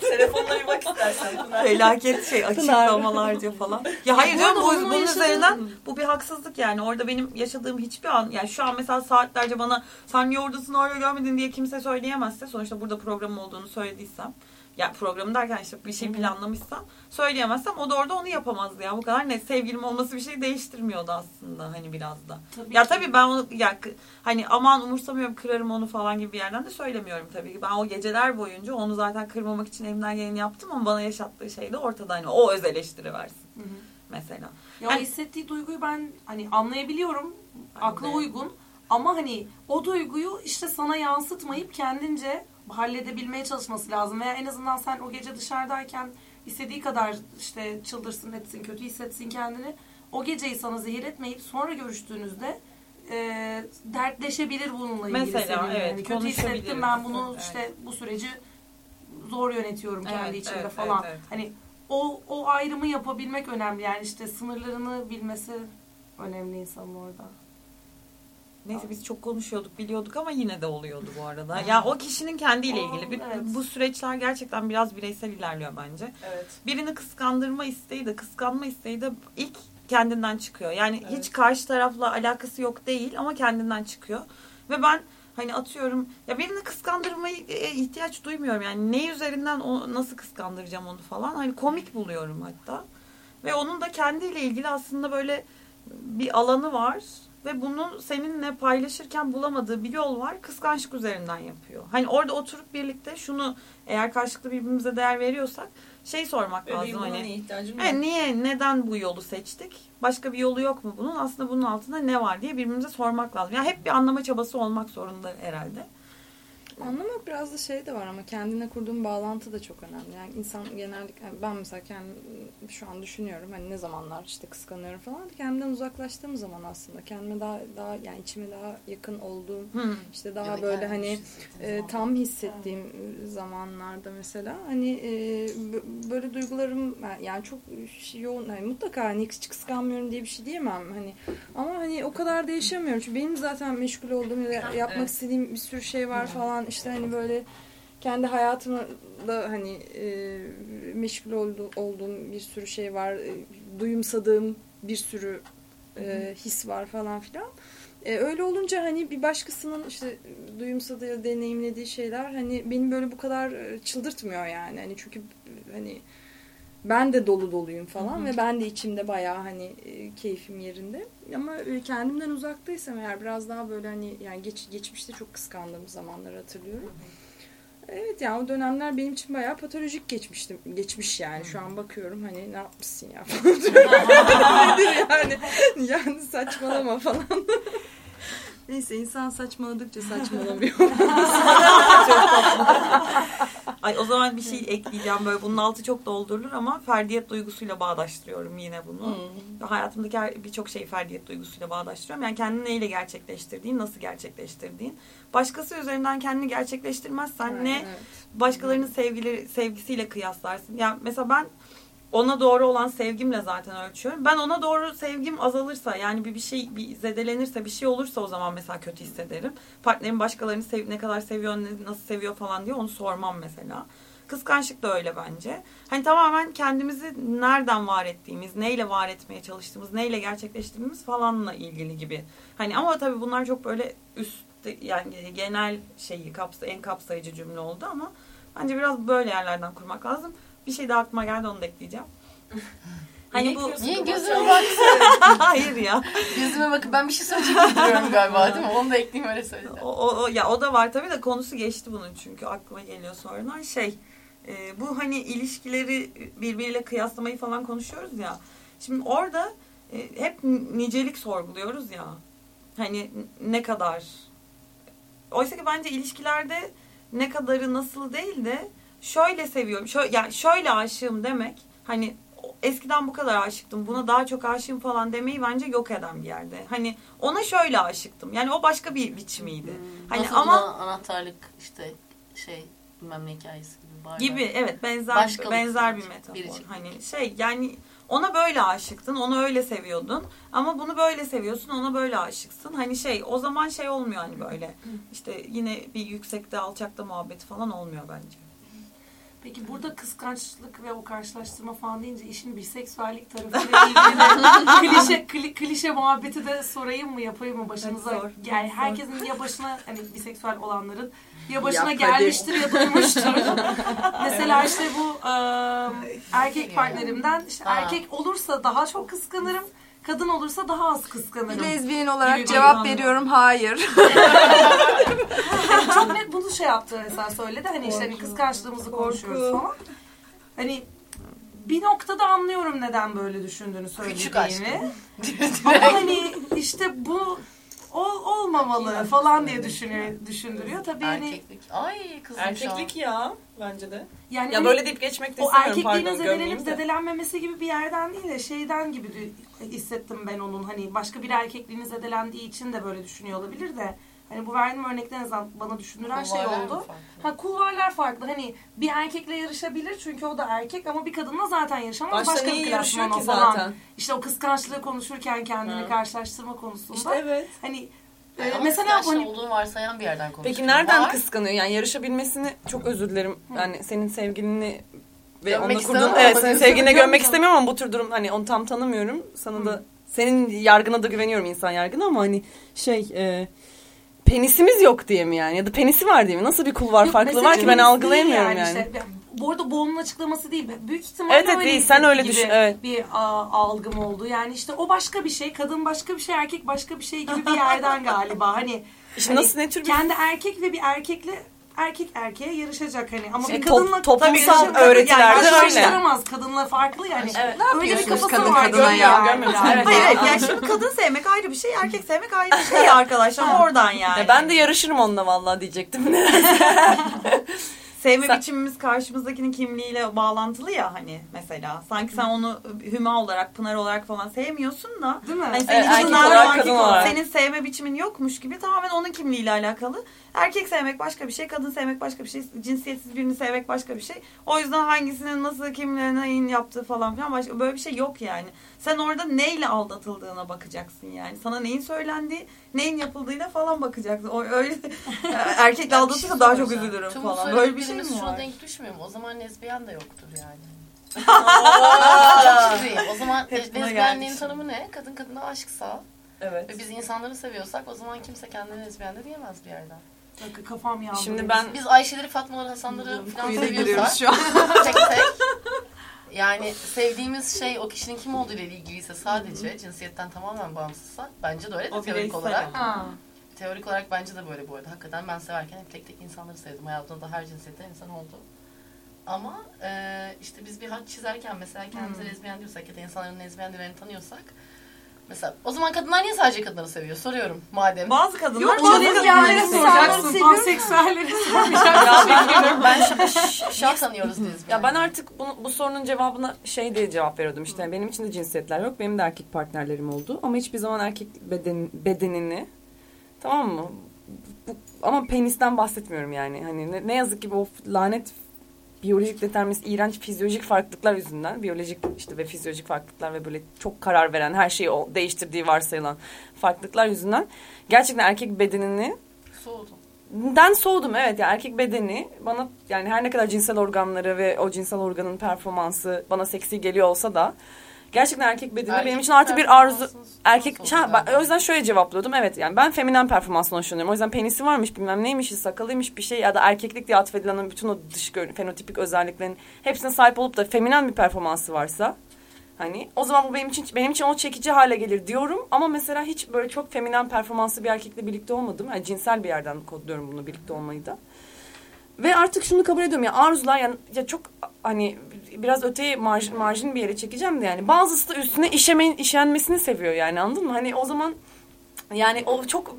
Telefonla bir bak istersen. Pınar.
Felaket şey açıklamalarca falan. Ya hayır canım bu,
arada onun
bunun
yaşadığı-
üzerinden bu bir haksızlık yani. Orada benim yaşadığım hiçbir an yani şu an mesela saatlerce bana sen niye oradasın oraya gelmedin diye kimse söyleyemezse sonuçta burada programım olduğunu söylediysem ya programı derken işte bir şey planlamışsam söyleyemezsem o da orada onu yapamazdı ya. Bu kadar net sevgilim olması bir şey değiştirmiyordu aslında hani biraz da.
Tabii
ya
ki.
tabii ben onu ya hani aman umursamıyorum kırarım onu falan gibi bir yerden de söylemiyorum tabii ki. Ben o geceler boyunca onu zaten kırmamak için elimden geleni yaptım ama bana yaşattığı şey de ortada hani o öz eleştiri versin
Hı hı.
mesela.
Ya
Yani-
hissettiği duyguyu ben hani anlayabiliyorum.
Ben
akla
de.
uygun. Ama hani o duyguyu işte sana yansıtmayıp kendince halledebilmeye çalışması lazım. Veya en azından sen o gece dışarıdayken istediği kadar işte çıldırsın etsin, kötü hissetsin kendini. O geceyi sana zehir etmeyip sonra görüştüğünüzde e, dertleşebilir bununla ilgili
Mesela,
seninle.
evet,
Yani kötü hissettim ben bunu
Evet.
işte bu süreci zor yönetiyorum kendi
Evet,
içimde
evet,
falan.
evet, evet.
Hani o o ayrımı yapabilmek önemli. Yani işte sınırlarını bilmesi önemli insanın orada.
Neyse biz çok konuşuyorduk biliyorduk ama yine de oluyordu bu arada. Ya o kişinin kendiyle ilgili. Bir-
evet.
Bu süreçler gerçekten biraz bireysel ilerliyor bence.
Evet.
birini kıskandırma isteği de kıskanma isteği de ilk kendinden çıkıyor. Yani
Evet.
hiç karşı tarafla alakası yok değil ama kendinden çıkıyor. Ve ben hani atıyorum ya birini kıskandırmayı e, ihtiyaç duymuyorum. Yani ne üzerinden o nasıl kıskandıracağım onu falan. Hani komik buluyorum hatta. Ve onun da kendiyle ilgili aslında böyle bir alanı var ve bunu seninle paylaşırken bulamadığı bir yol var. Kıskançlık üzerinden yapıyor. Hani orada oturup birlikte şunu eğer karşılıklı birbirimize değer veriyorsak şey sormak
Bebeğim
lazım hani.
ihtiyacım?
Evet, niye, neden bu yolu seçtik? Başka bir yolu yok mu bunun? Aslında bunun altında ne var diye birbirimize sormak lazım. Yani hep bir anlama çabası olmak zorunda herhalde.
Anlamak biraz da şey de var ama kendine kurduğun bağlantı da çok önemli. Yani insan genellikle yani ben mesela kendim şu an düşünüyorum hani ne zamanlar işte kıskanıyorum falan kendimden uzaklaştığım zaman aslında kendime daha daha yani içime daha yakın olduğum
Hı.
işte daha
Ya da
böyle hani e, tam hissettiğim zamanlarda mesela hani e, böyle duygularım yani çok şey yoğun hani mutlaka hani hiç kıskanmıyorum diye bir şey diyemem hani ama hani o kadar da yaşamıyorum çünkü benim zaten meşgul olduğum ya da yapmak
Evet.
istediğim bir sürü şey var falan işte hani böyle kendi hayatımda hani e, meşgul oldu, olduğum bir sürü şey var. E, duyumsadığım bir sürü e, his var falan filan. E, öyle olunca hani bir başkasının işte duyumsadığı deneyimlediği şeyler hani beni böyle bu kadar e, çıldırtmıyor yani. Hani çünkü hani ben de dolu doluyum falan ve ben de içimde bayağı hani e, keyfim yerinde. Ama e, kendimden uzaktaysam eğer biraz daha böyle hani yani geç, geçmişte çok kıskandığım zamanları hatırlıyorum. Evet yani o dönemler benim için bayağı patolojik geçmişti. Geçmiş yani. Şu an bakıyorum hani ne yapmışsın ya falan. Nedir yani? Yani saçmalama falan. Neyse insan saçmaladıkça saçmalamıyor.
Ay o zaman bir şey ekleyeceğim böyle bunun altı çok doldurulur ama ferdiyet duygusuyla bağdaştırıyorum yine bunu. Hayatımdaki her- birçok şeyi ferdiyet duygusuyla bağdaştırıyorum. Yani kendini neyle gerçekleştirdiğin, nasıl gerçekleştirdiğin. Başkası üzerinden kendini gerçekleştirmezsen ne
Evet.
başkalarının sevgileri, sevgisiyle kıyaslarsın. Yani mesela ben ona doğru olan sevgimle zaten ölçüyorum. Ben ona doğru sevgim azalırsa yani bir, bir şey bir zedelenirse bir şey olursa o zaman mesela kötü hissederim. Partnerim başkalarını sev, ne kadar seviyor, nasıl seviyor falan diye onu sormam mesela. Kıskançlık da öyle bence. Hani tamamen kendimizi nereden var ettiğimiz, neyle var etmeye çalıştığımız, neyle gerçekleştirdiğimiz falanla ilgili gibi. Hani ama tabii bunlar çok böyle üst yani genel şeyi kapsa, en kapsayıcı cümle oldu ama bence biraz böyle yerlerden kurmak lazım. Bir şey daha aklıma geldi onu da ekleyeceğim. Hani bu
Niye gözüme bak?
hayır ya.
Gözüme bakın ben bir şey söyleyecek duruyorum galiba değil mi? Onu da ekleyeyim öyle söyleyeceğim.
O, o, o- ya o da var tabii de konusu geçti bunun çünkü aklıma geliyor sonradan şey e, bu hani ilişkileri birbiriyle kıyaslamayı falan konuşuyoruz ya. Şimdi orada e, hep nicelik sorguluyoruz ya. Hani ne kadar oysa ki bence ilişkilerde ne kadarı nasıl değil de şöyle seviyorum. Şöyle, yani şöyle aşığım demek hani eskiden bu kadar aşıktım buna daha çok aşığım falan demeyi bence yok eden bir yerde. Hani ona şöyle aşıktım. Yani o başka bir biçimiydi. Hani
Nasıl
ama
anahtarlık işte şey bilmem ne hikayesi gibi var.
gibi evet benzer
Başkalık
benzer bir metafor.
biricik.
Hani şey yani ona böyle aşıktın, onu öyle seviyordun ama bunu böyle seviyorsun, ona böyle aşıksın. Hani şey o zaman şey olmuyor hani böyle. İşte yine bir yüksekte alçakta muhabbeti falan olmuyor bence.
Peki burada kıskançlık ve o karşılaştırma falan deyince işin biseksüellik tarafıyla ilgili klişe kli- klişe muhabbeti de sorayım mı yapayım mı başınıza?
Hadi sor.
Yani herkesin ya başına hani biseksüel olanların ya başına
Yap hadi.
gelmiştir ya duymuştur. Mesela işte bu e, erkek partnerimden işte erkek olursa daha çok kıskanırım. Kadın olursa daha az
Bir
kıskanırım.
lezbiyen olarak
Gibi
cevap
bir-
veriyorum hayır.
Yani çok net bunu şey yaptı mesela söyledi. Hani işte hani kıskançlığımızı konuşuyoruz falan. Hani bir noktada anlıyorum neden böyle düşündüğünü
Küçük aşk.
söylediğini. Ama hani işte bu ol, olmamalı falan diye düşünüyor, düşündürüyor. Tabii hani
Erkeklik. Ay kızım.
Erkeklik ya bence de.
yani
Ya
hani
böyle deyip geçmek de
o
istemiyorum
erkekliğinin
pardon
zedelenip
de.
zedelenmemesi gibi bir yerden değil de şeyden gibi hissettim ben onun. Hani başka bir erkekliğinin zedelendiği için de böyle düşünüyor olabilir de. Hani bu verdiğim örnekten en azından bana düşündüren şey
Kulvarlar
oldu.
farklı?
Ha kulvarlar farklı. Hani bir erkekle yarışabilir çünkü o da erkek ama bir kadınla zaten yarışamaz.
Başta
Başka bir
yarışıyor
klasmana
ki
falan.
zaten?
İşte o kıskançlığı konuşurken kendini
Ha.
karşılaştırma konusunda.
İşte evet.
Hani
Yani
e,
ama
mesela hani
olduğunu varsayan bir yerden konuşuyor.
Peki nereden
Var.
kıskanıyor? Yani yarışabilmesini çok özür dilerim. Yani senin sevgilini ve onunla
istemem
kurduğun evet senin sevgiline
istemem.
istemiyorum ama bu tür durum hani onu tam tanımıyorum. Sana da senin yargına da güveniyorum insan yargına ama hani şey e, penisimiz yok diye mi yani ya da penisi var diye mi? Nasıl bir kulvar
Yok,
farklı var ki ben algılayamıyorum
değil
yani.
işte. bu arada onun açıklaması değil. Büyük ihtimalle
Evet, evet,
öyle
değil. Sen öyle
gibi
düşün, evet.
bir a, algım oldu. Yani işte o başka bir şey, kadın başka bir şey, erkek başka bir şey gibi bir yerden galiba. Hani
İşte
hani
nasıl ne tür bir
kendi erkek ve bir erkekle erkek erkeğe yarışacak hani ama
Şey,
bir
top-
kadınla
toplumsal
kadın-
öğretilerde
yani
öyle.
karşılaştıramaz kadınla farklı yani.
Evet.
Öyle bir
yapıyorsunuz
kafası
kadın
var.
kadına ya?
yani.
Görmüyor musun?
Yani.
Evet.
Hayır evet yani şimdi kadın sevmek ayrı bir şey, erkek sevmek ayrı bir şey arkadaşlar oradan yani.
Ya ben de yarışırım onunla vallahi diyecektim.
Sevme
Sen-
biçimimiz karşımızdakinin kimliğiyle bağlantılı ya hani mesela. Sanki sen onu Hüma olarak, Pınar olarak falan sevmiyorsun da.
Değil mi?
Hani senin
Evet, erkek olarak, kadın
olarak. Senin sevme biçimin yokmuş gibi tamamen onun kimliğiyle alakalı. Erkek sevmek başka bir şey, kadın sevmek başka bir şey, cinsiyetsiz birini sevmek başka bir şey. O yüzden hangisinin nasıl kimlerine neyin yaptığı falan filan başka böyle bir şey yok yani. Sen orada neyle aldatıldığına bakacaksın yani. Sana neyin söylendiği, neyin yapıldığıyla falan bakacaksın. O öyle erkekle aldatırsa daha çok üzülürüm
Tüm
falan. Böyle bir şey mi
şuna
var?
denk düşmüyor mu? O zaman lezbiyen de yoktur yani. Ciddiyim. O zaman lezbiyenliğin tanımı ne? Kadın kadına aşksa
evet.
ve biz insanları seviyorsak o zaman kimse kendine lezbiyen de diyemez bir yerden.
Dakika, kafam yandı.
Şimdi ben
Biz Ayşeleri, Fatmaları, Hasanları falan
Kuyuda
seviyorsak
giriyoruz şu an.
tek tek yani sevdiğimiz şey o kişinin kim olduğu ile ilgiliyse sadece cinsiyetten tamamen bağımsızsa bence de öyle de
O
teorik olarak.
Ha.
Teorik olarak bence de böyle bu arada. Hakikaten ben severken hep tek tek insanları sevdim. Hayatımda da her cinsiyetten insan oldu. Ama e, işte biz bir hat çizerken mesela kendimize lezbiyen diyorsak ya da insanların lezbiyenlerini tanıyorsak mesela o zaman kadınlar niye sadece kadınları seviyor? Soruyorum madem.
Bazı kadınlar
Yok,
bazı
o
kadınlar
lezbiyenleri
seviyor.
soracaksın.
Ya bilmiyorum ben şimdi ş-
Şey
şahs
tanıyoruz lezbiyen.
Ya ben artık bunu, bu sorunun cevabına şey diye cevap veriyordum işte. Benim için de cinsiyetler yok. Benim de erkek partnerlerim oldu. Ama hiçbir zaman erkek beden, bedenini tamam mı? Bu, ama penisten bahsetmiyorum yani. Hani ne, ne yazık ki bu lanet biyolojik determinist iğrenç fizyolojik farklılıklar yüzünden biyolojik işte ve fizyolojik farklılıklar ve böyle çok karar veren her şeyi o değiştirdiği varsayılan farklılıklar yüzünden gerçekten erkek bedenini
Soğudum.
den soğudum evet ya erkek bedeni bana yani her ne kadar cinsel organları ve o cinsel organın performansı bana seksi geliyor olsa da gerçekten erkek bedeni
Erkek
benim için artık bir arzu erkek Ha, ben- o yüzden şöyle cevaplıyordum evet yani. Ben feminen performansından hoşlanıyorum. O yüzden penisi varmış bilmem neymiş sakalıymış bir şey ya da erkeklik diye atfedilen bütün o dış gör- fenotipik özelliklerin hepsine sahip olup da feminen bir performansı varsa Hani o zaman bu benim için benim için o çekici hale gelir diyorum. Ama mesela hiç böyle çok feminen performanslı bir erkekle birlikte olmadım. Yani cinsel bir yerden kodluyorum bunu birlikte olmayı da. Ve artık şunu kabul ediyorum ya arzular yani ya çok hani biraz öteye marj, marjin bir yere çekeceğim de yani bazısı da üstüne işemeyin işenmesini seviyor yani anladın mı? Hani o zaman yani o çok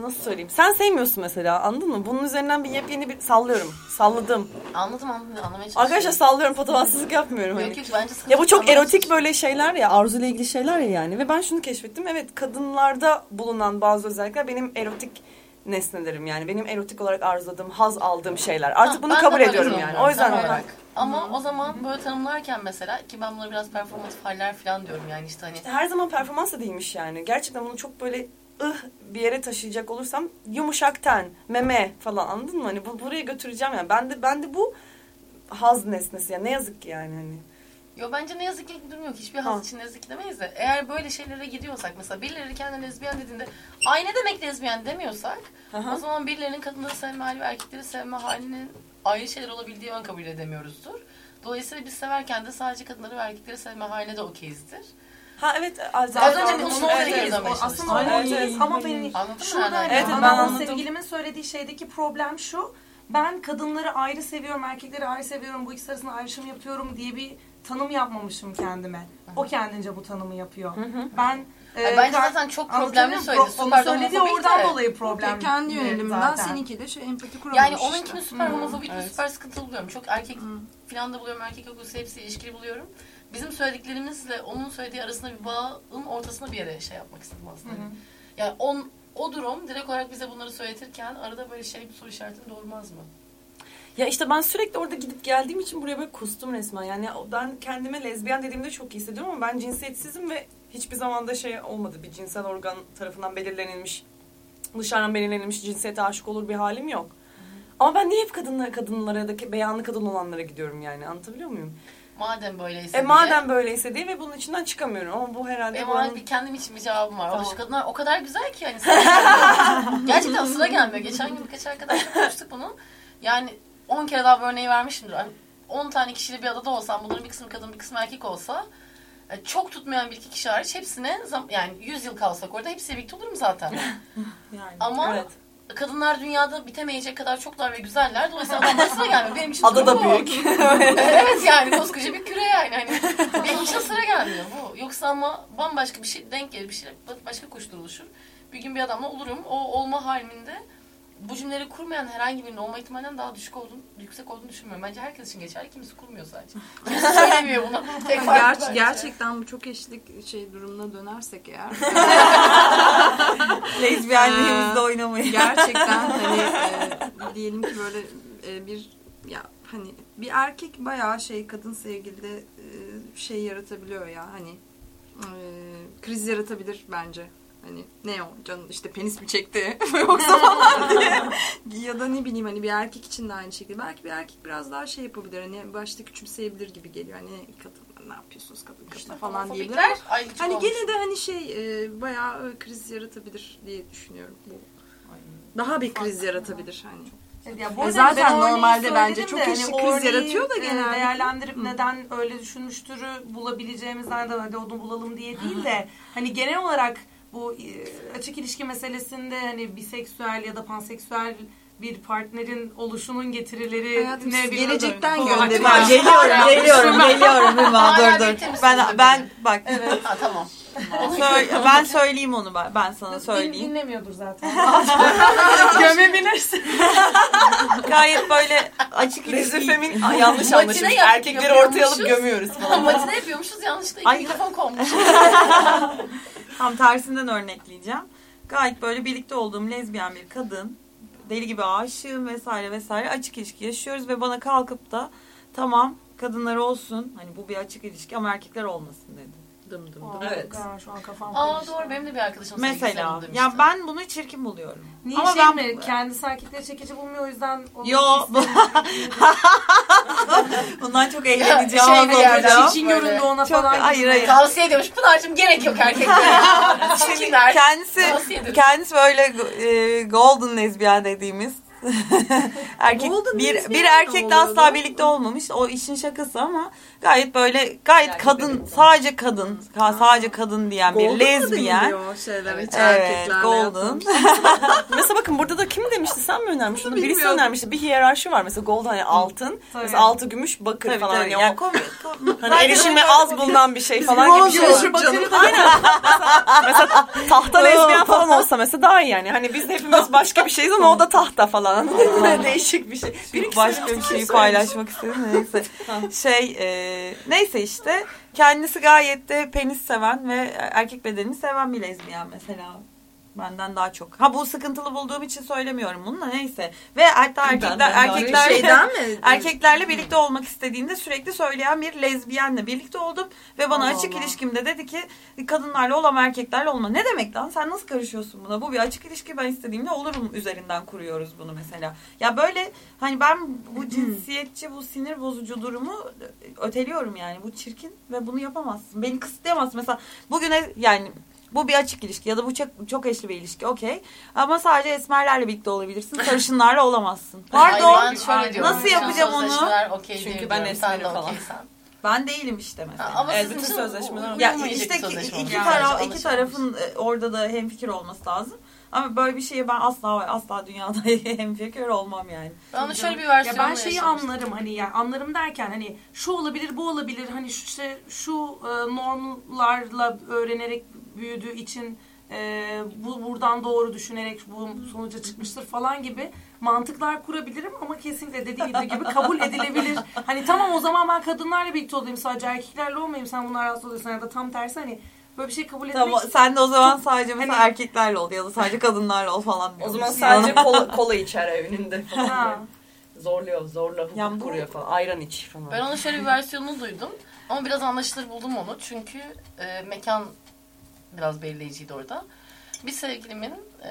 nasıl söyleyeyim? Sen sevmiyorsun mesela anladın mı? Bunun üzerinden bir yepyeni bir sallıyorum. Salladım.
Anladım anladım anlamaya.
Arkadaşlar sallıyorum patavatsızlık yapmıyorum. Hani.
Yok yok bence
Ya bu çok erotik böyle şeyler ya arzuyla ilgili şeyler ya yani ve ben şunu keşfettim evet kadınlarda bulunan bazı özellikler benim erotik nesnelerim yani. Benim erotik olarak arzuladığım haz aldığım şeyler. Artık
Ha,
bunu kabul ediyorum yani. O yüzden
olarak. Ama o zaman böyle tanımlarken mesela ki ben bunları biraz performatif haller falan diyorum yani işte hani
her zaman performans da değilmiş yani. Gerçekten bunu çok böyle ıh bir yere taşıyacak olursam yumuşak ten meme falan anladın mı? Hani bu, buraya götüreceğim yani. Ben de ben de bu haz nesnesi yani. Ne yazık ki yani hani.
Yo bence ne yazık ki durum yok. Hiçbir
Ha.
haz için ne yazık ki demeyiz de. Eğer böyle şeylere gidiyorsak mesela birileri kendine lezbiyen dediğinde ay ne demek lezbiyen demiyorsak
Aha.
o zaman birilerinin kadınları sevme hali ve erkekleri sevme halinin ayrı şeyler olabildiği ön kabul edemiyoruzdur. Dolayısıyla biz severken de sadece kadınları ve erkekleri sevme haline de okeyizdir.
Ha evet
Az önce konuşmaya
oraya
evet,
Aslında oradayız
evet.
ama benim
Anladın mı?
şurada
yani?
Evet,
evet,
ben
ben
anladım.
sevgilimin söylediği şeydeki problem şu. Ben kadınları ayrı seviyorum, erkekleri ayrı seviyorum, bu ikisi arasında ayrışım yapıyorum diye bir tanım yapmamışım kendime. O kendince bu tanımı yapıyor. Ben e,
Ay, bence
kar-
zaten çok problemli söyledi.
Pro-
Süper
Onun söylediği oradan
de.
dolayı problem.
kendi yönelimden
zaten.
seninki de şu empati kuramamış
Yani
işte.
onunkini süper homofobik ve
evet.
süper sıkıntılı buluyorum. Çok erkek falan da buluyorum, erkek okusu hepsi ilişkili buluyorum. Bizim söylediklerimizle onun söylediği arasında bir bağın ortasına bir yere şey yapmak istedim aslında. Yani on, o durum direkt olarak bize bunları söyletirken arada böyle şey bir soru işaretini doğurmaz mı?
Ya işte ben sürekli orada gidip geldiğim için buraya böyle kustum resmen. Yani ben kendime lezbiyen dediğimde çok iyi hissediyorum ama ben cinsiyetsizim ve hiçbir zaman da şey olmadı. Bir cinsel organ tarafından belirlenilmiş, dışarıdan belirlenilmiş cinsiyete aşık olur bir halim yok. Ama ben niye hep kadınlara, kadınlara ya da beyanlı kadın olanlara gidiyorum yani anlatabiliyor muyum?
Madem böyleyse
E
diye.
madem böyleyse diye ve bunun içinden çıkamıyorum ama bu herhalde
Benim olarak bir kendim için bir cevabım var.
Tamam.
Şu kadınlar o kadar güzel ki gelmiyor. Gerçekten sıra gelmiyor. Geçen gün birkaç arkadaşla konuştuk bunu. Yani 10 kere daha bu örneği vermişimdir. Ay, 10 tane kişiyle bir adada olsam bunların bir kısmı kadın bir kısmı erkek olsa e, çok tutmayan bir iki kişi hariç hepsine yani 100 yıl kalsak orada hepsiyle birlikte olurum zaten.
Yani.
Ama
Evet.
kadınlar dünyada bitemeyecek kadar çoklar ve güzeller. Dolayısıyla adam başına gelmiyor. Benim için
Ada da büyük.
evet yani koskoca bir küre yani. Hani benim için sıra gelmiyor bu. Yoksa ama bambaşka bir şey denk gelir bir şey başka koşullar oluşur. Bir gün bir adamla olurum. O olma haliminde bu cümleleri kurmayan herhangi birinin olma ihtimalinden daha düşük olduğunu, yüksek olduğunu düşünmüyorum. Bence herkes için geçerli. Kimisi kurmuyor sadece. Kimisi söylemiyor bunu. Tek bence.
gerçekten bu çok eşlik şey durumuna dönersek eğer
Lezbiyenliğimizde oynamayı.
gerçekten hani e, diyelim ki böyle e, bir ya hani bir erkek bayağı şey kadın sevgilide e, şey yaratabiliyor ya hani e, kriz yaratabilir bence. Hani ne o canım işte penis mi çekti yoksa falan diye. ya da ne bileyim hani bir erkek için de aynı şekilde. Belki bir erkek biraz daha şey yapabilir. Hani başta küçümseyebilir gibi geliyor. Hani kadın ne yapıyorsunuz kadın kadın falan diyebilir. ama Hani
olmuş.
gene de hani şey e, bayağı e, kriz yaratabilir diye düşünüyorum bu. Daha bir kriz yaratabilir hani.
Ya bu
E zaten
ben
normalde bence çok
de,
eşli
hani
kriz yaratıyor da
e,
genelde.
Değerlendirip
Hı.
neden öyle düşünmüştürü bulabileceğimizden de hadi onu bulalım diye değil de hani genel olarak bu e, açık ilişki meselesinde hani biseksüel ya da panseksüel bir partnerin oluşunun getirileri
Hayatım,
ne bir
gelecekten
açık-
geliyorum, geliyorum, geliyorum Hüma. Dur dur. Ben ben bak
Ha tamam.
söyle- ben söyleyeyim onu ben, ben sana söyleyeyim.
dinlemiyordur zaten.
Gömebilirsin.
Gayet böyle açık ilişki.
Aa, yanlış anlaşılmış. Erkekleri ortaya alıp gömüyoruz falan.
Matine yapıyormuşuz yanlışlıkla
Ay.
iki mikrofon konmuş.
Tam tersinden örnekleyeceğim. Gayet böyle birlikte olduğum lezbiyen bir kadın. Deli gibi aşığım vesaire vesaire. Açık ilişki yaşıyoruz ve bana kalkıp da tamam kadınlar olsun. Hani bu bir açık ilişki ama erkekler olmasın dedi.
Dım dım
Aa,
Evet.
God, Şu an kafam
Aa
karıştı.
doğru benim de bir arkadaşım
Mesela ya ben bunu çirkin buluyorum.
Niye
Ama
şey
ben-
mi? Kendisi erkekleri çekici bulmuyor o yüzden onu
Yo. Bundan çok eğleneceğim.
şey bir yerde,
olacağım.
Çirkin
Böyle.
göründü ona
Çok-
falan.
hayır,
gibi.
hayır.
Tavsiye ediyormuş. Pınar'cığım gerek yok erkeklere. Çirkinler.
Kendisi
Tavsiye ederim.
kendisi böyle e, golden lezbiyen dediğimiz erkek
Golden
bir bir erkekle asla birlikte olmamış. O işin şakası ama gayet böyle gayet
Yani
kadın sadece kadın ka- sadece kadın diyen bir lezbiyen.
şeyler hiç
Evet, golden.
Mesela bakın burada da kim demişti sen mi önermiştin? Onu birisi önermişti. Bir hiyerarşi var mesela gold hani altın.
Tabii.
Mesela altı gümüş bakır
Tabii
falan.
tabii.
Hani,
Yani
hani erişimi az bulunan bir şey falan gibi bir şey
canım.
Mesela tahta lezbiyen falan olsa mesela daha iyi yani. Hani biz de hepimiz başka bir şeyiz ama o da tahta falan. Değişik bir şey. Bir
başka bir
şey
şeyi
söylemiş.
paylaşmak istedim neyse. şey e, neyse işte kendisi gayet de penis seven ve erkek bedenini seven bir lezbiyen mesela. Benden daha çok. Ha bu sıkıntılı bulduğum için söylemiyorum bunu da neyse. Ve hatta erkekler erkekler
Şeyden mi?
erkeklerle birlikte olmak istediğinde sürekli söyleyen bir lezbiyenle birlikte oldum ve bana
Allah
açık
Allah.
ilişkimde dedi ki kadınlarla ol ama erkeklerle olma. Ne demek lan? Sen nasıl karışıyorsun buna? Bu bir açık ilişki ben istediğimde olurum üzerinden kuruyoruz bunu mesela. Ya böyle hani ben bu cinsiyetçi bu sinir bozucu durumu öteliyorum yani. Bu çirkin ve bunu yapamazsın. Beni kısıtlayamazsın. Mesela bugüne yani bu bir açık ilişki ya da bu çok, çok eşli bir ilişki okey. Ama sadece esmerlerle birlikte olabilirsin. Sarışınlarla olamazsın. Pardon.
Ay, ben şöyle diyorum.
Nasıl yapacağım onu?
Okey
Çünkü ben esmerim falan.
okeysen.
Ben değilim işte mesela.
Ama
Evet,
sizin
bütün sözleşmeler-
Ya işte iki, iki, taraf, iki tarafın e, orada da hemfikir olması lazım. Ama böyle bir şeye ben asla asla dünyada hemfikir olmam yani.
Ben şöyle bir
Ya
versiyonunu
ben şeyi
yaşamıştım.
anlarım hani ya anlarım derken hani şu olabilir bu olabilir hani şu işte şu e, normlarla öğrenerek büyüdüğü için e, bu buradan doğru düşünerek bu sonuca çıkmıştır falan gibi mantıklar kurabilirim ama kesinlikle dediği gibi kabul edilebilir. Hani tamam o zaman ben kadınlarla birlikte olayım sadece erkeklerle olmayayım sen bunlar rahatsız oluyorsun ya da tam tersi hani böyle bir şey kabul etmek
Tamam, sen de o zaman sadece
Hani-
mesela erkeklerle ol ya da sadece kadınlarla ol falan
O zaman sadece kola, kola içer evinde falan.
Ha.
Zorluyor, zorla hukuk
Ya bu-
kuruyor falan. Ayran iç falan.
Ben onun şöyle bir versiyonunu duydum. Ama biraz anlaşılır buldum onu. Çünkü e, mekan biraz belirleyiciydi orada. Bir sevgilimin e,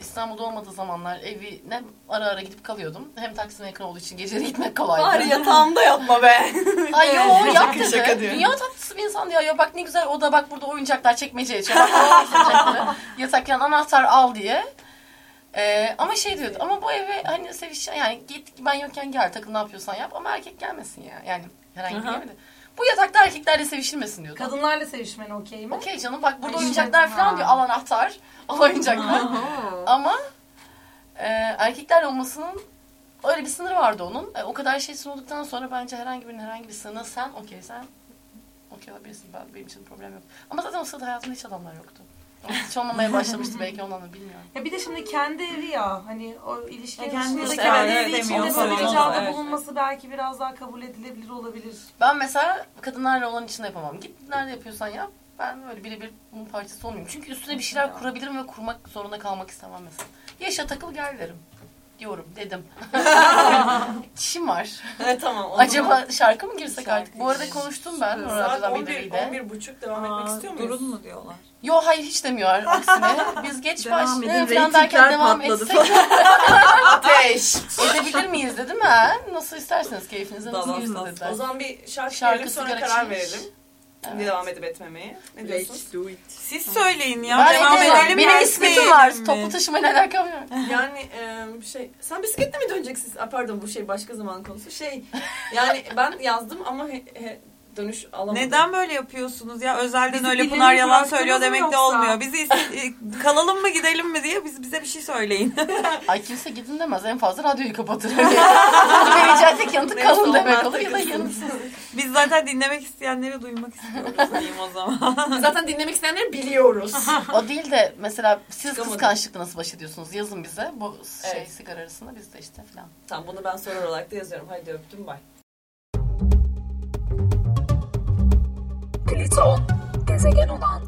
İstanbul'da olmadığı zamanlar evine ara ara gidip kalıyordum. Hem Taksim'e yakın olduğu için geceleri gitmek kolaydı.
Bari yatağımda yapma be.
Ay yo yap dedi.
şaka.
Dünya tatlısı bir insan diyor. Ya bak ne güzel o da bak burada oyuncaklar çekmece içiyor. Bak o oyuncakları. Yatak yan anahtar al diye. Ee, ama şey diyordu ama bu eve hani seviş yani git ben yokken gel takıl ne yapıyorsan yap ama erkek gelmesin ya. Yani herhangi bir
Aha.
Bu yatakta erkeklerle sevişilmesin diyordu.
Kadınlarla sevişmen okey mi?
Okey canım bak burada
Ay,
oyuncaklar
ha.
falan diyor al anahtar al oyuncaklar. Ama e, erkeklerle olmasının öyle bir sınırı vardı onun. E, o kadar şey sunulduktan sonra bence herhangi birinin herhangi bir sınırına sen okey sen okey olabilirsin ben, benim için problem yok. Ama zaten o sırada hayatımda hiç adamlar yoktu. Hiç olmamaya başlamıştı belki ondan da bilmiyorum.
Ya bir de şimdi kendi evi ya hani o ilişkinin
Ya kendi
dışında
evi,
kendi
evet,
evi içinde ricada
Evet.
bulunması belki biraz daha kabul edilebilir olabilir.
Ben mesela kadınlarla olan içinde yapamam. Git nerede yapıyorsan yap. Ben öyle birebir bunun parçası olmayayım. Çünkü üstüne bir şeyler kurabilirim ve kurmak zorunda kalmak istemem mesela. Yaşa takıl gel derim. Diyorum dedim. İşim var.
Evet tamam.
Acaba
zaman
şarkı mı girsek
Şarkı
artık? Bu arada konuştum ben. Nurhan
Saat
Radyo'dan
11,
biriyle.
11 buçuk devam etmek istiyor muyuz?
Durun mu diyorlar?
Yo hayır hiç demiyor aksine. Biz geç
Devam
başlayalım
edin,
falan derken devam etsek. Ateş. Edebilir miyiz dedim ha. Nasıl isterseniz keyfinize nasıl
Tamam, tamam.
dediler.
O zaman bir şarkı,
Şarkı,
sonra karar
çiş.
verelim.
Evet.
Devam edip etmemeye. Ne diyorsunuz?
Let's do it.
Siz söyleyin ya.
Ben
devam
edemem.
edelim
Benim
mi,
ismitim var.
mi?
Toplu taşımayla alakam yok.
Yani e, şey sen bisikletle mi döneceksin? Pardon bu şey başka zaman konusu. Şey yani ben yazdım ama he- he- dönüş alamadım.
Neden böyle yapıyorsunuz ya? Özelden
Bizi
öyle Pınar yalan söylüyor demek de olmuyor. Bizi e, kalalım mı gidelim mi diye biz bize bir şey söyleyin.
Ay kimse gidin demez. En fazla radyoyu kapatır. Vereceği tek yanıtı kalın demek olur ya da yanıtsız.
biz zaten dinlemek isteyenleri duymak istiyoruz diyeyim o zaman.
Zaten dinlemek isteyenleri biliyoruz.
O değil de mesela siz
Çıkamadım.
kıskançlıkla nasıl baş ediyorsunuz? Yazın bize. Bu şey
Evet.
sigara arasında biz de işte falan.
tamam bunu ben soru olarak da yazıyorum. Hadi öptüm bay.
Plüton, gezegen olan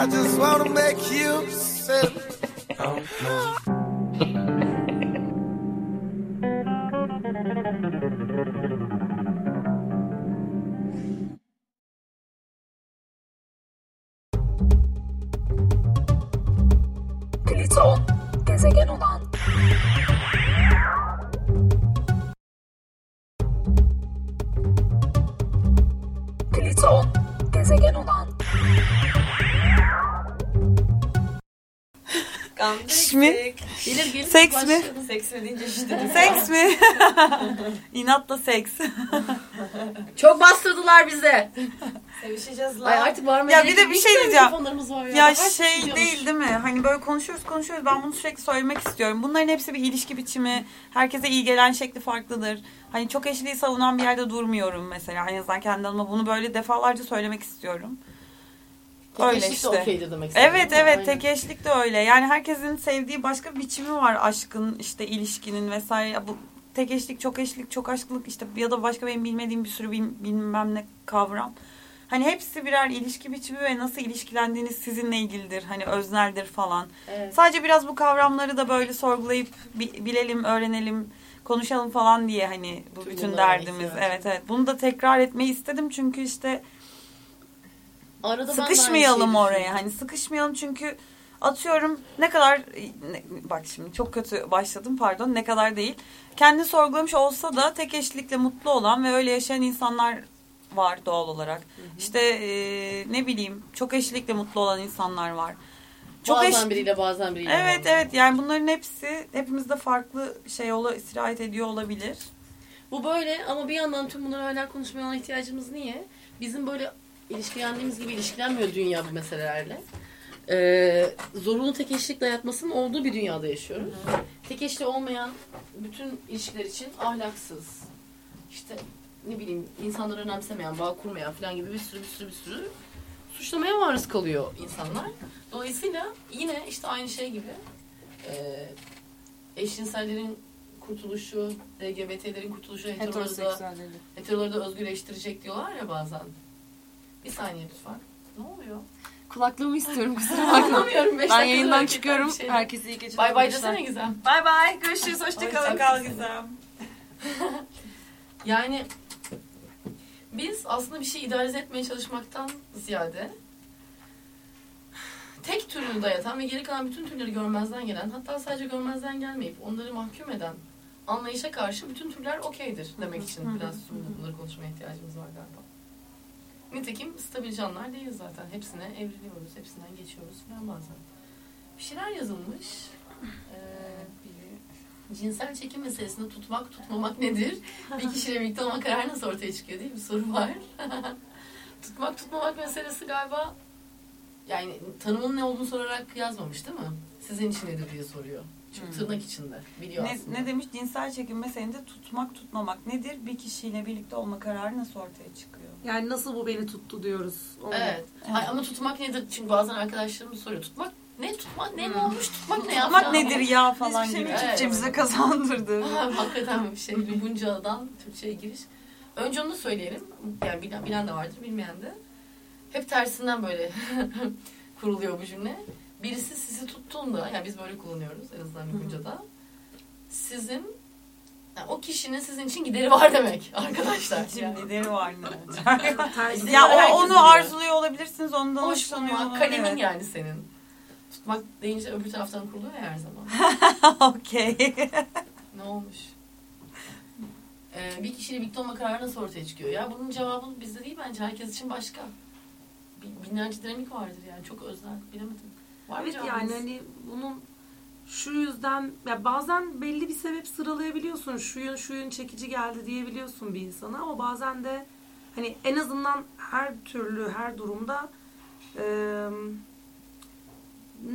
I
just wanna make you
Gelir gelir.
Seks mi?
Seks mi deyince işte.
Seks mi? İnatla seks.
Çok bastırdılar bize.
Sevişeceğiz lan.
Ay artık var
Ya bir de bir şey diyeceğim.
Telefonlarımız var ya.
Ya şey değil değil mi? Hani böyle konuşuyoruz konuşuyoruz. Ben bunu sürekli söylemek istiyorum. Bunların hepsi bir ilişki biçimi. Herkese iyi gelen şekli farklıdır. Hani çok eşliği savunan bir yerde durmuyorum mesela. En azından kendi adıma bunu böyle defalarca söylemek istiyorum. Öyle
eşlik de
işte.
okeydir demek istedim.
Evet evet
Aynen.
tek eşlik de öyle. Yani herkesin sevdiği başka bir biçimi var aşkın işte ilişkinin vesaire. Bu tek eşlik, çok eşlik, çok aşklık işte ya da başka benim bilmediğim bir sürü bil- bilmem ne kavram. Hani hepsi birer ilişki biçimi ve nasıl ilişkilendiğiniz sizinle ilgilidir. Hani özneldir falan.
Evet.
Sadece biraz bu kavramları da böyle sorgulayıp bi- bilelim, öğrenelim, konuşalım falan diye hani bu
Tüm
bütün derdimiz. Evet evet. Bunu da tekrar etmeyi istedim çünkü işte
Arada ben
sıkışmayalım
şeyi
oraya. Hani sıkışmayalım çünkü atıyorum ne kadar ne- bak şimdi çok kötü başladım pardon ne kadar değil. Kendi sorgulamış olsa da tek eşlikle mutlu olan ve öyle yaşayan insanlar var doğal olarak. İşte e, ne bileyim çok eşlikle mutlu olan insanlar var. Çok
bazen
eş-
biriyle bazen biriyle.
Evet
bazen.
evet yani bunların hepsi hepimizde farklı şey ola istirahat ediyor olabilir.
Bu böyle ama bir yandan tüm bunları hala konuşmaya olan ihtiyacımız niye? Bizim böyle ilişkilendiğimiz gibi ilişkilenmiyor dünya bu meselelerle. Ee, zorunlu tek eşlik dayatmasının olduğu bir dünyada yaşıyoruz. Tek eşli olmayan bütün ilişkiler için ahlaksız, işte ne bileyim insanları önemsemeyen, bağ kurmayan falan gibi bir sürü bir sürü bir sürü suçlamaya maruz kalıyor insanlar. Dolayısıyla yine işte aynı şey gibi e, eşcinsellerin kurtuluşu, LGBT'lerin kurtuluşu, heteroları da, heteroları da özgürleştirecek diyorlar ya bazen. Bir saniye lütfen. Ne oluyor?
Kulaklığımı istiyorum kusura bakma.
Anlamıyorum. Beş
ben yayından çıkıyorum.
bir şeyler.
Herkese iyi geceler.
Bay bay
arkadaşlar.
desene Gizem.
Bay bay. Görüşürüz. Hoşçakalın.
Hoşça Kal.
Gizem.
Yani biz aslında bir şey idealize etmeye çalışmaktan ziyade tek türünü dayatan ve geri kalan bütün türleri görmezden gelen hatta sadece görmezden gelmeyip onları mahkum eden anlayışa karşı bütün türler okeydir demek için biraz bunları konuşmaya ihtiyacımız var galiba. Nitekim stabil canlılar değiliz zaten. Hepsine evriliyoruz, hepsinden geçiyoruz falan bazen. Bir şeyler yazılmış. Ee, cinsel çekim meselesinde tutmak tutmamak nedir? Bir kişiyle birlikte olma kararı nasıl ortaya çıkıyor diye bir soru var. tutmak tutmamak meselesi galiba yani tanımının ne olduğunu sorarak yazmamış değil mi? Sizin için nedir diye soruyor. Çünkü tırnak içinde. Biliyor
Ne,
aslında.
ne demiş? Cinsel çekim meselinde tutmak tutmamak nedir? Bir kişiyle birlikte olma kararı nasıl ortaya çıkıyor?
Yani nasıl bu beni tuttu diyoruz. Onu.
Evet. Ay, ama tutmak nedir? Çünkü bazen arkadaşlarım soruyor. Tutmak ne tutmak ne mi olmuş tutmak ne ya?
Tutmak
falan.
nedir ya falan
Hiçbir
gibi.
şeyin
Evet.
Türkçemize kazandırdı.
Ha, Hakikaten bir şey. Lubunca'dan Türkçe'ye giriş. Önce onu söyleyelim. Yani bilen, bilen de vardır, bilmeyen de. Hep tersinden böyle kuruluyor bu cümle. Birisi sizi tuttuğunda, yani biz böyle kullanıyoruz en azından Lubunca'da. Sizin, yani o kişinin sizin için gideri var demek arkadaşlar.
Şimdi deri var mı? Ya o, onu
biliyor.
arzuluyor olabilirsiniz. Ondan
Hoş bulmak, kalemin
Evet.
yani senin. Tutmak deyince öbür taraftan kuruluyor ya her zaman.
Okey.
Ne olmuş? Ee, bir kişiyle birlikte olma kararı nasıl ortaya çıkıyor? Ya bunun cevabı bizde değil bence. Herkes için başka. Bin- Binlerce dinamik vardır yani. Çok özel. Bilemedim. Var mı
Evet
cevabınız?
yani hani bunun şu yüzden ya bazen belli bir sebep sıralayabiliyorsun. Şuyun şuyun çekici geldi diyebiliyorsun bir insana ama bazen de hani en azından her türlü her durumda eee,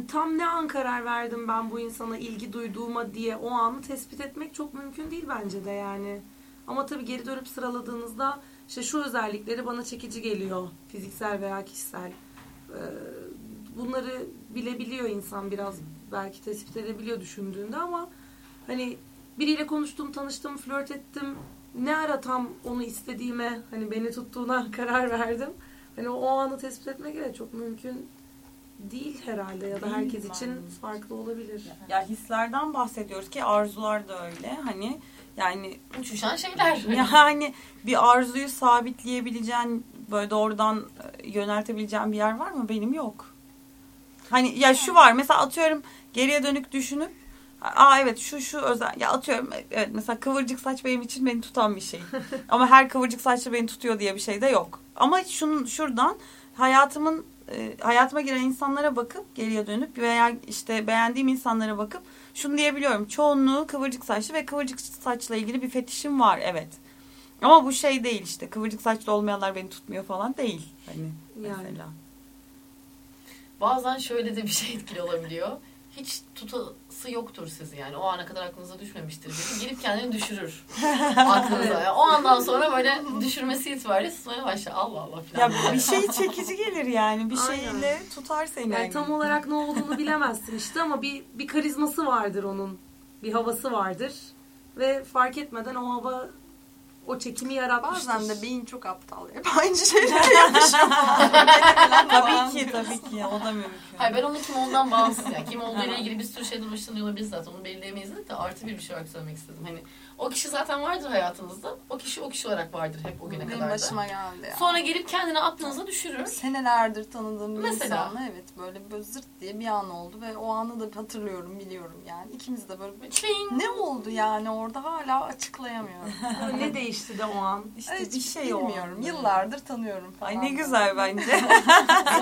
tam ne an karar verdim ben bu insana ilgi duyduğuma diye o anı tespit etmek çok mümkün değil bence de yani. Ama tabii geri dönüp sıraladığınızda işte şu özellikleri bana çekici geliyor fiziksel veya kişisel. Eee, bunları bilebiliyor insan biraz belki tespit edebiliyor düşündüğünde ama hani biriyle konuştum, tanıştım, flört ettim. Ne ara tam onu istediğime, hani beni tuttuğuna karar verdim. Hani o anı tespit etmek de çok mümkün değil herhalde ya da herkes için farklı olabilir.
Ya hislerden bahsediyoruz ki arzular da öyle. Hani yani
Uçuşan şeyler.
yani bir arzuyu sabitleyebileceğin böyle doğrudan e, yöneltebileceğin bir yer var mı? Benim yok. Hani ya şu var mesela atıyorum geriye dönük düşünüp Aa evet şu şu özel ya atıyorum evet mesela kıvırcık saç benim için beni tutan bir şey. Ama her kıvırcık saçlı beni tutuyor diye bir şey de yok. Ama şunun şuradan hayatımın e, hayatıma giren insanlara bakıp geriye dönüp veya işte beğendiğim insanlara bakıp şunu diyebiliyorum. Çoğunluğu kıvırcık saçlı ve kıvırcık saçla ilgili bir fetişim var evet. Ama bu şey değil işte kıvırcık saçlı olmayanlar beni tutmuyor falan değil. Hani
Yani.
mesela.
Bazen şöyle de bir şey etkili olabiliyor. Hiç tutası yoktur sizi yani. O ana kadar aklınıza düşmemiştir. Biri gelip kendini düşürür. aklınıza. Yani o andan sonra böyle düşürmesi itibariyle tutmaya başlar. Allah Allah
Ya
falan.
bir şey çekici gelir yani. Bir
Aynen.
şeyle tutar seni.
Yani tam olarak ne olduğunu bilemezsin işte ama bir bir karizması vardır onun. Bir havası vardır. Ve fark etmeden o hava o çekimi yaratmıştır.
Bazen de beyin çok aptal. Hep aynı şeyler yapışıyor.
Tabii ki tabii ki o da mümkün.
Hayır ben onun kim olduğundan bağımsız yani. Kim olduğu ile ilgili bir sürü şeyden hoşlanıyor olabilir zaten. Onu belirleyemeyiz de artı bir bir şey olarak söylemek istedim. Hani o kişi zaten vardır hayatınızda. O kişi o kişi olarak vardır hep o güne
Benim
kadar da.
başıma geldi ya.
Sonra gelip kendini aklınıza düşürür.
Senelerdir tanıdığım bir
Mesela?
insanla evet böyle, böyle zırt diye bir an oldu ve o anı da hatırlıyorum biliyorum yani. İkimiz de böyle
Çing!
ne oldu yani orada hala açıklayamıyorum.
ne değişti de o an?
İşte
Hiç
bir şey oldu.
bilmiyorum. Yıllardır tanıyorum falan.
Ay ne güzel bence.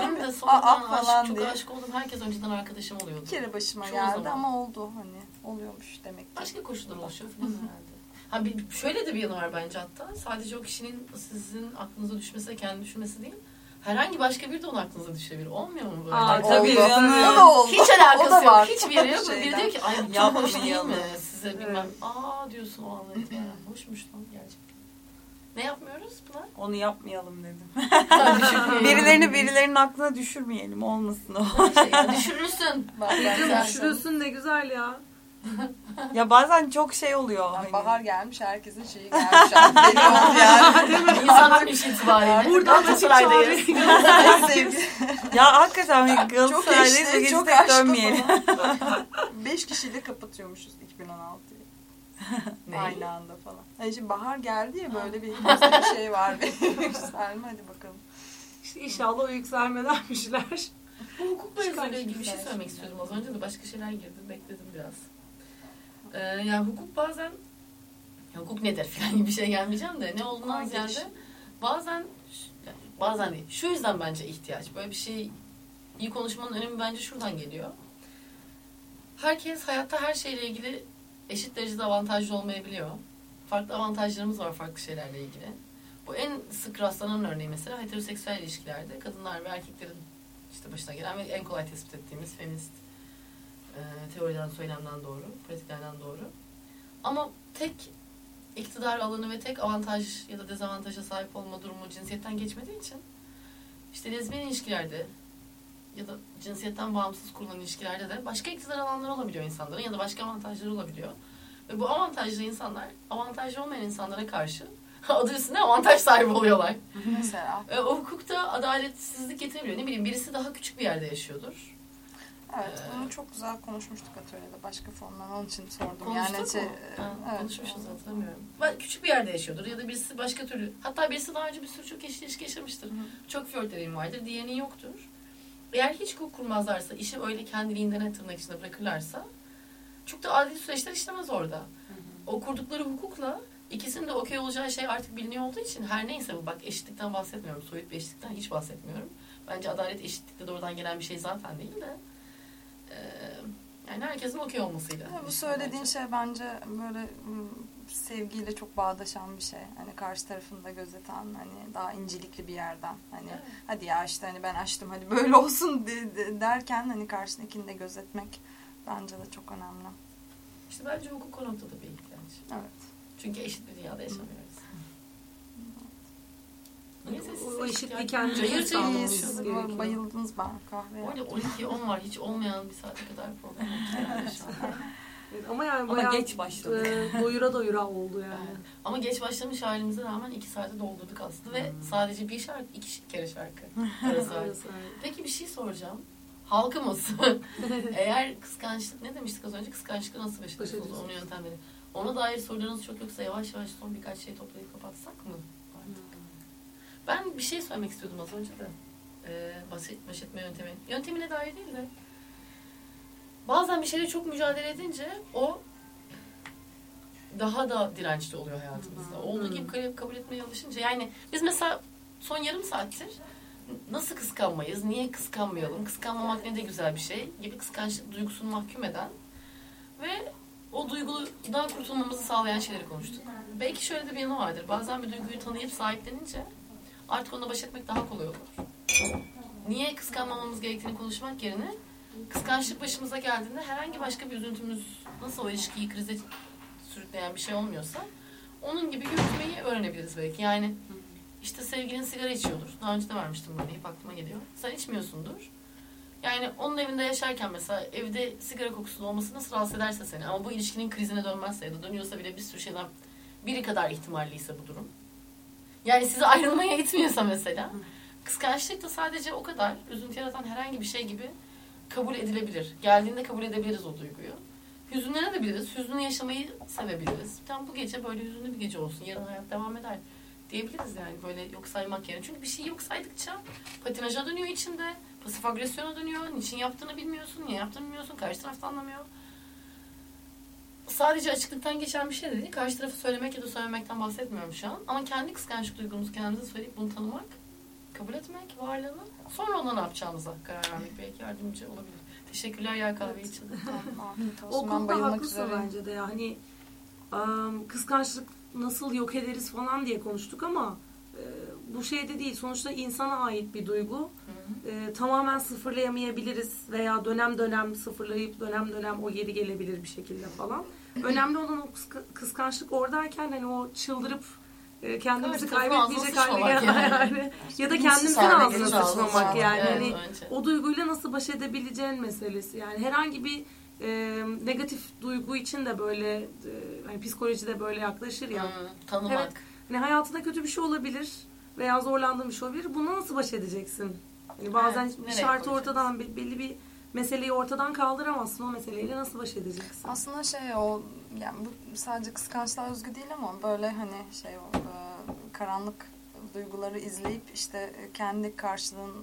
Benim de sonradan
Aa, falan
çok
diye.
aşık olduğum herkes önceden arkadaşım oluyordu.
Bir kere başıma
Çoğu
geldi
zaman.
ama oldu hani oluyormuş demek ki.
Başka koşullar oluşuyor falan herhalde. Ha bir, şöyle de bir yanı var bence hatta. Sadece o kişinin sizin aklınıza düşmesi kendi düşünmesi değil. Herhangi başka biri de onun aklınıza düşebilir. Olmuyor mu böyle?
Aa,
Oldu.
tabii canım.
O da oldu.
Hiç
O
alakası yok.
var.
Hiçbir yeri yok. Biri diyor ki ay hoş değil mi? Size bilmem. Aa diyorsun o itibaren. Hoşmuş lan gerçekten. Ne yapmıyor? yapıyoruz Pınar?
Onu yapmayalım dedim. Birilerini birilerinin aklına düşürmeyelim. Olmasın o.
Şey, düşürürsün. Bak,
Düşürüyorsun ne güzel ya.
Ya bazen çok şey oluyor.
Yani
hani.
bahar gelmiş herkesin şeyi gelmiş. Yani oldu yani.
İnsanların iş itibariyle.
Çağrı.
En sevdiğim.
Ya hakikaten bir
Çok
Galatasaraylıyız ve
eşli, çok
dönmeyelim.
Beş kişiyle kapatıyormuşuz 2016'yı.
Ne?
Aynı anda falan. Yani şimdi bahar geldi ya böyle bir bir şey var. Bir yükselme hadi bakalım.
İşte inşallah o yükselmedenmişler.
Bu hukukla ilgili bir şey söylemek istiyordum az önce de başka şeyler girdi bekledim biraz. Ee, yani hukuk bazen hukuk nedir falan gibi bir şey gelmeyeceğim de ne olduğundan
Ay,
ziyade
geç.
bazen yani bazen değil şu yüzden bence ihtiyaç böyle bir şey iyi konuşmanın önemi bence şuradan geliyor. Herkes hayatta her şeyle ilgili eşit derecede avantajlı olmayabiliyor. Farklı avantajlarımız var farklı şeylerle ilgili. Bu en sık rastlanan örneği mesela heteroseksüel ilişkilerde kadınlar ve erkeklerin işte başına gelen ve en kolay tespit ettiğimiz feminist e, teoriden, söylemden doğru, pratiklerden doğru. Ama tek iktidar alanı ve tek avantaj ya da dezavantaja sahip olma durumu cinsiyetten geçmediği için işte lezbiyen ilişkilerde ya da cinsiyetten bağımsız kurulan ilişkilerde de başka iktidar alanları olabiliyor insanların ya da başka avantajları olabiliyor. Ve bu avantajlı insanlar avantajlı olmayan insanlara karşı adı üstünde avantaj sahibi oluyorlar.
Mesela.
E, o hukukta adaletsizlik getirebiliyor. Ne bileyim birisi daha küçük bir yerde yaşıyordur.
Evet bunu çok güzel konuşmuştuk atölyede başka fondan onun için sordum.
Konuştuk
yani şey,
mu? Ha,
evet.
Konuşmuşuz hatırlamıyorum. Ben küçük bir yerde yaşıyordur ya da birisi başka türlü. Hatta birisi daha önce bir sürü çok eşli ilişki yaşamıştır. Çok flört vardır. Diğerinin yoktur. Eğer hiç hukuk kurmazlarsa, işi öyle kendiliğinden tırnak içinde bırakırlarsa çok da adil süreçler işlemez orada. O kurdukları hukukla ikisinin de okey olacağı şey artık biliniyor olduğu için her neyse bu bak eşitlikten bahsetmiyorum. Soyut bir eşitlikten hiç bahsetmiyorum. Bence adalet eşitlikte doğrudan gelen bir şey zaten değil de yani herkesin okey olmasıyla.
Bu söylediğin şey bence böyle m, sevgiyle çok bağdaşan bir şey. Hani karşı tarafında gözeten hani daha incelikli bir yerden. Hani
Evet.
hadi ya işte hani ben açtım hadi böyle olsun de- de- derken hani karşındakini de gözetmek bence de çok önemli.
İşte bence hukuk o noktada bir ihtiyaç.
Evet.
Çünkü eşit bir dünyada yaşamıyoruz.
O eşitliği
siz
gerekiyor.
bayıldınız ben kahveye.
Orada 12 10 var. Hiç olmayan bir saate kadar program yapıyoruz şu an.
Evet, ama yani
Ama
bayağı
geç başladık.
e, doyura doyura oldu yani.
Evet. Ama geç başlamış halimize rağmen 2 saate doldurduk aslında ve sadece bir şarkı, iki kere şarkı arası.
Arası.
Peki bir şey soracağım. Halkımız eğer kıskançlık ne demiştik az önce kıskançlıkla nasıl baş
Baş
ediyorsunuz
ediyorsunuz.
onun yöntemleri. Ona dair sorularınız çok yoksa yavaş yavaş son birkaç şey toplayıp kapatsak mı? Ben bir şey söylemek istiyordum az önce de. Ee, basit baş etme yöntemi. Yöntemine dair değil de bazen bir şeyle çok mücadele edince o daha da dirençli oluyor hayatımızda. Olduğu gibi kabul- kabul etmeye alışınca yani biz mesela son yarım saattir nasıl kıskanmayız, niye kıskanmayalım, kıskanmamak ne de güzel bir şey gibi kıskançlık duygusunu mahkum eden ve o duygudan kurtulmamızı sağlayan şeyleri konuştuk. Belki şöyle de bir yanı vardır. Bazen bir duyguyu tanıyıp sahiplenince artık onunla baş etmek daha kolay olur. Niye kıskanmamamız gerektiğini konuşmak yerine kıskançlık başımıza geldiğinde herhangi başka bir üzüntümüz nasıl o ilişkiyi krize sürükleyen bir şey olmuyorsa onun gibi yürütmeyi öğrenebiliriz belki. Yani işte sevgilin sigara içiyordur. Daha önce de vermiştim bunu hep aklıma geliyor. Sen içmiyorsundur. Yani onun evinde yaşarken mesela evde sigara kokusu olması nasıl rahatsız ederse seni ama bu ilişkinin krizine dönmezse ya da dönüyorsa bile bir sürü şeyden biri kadar ihtimalliyse bu durum. Yani sizi ayrılmaya itmiyorsa mesela kıskançlık da sadece o kadar üzüntü yaratan herhangi bir şey gibi kabul edilebilir. Geldiğinde kabul edebiliriz o duyguyu. Hüzünlenebiliriz. Hüznünü yaşamayı sevebiliriz. Tam bu gece böyle hüzünlü bir gece olsun. Yarın hayat devam eder diyebiliriz yani böyle yok saymak yerine. Çünkü bir şey yok saydıkça patinaja dönüyor içinde. Pasif agresyona dönüyor. Niçin yaptığını bilmiyorsun. Niye yaptığını bilmiyorsun. Karşı taraf da anlamıyor. Sadece açıklıktan geçen bir şey de değil. Karşı tarafı söylemek ya da söylemekten bahsetmiyorum şu an. Ama kendi kıskançlık duygumuzu kendimize söyleyip bunu tanımak, kabul etmek, varlığını, sonra ona ne yapacağımıza karar vermek belki yardımcı olabilir. Teşekkürler ya kahve için.
Afiyet
O konuda
bayılmak
haklısın bence de ya. Hani am, kıskançlık nasıl yok ederiz falan diye konuştuk ama e, bu şey de değil. Sonuçta insana ait bir duygu. E, tamamen sıfırlayamayabiliriz veya dönem dönem sıfırlayıp dönem dönem o geri gelebilir bir şekilde falan. Önemli olan o kıska- kıskançlık oradayken hani o çıldırıp e, kendimizi
tarafın
kaybetmeyecek gel
yani.
yani. ya da kendimizin ağzına sıçmamak yani. Hani
Evet, önce.
o duyguyla nasıl baş edebileceğin meselesi. Yani herhangi bir e, negatif duygu için de böyle e, hani psikolojide böyle yaklaşır ya.
Hı, tanımak.
Evet. Hani hayatında kötü bir şey olabilir veya zorlandığın bir şey olabilir. Buna nasıl baş edeceksin? Yani bazen
Evet,
şartı ortadan be- belli bir meseleyi ortadan kaldıramazsın. O meseleyle nasıl baş edeceksin?
Aslında şey o yani bu sadece kıskançlığa özgü değil ama böyle hani şey o e, karanlık duyguları izleyip işte kendi karşılığını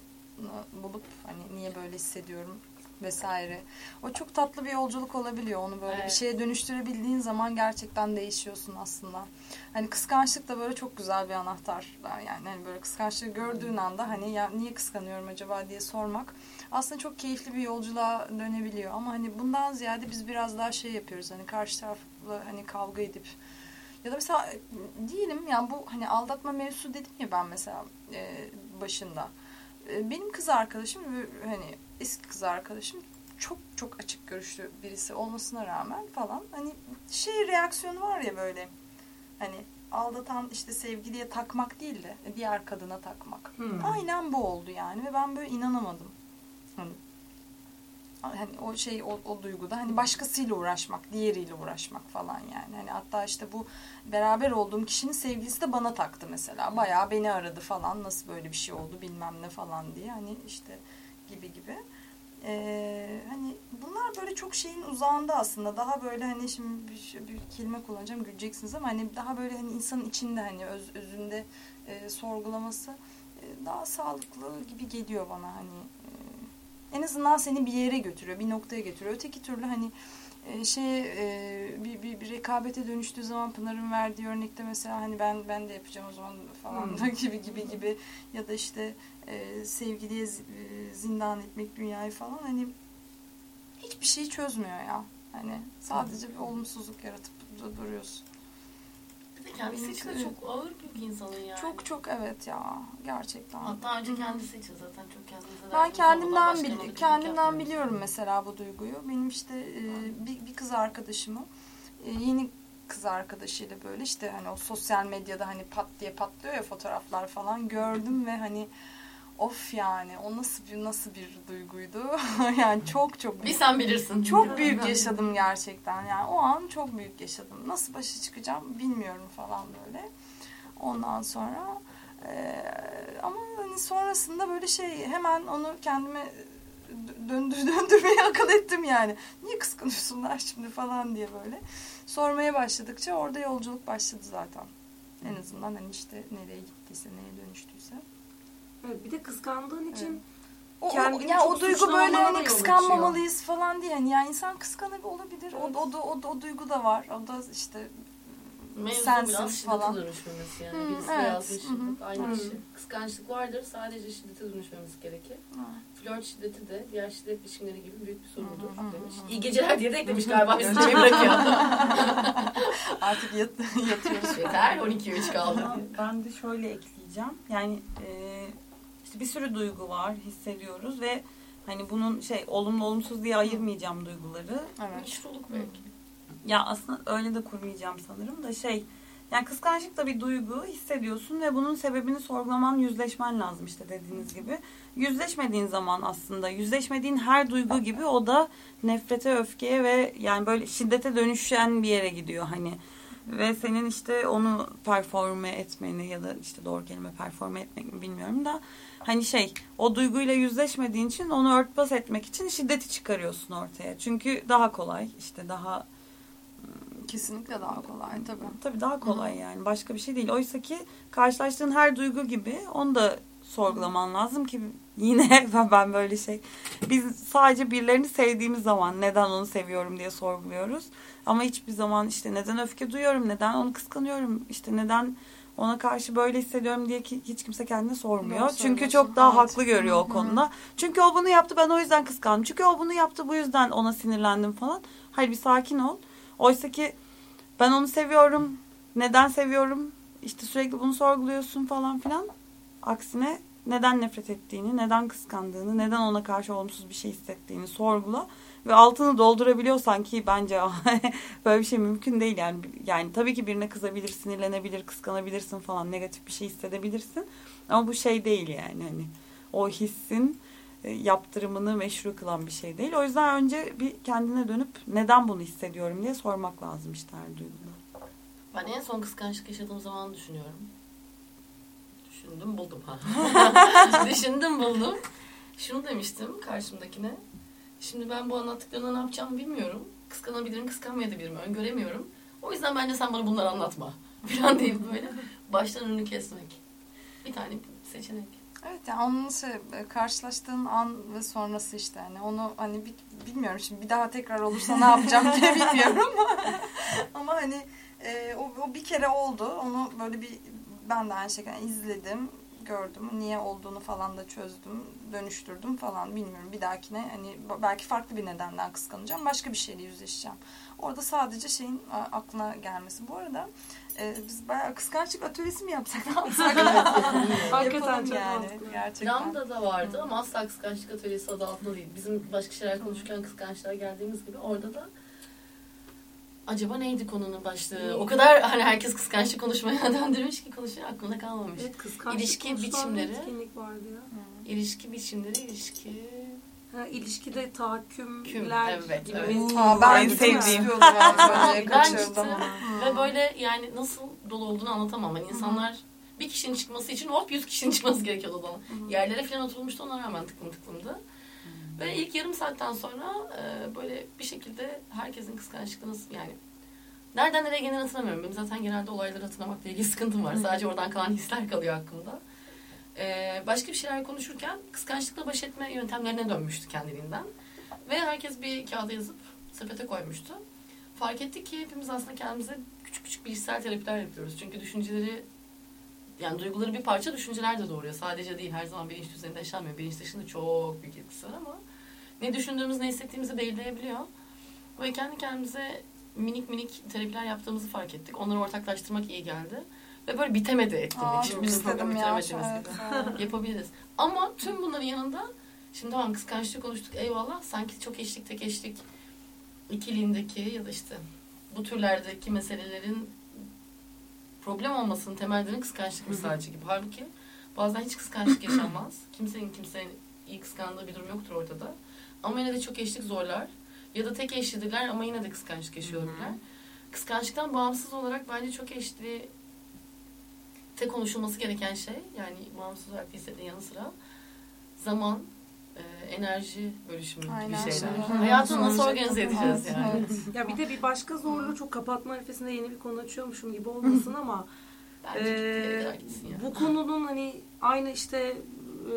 bulup hani niye böyle hissediyorum vesaire. O çok tatlı bir yolculuk olabiliyor. Onu böyle bir
Evet.
şeye dönüştürebildiğin zaman gerçekten değişiyorsun aslında. Hani kıskançlık da böyle çok güzel bir anahtar. Yani hani böyle kıskançlığı gördüğün anda hani ya niye kıskanıyorum acaba diye sormak aslında çok keyifli bir yolculuğa dönebiliyor. Ama hani bundan ziyade biz biraz daha şey yapıyoruz. Hani karşı tarafla hani kavga edip ya da mesela diyelim yani bu hani aldatma mevzusu dedim ya ben mesela e, başında. E, benim kız arkadaşım hani eski kız arkadaşım çok çok açık görüşlü birisi olmasına rağmen falan hani şey reaksiyonu var ya böyle hani aldatan işte sevgiliye takmak değil de diğer kadına takmak.
Hmm.
Aynen bu oldu yani ve ben böyle inanamadım. Hani, hani o şey o, o duyguda hani başkasıyla uğraşmak, diğeriyle uğraşmak falan yani. Hani hatta işte bu beraber olduğum kişinin sevgilisi de bana taktı mesela. Bayağı beni aradı falan. Nasıl böyle bir şey oldu bilmem ne falan diye. Hani işte gibi gibi. Ee, hani bunlar böyle çok şeyin uzağında aslında. Daha böyle hani şimdi bir, şey- bir kelime kullanacağım güleceksiniz ama hani daha böyle hani insanın içinde hani öz, özünde e, sorgulaması e, daha sağlıklı gibi geliyor bana hani en azından seni bir yere götürüyor, bir noktaya götürüyor. Öteki türlü hani e, şey e, bir, bir, bir rekabete dönüştüğü zaman Pınar'ın verdiği örnekte mesela hani ben ben de yapacağım o zaman falan
Hmm.
gibi gibi gibi ya da işte e, sevgiliye zi- zindan etmek dünyayı falan hani hiçbir şeyi çözmüyor ya. Hani sadece bir olumsuzluk yaratıp du- duruyorsun.
De kendisi için de çok ağır bir insanın yani.
Çok çok evet ya gerçekten.
Hatta önce kendisi için zaten çok kendimize
Ben kendimden bil- kendimden biliyorum mesela bu duyguyu. Benim işte e, bir, bir kız arkadaşımı e, yeni kız arkadaşıyla böyle işte hani o sosyal medyada hani pat diye patlıyor ya fotoğraflar falan gördüm ve hani of yani o nasıl bir nasıl bir duyguydu? Yani çok çok
Bir sen bilirsin.
çok büyük yaşadım gerçekten. Yani o an çok büyük yaşadım. Nasıl başa çıkacağım bilmiyorum falan böyle. Ondan sonra e, ama hani sonrasında böyle şey hemen onu kendime döndür döndürmeye akıl ettim yani. Niye kıskanıyorsunlar şimdi falan diye böyle sormaya başladıkça orada yolculuk başladı zaten. En azından hani işte nereye gittiyse neye
Evet, bir de kıskandığın için
o, o,
Kendini
ya
çok
o duygu böyle
da
hani
yol
kıskanmamalıyız falan diye. Yani, yani insan kıskanır olabilir.
Evet.
O, o, o, o, o duygu da var. O da işte
Mevzu
sensin
biraz şiddete
falan.
dönüşmemesi yani.
Hı,
Birisi
evet. Hı hı.
Aynı
Hı.
kişi. Kıskançlık vardır. Sadece şiddete dönüşmemiz gerekir. Flört şiddeti de diğer şiddet biçimleri gibi büyük bir sorundur demiş. İyi geceler diye de eklemiş galiba. Biz çevirip bırakıyor.
artık yat, yatıyoruz.
Yeter 12 3 kaldı.
Ama ben de şöyle ekleyeceğim. Yani e, işte bir sürü duygu var, hissediyoruz ve hani bunun şey olumlu olumsuz diye ayırmayacağım duyguları.
Evet.
Meşruluk belki.
Ya aslında öyle de kurmayacağım sanırım da şey yani kıskançlık da bir duygu hissediyorsun ve bunun sebebini sorgulaman, yüzleşmen lazım işte dediğiniz gibi. Yüzleşmediğin zaman aslında yüzleşmediğin her duygu gibi o da nefrete, öfkeye ve yani böyle şiddete dönüşen bir yere gidiyor hani. Ve senin işte onu performe etmeni ya da işte doğru kelime performe etmek mi bilmiyorum da hani şey o duyguyla yüzleşmediğin için onu örtbas etmek için şiddeti çıkarıyorsun ortaya. Çünkü daha kolay işte daha
Kesinlikle daha kolay tabii.
Tabii daha kolay yani. Başka bir şey değil. Oysa ki karşılaştığın her duygu gibi onu da sorgulaman lazım ki yine ben- ben böyle şey biz sadece birilerini sevdiğimiz zaman neden onu seviyorum diye sorguluyoruz. Ama hiçbir zaman işte neden öfke duyuyorum, neden onu kıskanıyorum, işte neden ona karşı böyle hissediyorum diye ki hiç kimse kendine sormuyor.
Doğru
Çünkü çok daha
Evet.
haklı görüyor
Hı
o
hı.
konuda. Çünkü o bunu yaptı ben o yüzden kıskandım. Çünkü o bunu yaptı bu yüzden ona sinirlendim falan. Hayır bir sakin ol. Oysa ki ben onu seviyorum. Neden seviyorum? İşte sürekli bunu sorguluyorsun falan filan. Aksine neden nefret ettiğini, neden kıskandığını, neden ona karşı olumsuz bir şey hissettiğini sorgula. Ve altını doldurabiliyorsan ki bence böyle bir şey mümkün değil yani yani tabii ki birine kızabilir, sinirlenebilir, kıskanabilirsin falan negatif bir şey hissedebilirsin ama bu şey değil yani hani o hissin e, yaptırımını meşru kılan bir şey değil. O yüzden önce bir kendine dönüp neden bunu hissediyorum diye sormak lazım işte her duyguda.
Ben en son kıskançlık yaşadığım zaman düşünüyorum. Düşündüm buldum ha. Düşündüm buldum. Şunu demiştim karşımdakine. Şimdi ben bu anlattıklarına ne yapacağımı bilmiyorum. Kıskanabilirim, kıskanmayabilirim, öngöremiyorum. O yüzden bence sen bana bunları anlatma. Falan deyip böyle baştan önünü kesmek. Bir tane seçenek.
Evet yani onun şey, karşılaştığın an ve sonrası işte hani onu hani bi- bilmiyorum şimdi bir daha tekrar olursa ne yapacağım diye bilmiyorum ama hani e, o, o bir kere oldu onu böyle bir ben de aynı şekilde izledim gördüm. Niye olduğunu falan da çözdüm dönüştürdüm falan. Bilmiyorum bir dahakine hani belki farklı bir nedenden kıskanacağım başka bir şeyle yüzleşeceğim. Orada sadece şeyin aklına gelmesi. Bu arada e, biz bayağı kıskançlık atölyesi mi yapsak ne yapsak?
Hakikaten çok
yani
mantıklı.
gerçekten.
Vardı ama asla kıskançlık atölyesi adı altında değil. Bizim başka şeyler konuşurken kıskançlığa geldiğimiz gibi orada da acaba neydi konunun başlığı? O kadar hani herkes kıskançlık konuşmaya döndürmüş ki konuşuyor aklımda kalmamış.
Evet, kıskançlık
İlişki biçimleri.
etkinlik vardı ya.
İlişki biçimleri, ilişki...
Ha, ilişkide
Küm,
tahakkümler
evet,
gibi.
evet.
Aa, ben
En sevdiğim.
yani
ben
kaçırdım.
ve böyle yani nasıl dolu olduğunu anlatamam. Hani insanlar bir kişinin çıkması için hop 100 kişinin çıkması gerekiyordu odanın. Yerlere falan oturulmuştu ona rağmen tıklım tıklımdı. Ve ilk yarım saatten sonra e, böyle bir şekilde herkesin kıskançlıklarını yani nereden nereye geleni hatırlamıyorum. Benim zaten genelde olayları hatırlamakla ilgili sıkıntım var. Sadece oradan kalan hisler kalıyor aklımda. E, başka bir şeyler konuşurken kıskançlıkla baş etme yöntemlerine dönmüştü kendiliğinden. Ve herkes bir kağıda yazıp sepete koymuştu. Fark ettik ki hepimiz aslında kendimize küçük küçük bilişsel terapiler yapıyoruz. Çünkü düşünceleri yani duyguları bir parça düşünceler de doğuruyor. Sadece değil her zaman bilinç düzeyinde yaşanmıyor. Bilinç dışında çok büyük etkisi var ama ne düşündüğümüz ne hissettiğimizi belirleyebiliyor. Ve kendi kendimize minik minik terapiler yaptığımızı fark ettik. Onları ortaklaştırmak iyi geldi. Ve böyle bitemedi etkinlik.
Aa,
Şimdi bizim programı bitiremediğimiz
Evet,
gibi. Yapabiliriz. Ama tüm bunların yanında şimdi tamam kıskançlığı konuştuk eyvallah. Sanki çok eşlik tek eşlik ikiliğindeki ya da işte bu türlerdeki meselelerin problem olmasının temellerinin kıskançlık misalci gibi. Halbuki bazen hiç kıskançlık yaşanmaz. Kimsenin kimsenin iyi kıskandığı bir durum yoktur ortada. Ama yine de çok eşlik zorlar. Ya da tek eşlidirler ama yine de kıskançlık yaşıyorlar. Kıskançlıktan bağımsız olarak bence çok eşli tek konuşulması gereken şey yani bağımsız olarak hissettiğin yanı sıra zaman, e, enerji bölüşümü
Aynen.
gibi şeyler.
Hı.
Hayatını nasıl organize edeceğiz yani?
Evet.
Ya bir de bir başka zorluğu çok kapatma arifesinde yeni bir konu açıyormuşum gibi olmasın ama
Bence
Ee,
gittiği yere kadar gitsin ya.
bu konunun hani aynı işte e,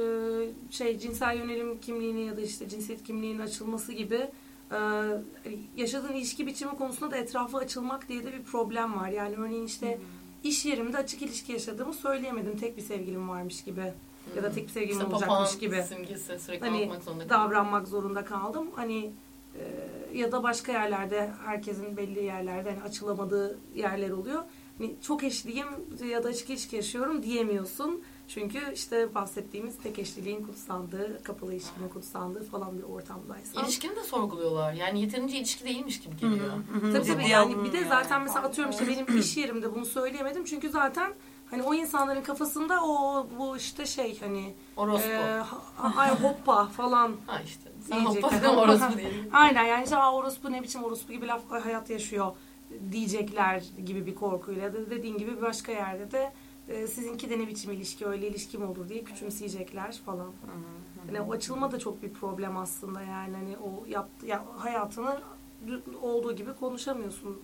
şey cinsel yönelim kimliğini ya da işte cinsiyet kimliğinin açılması gibi e, yaşadığın ilişki biçimi konusunda da etrafa açılmak diye de bir problem var. Yani örneğin işte iş yerimde açık ilişki yaşadığımı söyleyemedim. Tek bir sevgilim varmış gibi ya da tek bir sevgilim
İşte
olacakmış gibi
simgesi sürekli
Hani
zorunda
davranmak zorunda kaldım. Hani e, ya da başka yerlerde herkesin belli yerlerde hani açılamadığı yerler oluyor. Hani çok eşliyim ya da açık ilişki yaşıyorum diyemiyorsun. Çünkü işte bahsettiğimiz tek eşliliğin kutsandığı, kapalı ilişkinin kutsandığı falan bir ortamdaysan.
İlişkini de sorguluyorlar. Yani yeterince ilişki değilmiş gibi geliyor.
Tabii tabii yani bir de zaten mesela atıyorum işte benim iş yerimde bunu söyleyemedim. Çünkü zaten hani o insanların kafasında o bu işte şey hani
Orospu.
e, ha- ay hoppa falan
ha işte. Sen
diyecekler.
hoppa ben orospu diyelim.
Aynen yani işte "Aa, orospu ne biçim orospu gibi laf hayat yaşıyor diyecekler gibi bir korkuyla ya da dediğin gibi başka yerde de e, sizinki de ne biçim ilişki öyle ilişki mi olur diye küçümseyecekler falan. Yani o açılma da çok bir problem aslında yani hani o yaptı ya hayatını olduğu gibi konuşamıyorsun.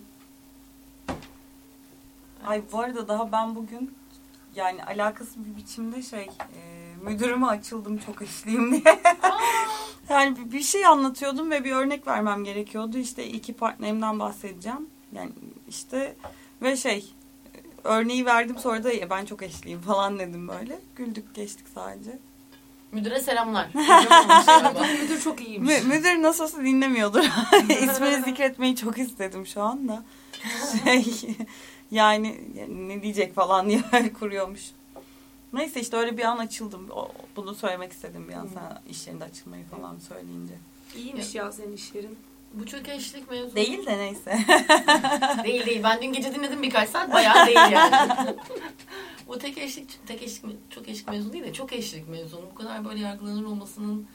Ay bu arada daha ben bugün yani alakasız bir biçimde şey e, müdürüme açıldım çok eşliyim diye. yani bir- bir şey anlatıyordum ve bir örnek vermem gerekiyordu. İşte iki partnerimden bahsedeceğim. Yani işte ve şey e, örneği verdim sonra da "Ya ben çok eşliyim falan dedim böyle. Güldük geçtik sadece.
Müdüre selamlar.
Müdür çok iyiymiş.
Mü- müdür nasılsa dinlemiyordur. İsmini zikretmeyi çok istedim şu anda. Şey, yani, ne diyecek falan diye kuruyormuş. Neyse işte öyle bir an açıldım. Bunu söylemek istedim bir an sen iş yerinde açılmayı falan söyleyince.
İyiymiş ya senin iş yerin.
Bu çok eşlik mevzu.
Değil de neyse.
değil değil. Ben dün gece dinledim birkaç saat. Bayağı değil yani. Bu tek eşlik, tek eşlik, çok eşlik mevzu değil de çok eşlik mevzunun bu kadar böyle yargılanır olmasının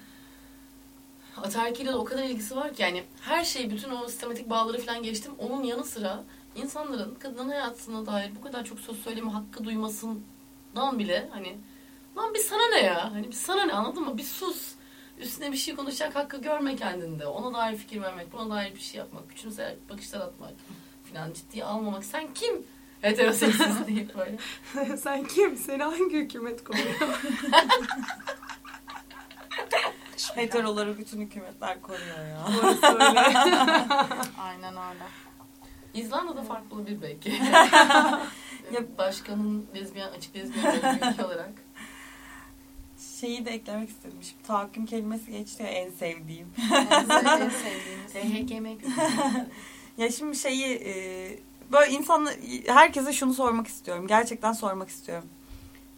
ataerkiyle o kadar ilgisi var ki yani her şey bütün o sistematik bağları falan geçtim. Onun yanı sıra insanların kadının hayatına dair bu kadar çok söz söyleme hakkı duymasından bile hani lan bir sana ne ya? Hani bir sana ne anladın mı? Bir sus. Üstüne bir şey konuşacak hakkı görme kendinde. Ona dair fikir vermek, buna dair bir şey yapmak, küçümseyerek bakışlar atmak falan ciddiye almamak. Sen kim? Heteroseksist deyip böyle.
Sen kim? Seni hangi hükümet koruyor?
Heteroları bütün hükümetler koruyor ya.
Aynen öyle.
İzlanda'da farklı olabilir belki. Başkanın lezbiyen, açık lezbiyen ülke olarak.
Şeyi de eklemek istedim. Şimdi tahakküm kelimesi geçti ya en sevdiğim.
en sevdiğimiz.
THKM
Ya şimdi şeyi e, böyle insanla herkese şunu sormak istiyorum. Gerçekten sormak istiyorum.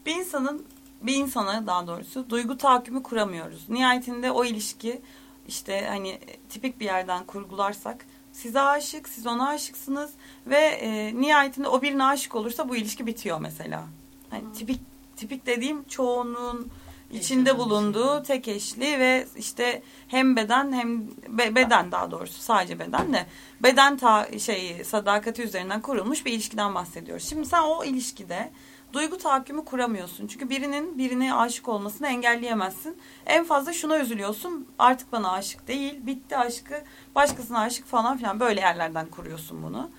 Bir insanın bir insana daha doğrusu duygu tahakkümü kuramıyoruz. Nihayetinde o ilişki işte hani tipik bir yerden kurgularsak size aşık, siz ona aşıksınız ve e, nihayetinde o birine aşık olursa bu ilişki bitiyor mesela. Hani tipik tipik dediğim çoğunun içinde bulunduğu tek eşli ve işte hem beden hem be- beden daha doğrusu sadece beden de beden ta şey sadakati üzerinden kurulmuş bir ilişkiden bahsediyoruz. Şimdi sen o ilişkide duygu tahakkümü kuramıyorsun. Çünkü birinin birine aşık olmasını engelleyemezsin. En fazla şuna üzülüyorsun. Artık bana aşık değil. Bitti aşkı. Başkasına aşık falan filan. Böyle yerlerden kuruyorsun bunu.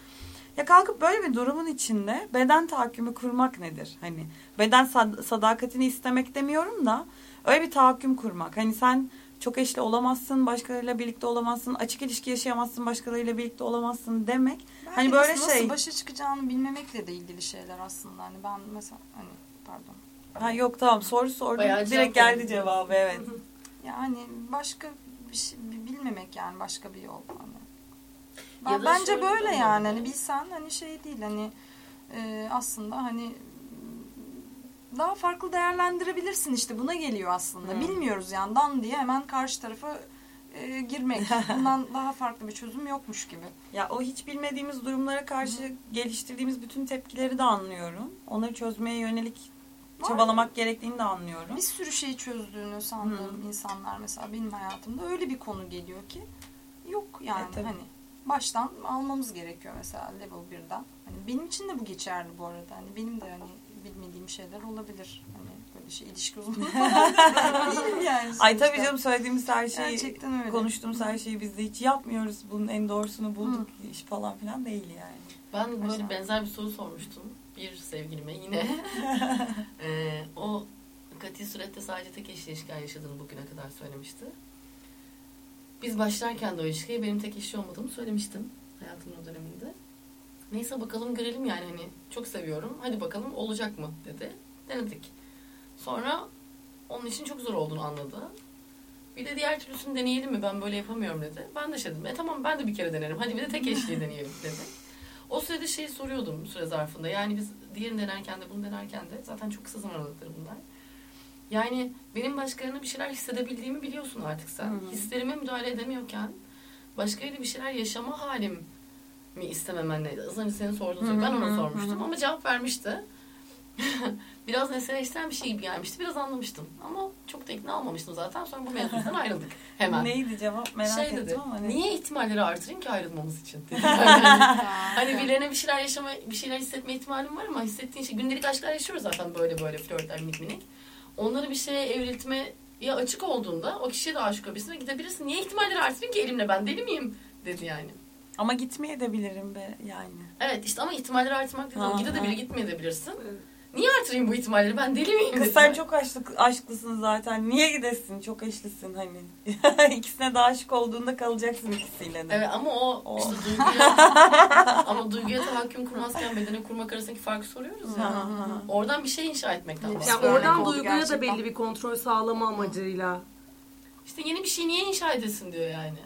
Ya kalkıp böyle bir durumun içinde beden tahakkümü kurmak nedir? Hani beden sad- sadakatini istemek demiyorum da öyle bir tahakküm kurmak. Hani sen çok eşli olamazsın, başkalarıyla birlikte olamazsın, açık ilişki yaşayamazsın, başkalarıyla birlikte olamazsın demek. hani böyle
nasıl
şey.
başa çıkacağını bilmemekle de ilgili şeyler aslında. Hani ben mesela hani pardon.
Ha yok tamam soru sordum.
Bayağı
Direkt geldi cevabı evet.
Yani başka bir şey bilmemek yani başka bir yol. Hani. Ben,
Ya
bence böyle yani hani bilsen hani şey değil hani e, aslında hani daha farklı değerlendirebilirsin işte buna geliyor aslında.
Hı.
Bilmiyoruz yani dan diye hemen karşı tarafa e, girmek. Bundan daha farklı bir çözüm yokmuş gibi.
Ya o hiç bilmediğimiz durumlara karşı geliştirdiğimiz bütün tepkileri de anlıyorum. Onları çözmeye yönelik
Var
çabalamak gerektiğini de anlıyorum.
Bir sürü şey çözdüğünü sandığım insanlar mesela benim hayatımda öyle bir konu geliyor ki yok yani
E, tabii.
hani baştan almamız gerekiyor mesela level 1'den. Hani benim için de bu geçerli bu arada. Hani benim de hani bilmediğim şeyler olabilir. Hani böyle şey ilişki uzmanı falan değilim yani.
Ay tabii
sonuçta.
canım söylediğimiz her şeyi,
Gerçekten öyle.
konuştuğumuz her şeyi biz de hiç yapmıyoruz. Bunun en doğrusunu bulduk iş falan filan değil yani.
Ben böyle
Mesela.
benzer bir soru sormuştum bir sevgilime yine. Ee, o kati surette sadece tek eşli ilişki yaşadığını bugüne kadar söylemişti. Biz başlarken de o ilişkiye benim tek eşli olmadığımı söylemiştim hayatımın o döneminde. Neyse bakalım görelim yani hani çok seviyorum. Hadi bakalım olacak mı dedi. Denedik. Sonra onun için çok zor olduğunu anladı. Bir de diğer türlüsünü deneyelim mi? Ben böyle yapamıyorum dedi. Ben de şey dedim. E tamam ben de bir kere denerim. Hadi bir de tek eşliği deneyelim dedi. O sürede şeyi soruyordum süre zarfında. Yani biz diğerini denerken de bunu denerken de zaten çok kısa zaman aralıkları bunlar. Yani benim başkalarına bir şeyler hissedebildiğimi biliyorsun artık sen. Hislerime müdahale edemiyorken başkalarıyla bir şeyler yaşama halim mi istememen neydi? Az önce senin sorduğun soru. Ben ona sormuştum ama cevap vermişti. biraz nesneleştiren bir şey gibi gelmişti. Biraz anlamıştım. Ama çok da ikna olmamıştım zaten. Sonra bu mevzudan ayrıldık. Hemen.
Neydi cevap merak
şey
ettim
dedi.
ama ne?
Niye ihtimalleri artırayım ki ayrılmamız için? Dedi. Yani hani birilerine bir şeyler yaşama, bir şeyler hissetme ihtimalim var ama hissettiğin şey gündelik aşklar yaşıyoruz zaten böyle böyle flörtler minik minik. Onları bir şeye evriltmeye açık olduğunda o kişiye de aşık olabilirsin ve gidebilirsin. Niye ihtimalleri artırayım ki elimle ben deli miyim? Dedi yani.
Ama gitmeye de bilirim be yani.
Evet işte ama ihtimalleri artırmak dedi.
Aha.
O gidebilir gitmeyebilirsin. Niye artırayım bu ihtimalleri? Ben deli miyim?
Kız sen çok aşk, aşklısın zaten. Niye gidesin? Çok eşlisin hani. İkisine de aşık olduğunda kalacaksın ikisiyle de.
Evet ama o
O.
işte duyguya ama duyguya tahakküm kurmazken bedene kurmak arasındaki farkı soruyoruz ya. Oradan bir şey inşa etmekten
Yani
bahsediyorum.
oradan duyguya da
gerçekten.
belli bir kontrol sağlama amacıyla.
İşte yeni bir şey niye inşa edesin diyor yani.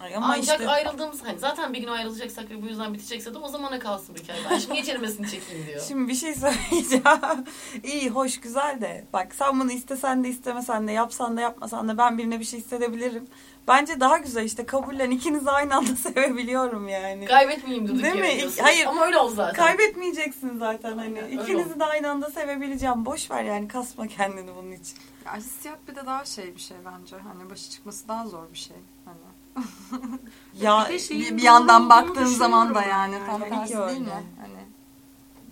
Ay ama
Ancak
işte
ayrıldığımız hani zaten bir gün ayrılacaksak ve bu yüzden bitecekse de o zamana kalsın bir hikaye. Ben şimdi geçirmesini çekeyim diyor.
Şimdi bir şey söyleyeceğim. İyi, hoş, güzel de. Bak sen bunu istesen de istemesen de yapsan da yapmasan da ben birine bir şey hissedebilirim. Bence daha güzel işte kabullen ikinizi aynı anda sevebiliyorum yani.
Kaybetmeyeyim durduk
Değil
yere
mi?
diyorsun.
Hayır.
Ama öyle oldu zaten.
Kaybetmeyeceksin zaten hani.
öyle
İkinizi de aynı anda sevebileceğim. Boş ver yani kasma kendini bunun için.
Ya hissiyat bir de daha şey bir şey bence. Hani başa çıkması daha zor bir şey.
Ya
Bir şeyin
bir, bir yandan baktığın zaman da yani tam tersi değil
öyle.
mi? Hani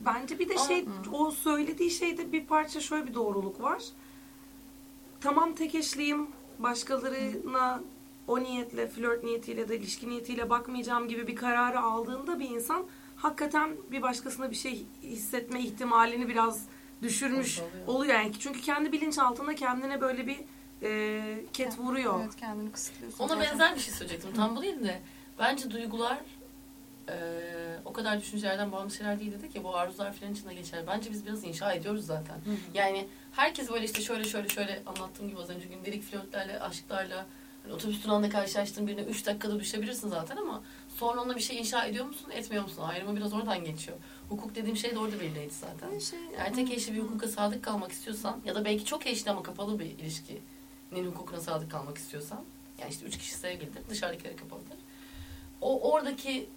Bence bir de şey o söylediği şeyde bir parça şöyle bir doğruluk var. Tamam tek eşliyim. Başkalarına o niyetle, flört niyetiyle de ilişki niyetiyle bakmayacağım gibi bir kararı aldığında bir insan hakikaten bir başkasına bir şey hissetme ihtimalini biraz düşürmüş
Oluyor.
oluyor yani. Çünkü kendi bilinçaltında kendine böyle bir e, ket vuruyor.
evet kendini kısıtlıyorsun.
Ona
zaten.
benzer bir şey söyleyecektim. Tam bu değil de bence duygular eee, o kadar düşüncelerden bağımsız şeyler değil dedik ya bu arzular falan içinde geçer. Bence biz biraz inşa ediyoruz zaten. Yani herkes böyle işte şöyle şöyle şöyle anlattığım gibi az önce gündelik flörtlerle, aşklarla hani otobüs durağında karşılaştığın birine 3 dakikada düşebilirsin zaten ama sonra onunla bir şey inşa ediyor musun, etmiyor musun? Ayrımı biraz oradan geçiyor. Hukuk dediğim şey de orada belirleyici zaten.
Şey,
Eğer tek eşli bir hukuka sadık kalmak istiyorsan ya da belki çok eşli ama kapalı bir ilişkinin hukukuna sadık kalmak istiyorsan yani işte üç kişi sevgilidir dışarıdakilere kapalıdır. O oradaki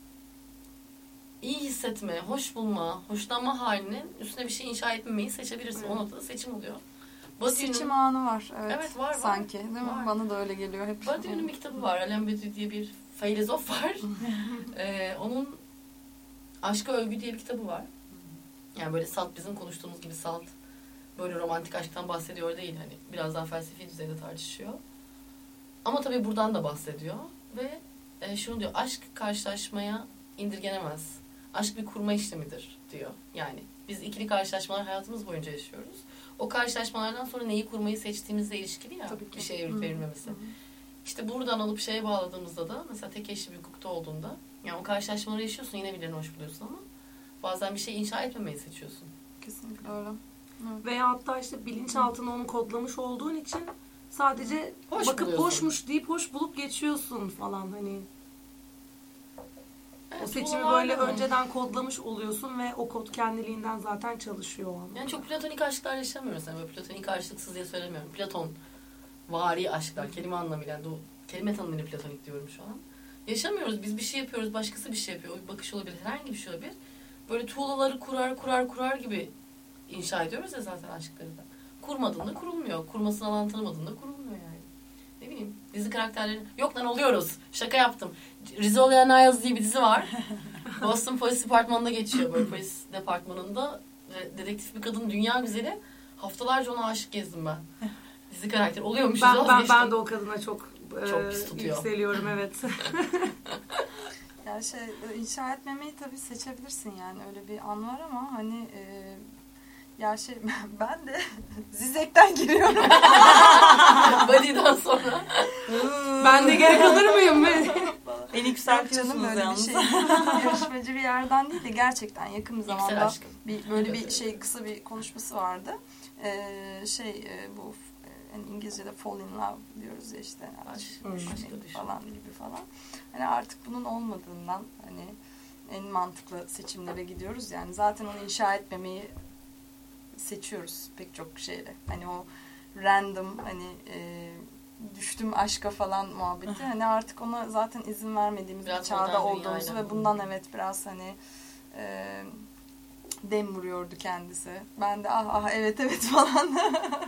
iyi hissetme, hoş bulma, hoşlanma halinin üstüne bir şey inşa etmemeyi seçebilirsin. O noktada seçim oluyor. Badiou'nun
seçim anı var. Evet,
Evet, var, var.
Sanki değil mi?
Var.
Bana da öyle geliyor hep.
Badiou'nun bir kitabı var. Alain Badiou diye bir filozof var. ee, onun Aşka Övgü diye bir kitabı var. Yani böyle salt bizim konuştuğumuz gibi salt. Böyle romantik aşktan bahsediyor değil. Hani biraz daha felsefi düzeyde tartışıyor. Ama tabii buradan da bahsediyor. Ve e, şunu diyor. Aşk karşılaşmaya indirgenemez. Aşk bir kurma işlemidir diyor. Yani biz ikili karşılaşmalar hayatımız boyunca yaşıyoruz. O karşılaşmalardan sonra neyi kurmayı seçtiğimizle ilişkili ya.
Tabii ki.
Bir şeye evrilip verilmemesi. İşte buradan alıp şeye bağladığımızda da mesela tek eşli bir hukukta olduğunda yani o karşılaşmaları yaşıyorsun yine birilerini hoş buluyorsun ama bazen bir şey inşa etmemeyi seçiyorsun.
Kesinlikle öyle.
Veya hatta işte bilinçaltına onu kodlamış olduğun için sadece
Hoş
bakıp
buluyorsun.
hoşmuş deyip hoş bulup geçiyorsun falan hani. O
Evet,
seçimi
bu
böyle
var.
önceden kodlamış oluyorsun ve o kod kendiliğinden zaten çalışıyor o anda.
Yani çok platonik aşklar yaşamıyoruz. Yani böyle platonik aşksız diye söylemiyorum. Platon vari aşklar kelime anlamıyla yani do- kelime tanımıyla platonik diyorum şu an. Yaşamıyoruz. Biz bir şey yapıyoruz. Başkası bir şey yapıyor. O bir bakış olabilir. Herhangi bir şey olabilir. Böyle tuğlaları kurar kurar kurar gibi inşa ediyoruz ya zaten aşkları da. Kurmadığında kurulmuyor. Kurmasını alan tanımadığında kurulmuyor yani. Ne bileyim dizi karakterleri yok lan oluyoruz. Şaka yaptım. Rizal Niles diye bir dizi var. Boston Polis Departmanı'nda geçiyor. Böyle polis departmanında ve dedektif bir kadın dünya güzeli. Haftalarca ona aşık gezdim ben. Dizi karakteri oluyormuş.
Ben, ben, ben de o kadına çok,
Çok
e,
pis tutuyor.
yükseliyorum evet.
Yani şey inşa etmemeyi tabii seçebilirsin yani öyle bir an var ama hani e, ya şey ben de zizekten giriyorum.
Body'den sonra.
ben de gerek alır mıyım?
Beni
Yok canım
yükseltiyorsunuz
öyle bir şey. Yarışmacı bir yerden değil de gerçekten yakın bir zamanda bir böyle bir şey kısa bir konuşması vardı. Ee, şey e, bu e, yani İngilizce'de fall in love diyoruz ya işte aşk,
Aşk, aşka düşmek.
falan gibi falan. Hani artık bunun olmadığından hani en mantıklı seçimlere gidiyoruz yani zaten onu inşa etmemeyi seçiyoruz pek çok şeyle. Hani o random hani e, düştüm aşka falan muhabbeti. Hani artık ona zaten izin vermediğimiz
Biraz
bir çağda olduğumuzu ve bundan evet biraz hani e, dem vuruyordu kendisi. Ben de ah ah evet evet falan.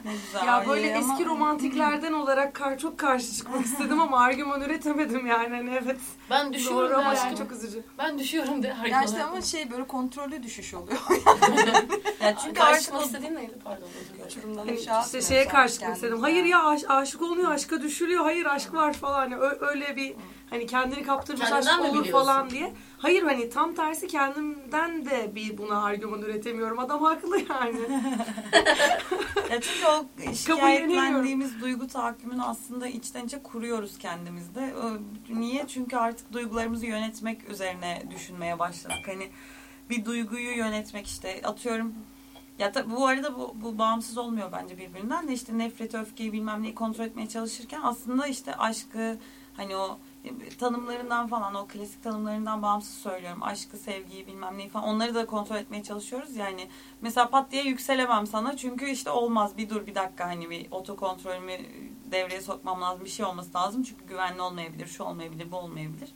Güzel.
ya böyle
ama-
eski romantiklerden olarak kar, çok karşı çıkmak istedim ama argüman üretemedim yani. Hani evet.
Ben düşüyorum
Doğru ama yani
aşkım.
çok üzücü.
Ben düşüyorum de.
ya işte ama şey böyle kontrollü düşüş oluyor.
Ya çünkü
aşk
o
istediğin neydi pardon.
Uçurumdan
Hani
aşağı
işte şeye karşı çıkmak istedim.
yani.
Hayır ya aş- aşık olunuyor, aşka düşülüyor. Hayır aşk var falan. Hani ö- öyle bir hani kendini
Kendinden mi
olur
biliyorsun?
falan diye. Hayır hani tam tersi kendimden de bir buna argüman üretemiyorum. Adam haklı yani.
Ya çünkü o şikayetlendiğimiz duygu tahakkümünü aslında içten içe kuruyoruz kendimizde. Niye? Çünkü artık duygularımızı yönetmek üzerine düşünmeye başladık. Hani bir duyguyu yönetmek işte atıyorum ya tabii bu arada bu, bu bağımsız olmuyor bence birbirinden de işte nefret, öfkeyi bilmem neyi kontrol etmeye çalışırken aslında işte aşkı hani o tanımlarından falan o klasik tanımlarından bağımsız söylüyorum. Aşkı, sevgiyi bilmem neyi falan onları da kontrol etmeye çalışıyoruz. Yani mesela pat diye yükselemem sana çünkü işte olmaz bir dur bir dakika hani bir otokontrolümü devreye sokmam lazım bir şey olması lazım. Çünkü güvenli olmayabilir, şu olmayabilir, bu olmayabilir.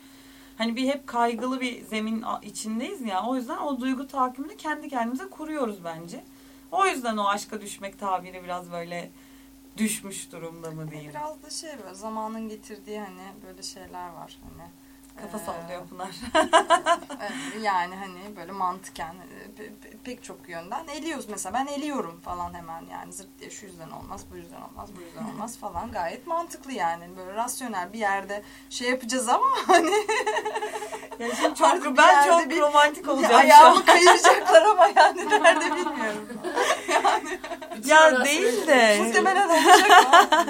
Hani bir hep kaygılı bir zemin içindeyiz ya. O yüzden o duygu tahakkümünü kendi kendimize kuruyoruz bence. O yüzden o aşka düşmek tabiri biraz böyle düşmüş durumda mı diyeyim.
Biraz da şey böyle zamanın getirdiği hani böyle şeyler var hani.
Kafa
Ee,
sallıyor Pınar.
Evet, yani hani böyle mantıken e, pe- pe- pek çok yönden eliyoruz mesela ben eliyorum falan hemen yani zırt diye şu yüzden olmaz bu yüzden olmaz bu yüzden olmaz falan gayet mantıklı yani böyle rasyonel bir yerde şey yapacağız ama hani
Yani şimdi
Artık
çok,
bir
ben çok
bir-
romantik olacağım şu
ayağımı kayıracaklar ama yani nerede bilmiyorum.
Ya değil de.
Muhtemelen olacak ama.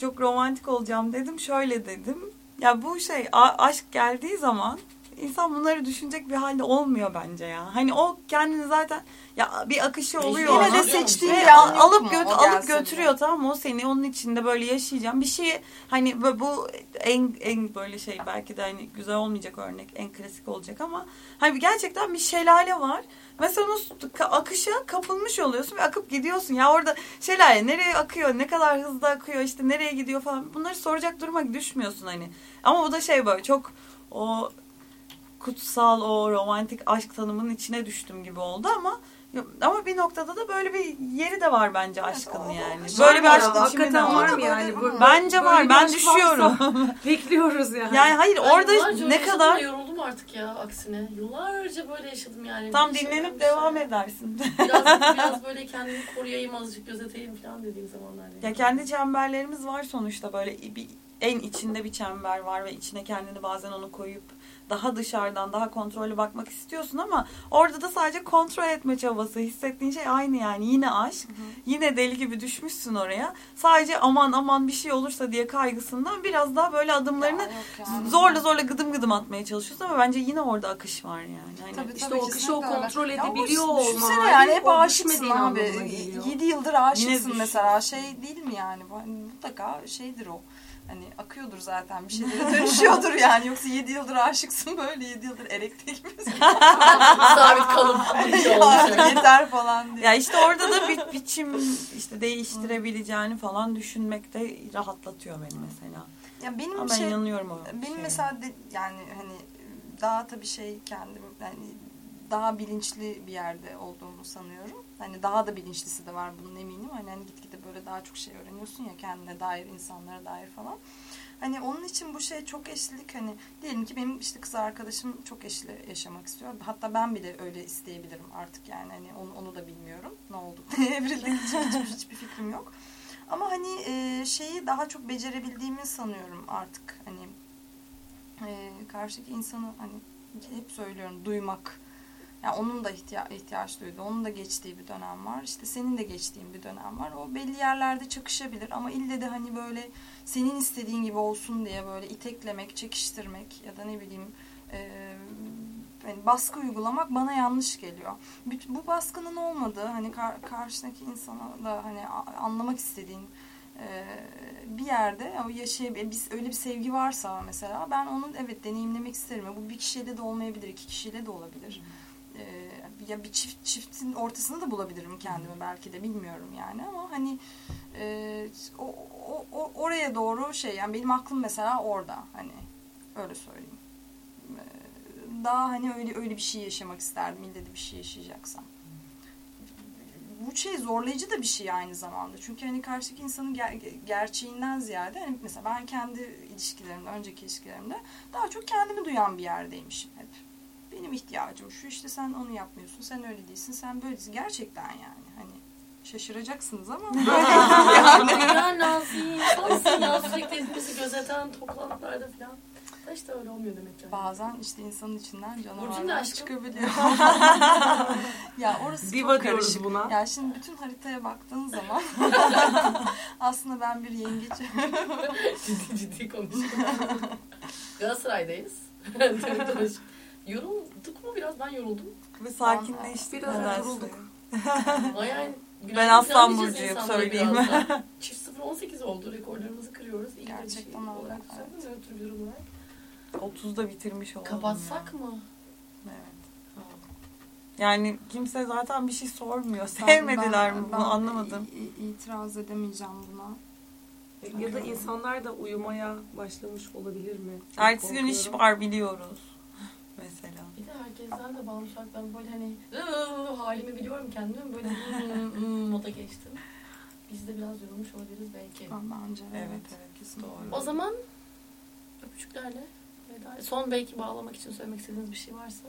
çok romantik olacağım dedim. Şöyle dedim. Ya bu şey aşk geldiği zaman insan bunları düşünecek bir halde olmuyor bence ya. Hani o kendini zaten ya bir akışı oluyor.
Yine de seçtiğin
Ve alıp göt- alıp götürüyor tamam mı? O seni onun içinde böyle yaşayacağım. Bir şey hani bu en en böyle şey belki de hani güzel olmayacak örnek en klasik olacak ama hani gerçekten bir şelale var. Mesela o su- ka- akışa kapılmış oluyorsun ve akıp gidiyorsun. Ya orada şelale nereye akıyor, ne kadar hızlı akıyor, işte nereye gidiyor falan. Bunları soracak duruma düşmüyorsun hani. Ama bu da şey böyle çok o kutsal o romantik aşk tanımının içine düştüm gibi oldu ama ama bir noktada da böyle bir yeri de var bence aşkın
o-
yani.
o-
Böyle bir
Var
aşk
mı?
içimi
Hakikaten var
var.
mı yani?
Böyle-
Bence
Böyle
var. Ben düşüyorum.
Bekliyoruz yani.
yani hayır orada ne kadar
artık ya aksine. Yıllarca böyle yaşadım yani.
tam
Bir şeyden
dinlenip
bir
devam
şey.
edersin.
Biraz, biraz böyle kendimi koruyayım azıcık gözeteyim falan dediğim zamanlar. yani.
Ya kendi çemberlerimiz var sonuçta böyle bir en içinde bir çember var ve içine kendini bazen onu koyup daha dışarıdan daha kontrollü bakmak istiyorsun ama orada da sadece kontrol etme çabası hissettiğin şey aynı yani yine aşk yine deli gibi düşmüşsün oraya sadece aman aman bir şey olursa diye kaygısından biraz daha böyle adımlarını
Ya yani.
zorla zorla gıdım gıdım atmaya çalışıyorsun ama bence yine orada akış var yani. Hani
Tabii,
İşte
tabii,
o akışı o
öyle.
kontrol
Ya
edebiliyor olma
Düşünsene yani hep aşıksın abi.
anlamına geliyor.
7 yıldır aşıksın mesela. Şey değil mi yani? Bu hani mutlaka şeydir o. Hani akıyordur zaten bir şeylere dönüşüyordur yani. Yoksa 7 yıldır aşıksın böyle 7 yıldır elektrik misin?
Sabit olmuş.
Ya, yeter falan diye.
Ya işte orada da bir biçim işte değiştirebileceğini falan düşünmek de rahatlatıyor beni mesela.
Ya benim
Ama ben
şey
inanıyorum o
benim
şeye.
mesela de, yani hani daha tabii şey kendim yani daha bilinçli bir yerde olduğumu sanıyorum. Hani daha da bilinçlisi de var bunun eminim. Hani, hani gitgide böyle daha çok şey öğreniyorsun ya kendine dair, insanlara dair falan. Hani onun için bu şey çok eşlilik hani diyelim ki benim işte kız arkadaşım çok eşli yaşamak istiyor. Hatta ben bile öyle isteyebilirim artık yani hani onu, onu da bilmiyorum. Ne oldu? Evrildik hiç, hiç, hiçbir fikrim yok. Ama hani e, şeyi daha çok becerebildiğimi sanıyorum artık. Hani e, karşıdaki insanı hani hep söylüyorum duymak. Yani onun da ihtiya ihtiyaç duyduğu, onun da geçtiği bir dönem var. İşte senin de geçtiğin bir dönem var. O belli yerlerde çakışabilir ama ille de hani böyle senin istediğin gibi olsun diye böyle iteklemek, çekiştirmek ya da ne bileyim e, yani baskı uygulamak bana yanlış geliyor. Bu baskının olmadığı hani kar- karşındaki insana da hani anlamak istediğin e, bir yerde o yaşay biz öyle bir sevgi varsa mesela ben onu evet deneyimlemek isterim. Bu bir kişiyle de olmayabilir, iki kişiyle de olabilir. E, ya bir çift çiftin ortasını da bulabilirim kendimi belki de bilmiyorum yani ama hani e, o, o, oraya doğru şey yani benim aklım mesela orada hani öyle söyleyeyim. E, daha hani öyle öyle bir şey yaşamak isterdim ille bir şey yaşayacaksam. Bu şey zorlayıcı da bir şey aynı zamanda. Çünkü hani karşıdaki insanın ger- gerçeğinden ziyade hani mesela ben kendi ilişkilerimde, önceki ilişkilerimde daha çok kendimi duyan bir yerdeymişim hep. Benim ihtiyacım şu işte sen onu yapmıyorsun, sen öyle değilsin, sen böyle değilsin. Gerçekten yani hani şaşıracaksınız ama böyle yani.
Ya Nazi, sensin ya sürekli hepimizi gözeten toplantılarda falan. Da işte öyle olmuyor demek yani.
Bazen işte insanın içinden canavarlar çıkabiliyor. ya orası
Diva
çok karışık.
buna.
Ya şimdi bütün haritaya baktığın zaman aslında ben bir yengeç.
ciddi ciddi konuşuyorum. Galatasaray'dayız. Yorulduk mu biraz? Ben yoruldum.
Ve sakinleştik.
Biraz
nedense.
yorulduk.
Ay,
Ben Aslan Burcu'yum, söyleyeyim.
Çift sıfır 18 oldu. Rekorlarımızı kırıyoruz. İyi
Gerçekten
bir şey olarak.
evet.
Nötr bir durum olarak.
30'da bitirmiş olalım
Kapatsak
ya.
mı?
Evet. Yani kimse zaten bir şey sormuyor.
Ben-
Sevmediler
ben-
mi
ben
bunu anlamadım.
itiraz edemeyeceğim buna.
Ya da insanlar da uyumaya başlamış olabilir mi? Çok
Ertesi gün iş var biliyoruz.
De herkesten de bağımsız olarak ben böyle hani halimi biliyorum kendimi böyle "Hmm, hmm" moda geçtim. Biz de biraz yorulmuş olabiliriz belki.
Ben bence
Evet
evet.
evet.
kesinlikle.
Doğru.
O zaman öpücüklerle veda. Son belki bağlamak için söylemek istediğiniz bir şey varsa.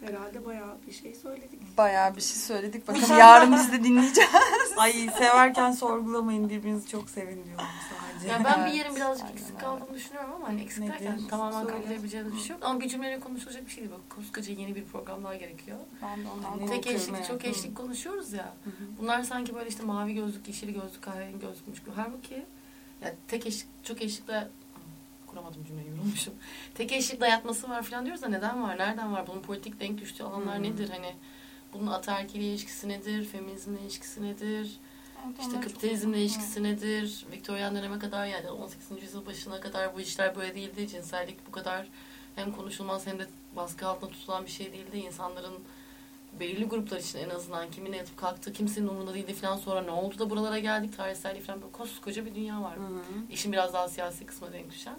Herhalde bayağı bir şey söyledik.
Bayağı bir şey söyledik. Bakalım yarın biz de dinleyeceğiz.
Ay severken sorgulamayın birbirinizi çok sevin diyorum sadece.
Ya ben bir yerin birazcık
aynen
eksik kaldığını düşünüyorum ama hani eksik
Nedir?
derken tamamen kabul bir şey yok. Ama bir cümleyle konuşulacak bir şey değil. Böyle koskoca yeni bir program daha gerekiyor.
Ben de ondan
Tek eşlik, çok eşlik konuşuyoruz ya. Bunlar sanki böyle işte mavi gözlük, yeşil gözlük, kahverengi gözlükmüş gibi. Halbuki ya tek eşlik, çok eşlikle kuramadım cümleyi yorulmuşum. Tek eşlik dayatması var falan diyoruz da neden var? Nereden var? Bunun politik denk düştüğü alanlar
Hmm.
nedir? Hani bunun ataerkil ilişkisi nedir? Feminizmle ilişkisi nedir? İşte kapitalizmle ilişkisi nedir? Viktoryan döneme kadar yani 18. yüzyıl başına kadar bu işler böyle değildi. Cinsellik bu kadar hem konuşulmaz hem de baskı altında tutulan bir şey değildi. İnsanların belirli gruplar için en azından kimin yatıp kalktı, kimsenin umurunda değildi falan sonra ne oldu da buralara geldik tarihsellik falan böyle koskoca bir dünya var. İşin biraz daha siyasi kısmına denk düşen.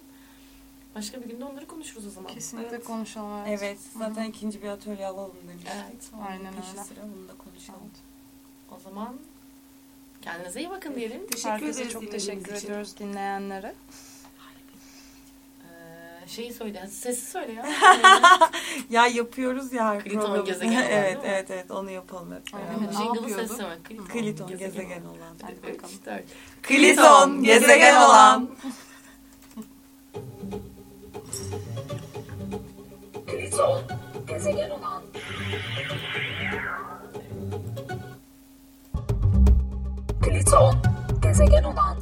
Başka bir günde onları konuşuruz o zaman.
Kesinlikle konuşalım. Evet.
Evet zaten ikinci bir atölye alalım demiştik.
Evet.
Aynen
Peşi
öyle.
sıra bunu da konuşalım.
O zaman kendinize iyi bakın diyelim.
Teşekkür
Herkese
ederiz
çok teşekkür
için.
ediyoruz dinleyenlere.
Ee, şeyi söyle, sesi söyle ya.
Ya yapıyoruz ya
Kliton
programı.
gezegen olan,
evet
mi?
evet evet onu yapalım hep
Aynen.
beraber.
Ne
Jingle'ı
yapıyorduk?
seslemek. Kliton,
Kliton gezegen olan.
Hadi
Evet,
bakalım.
işte.
Kliton gezegen olan.
Gliton, gezegen olan. Pliton gezegen olan.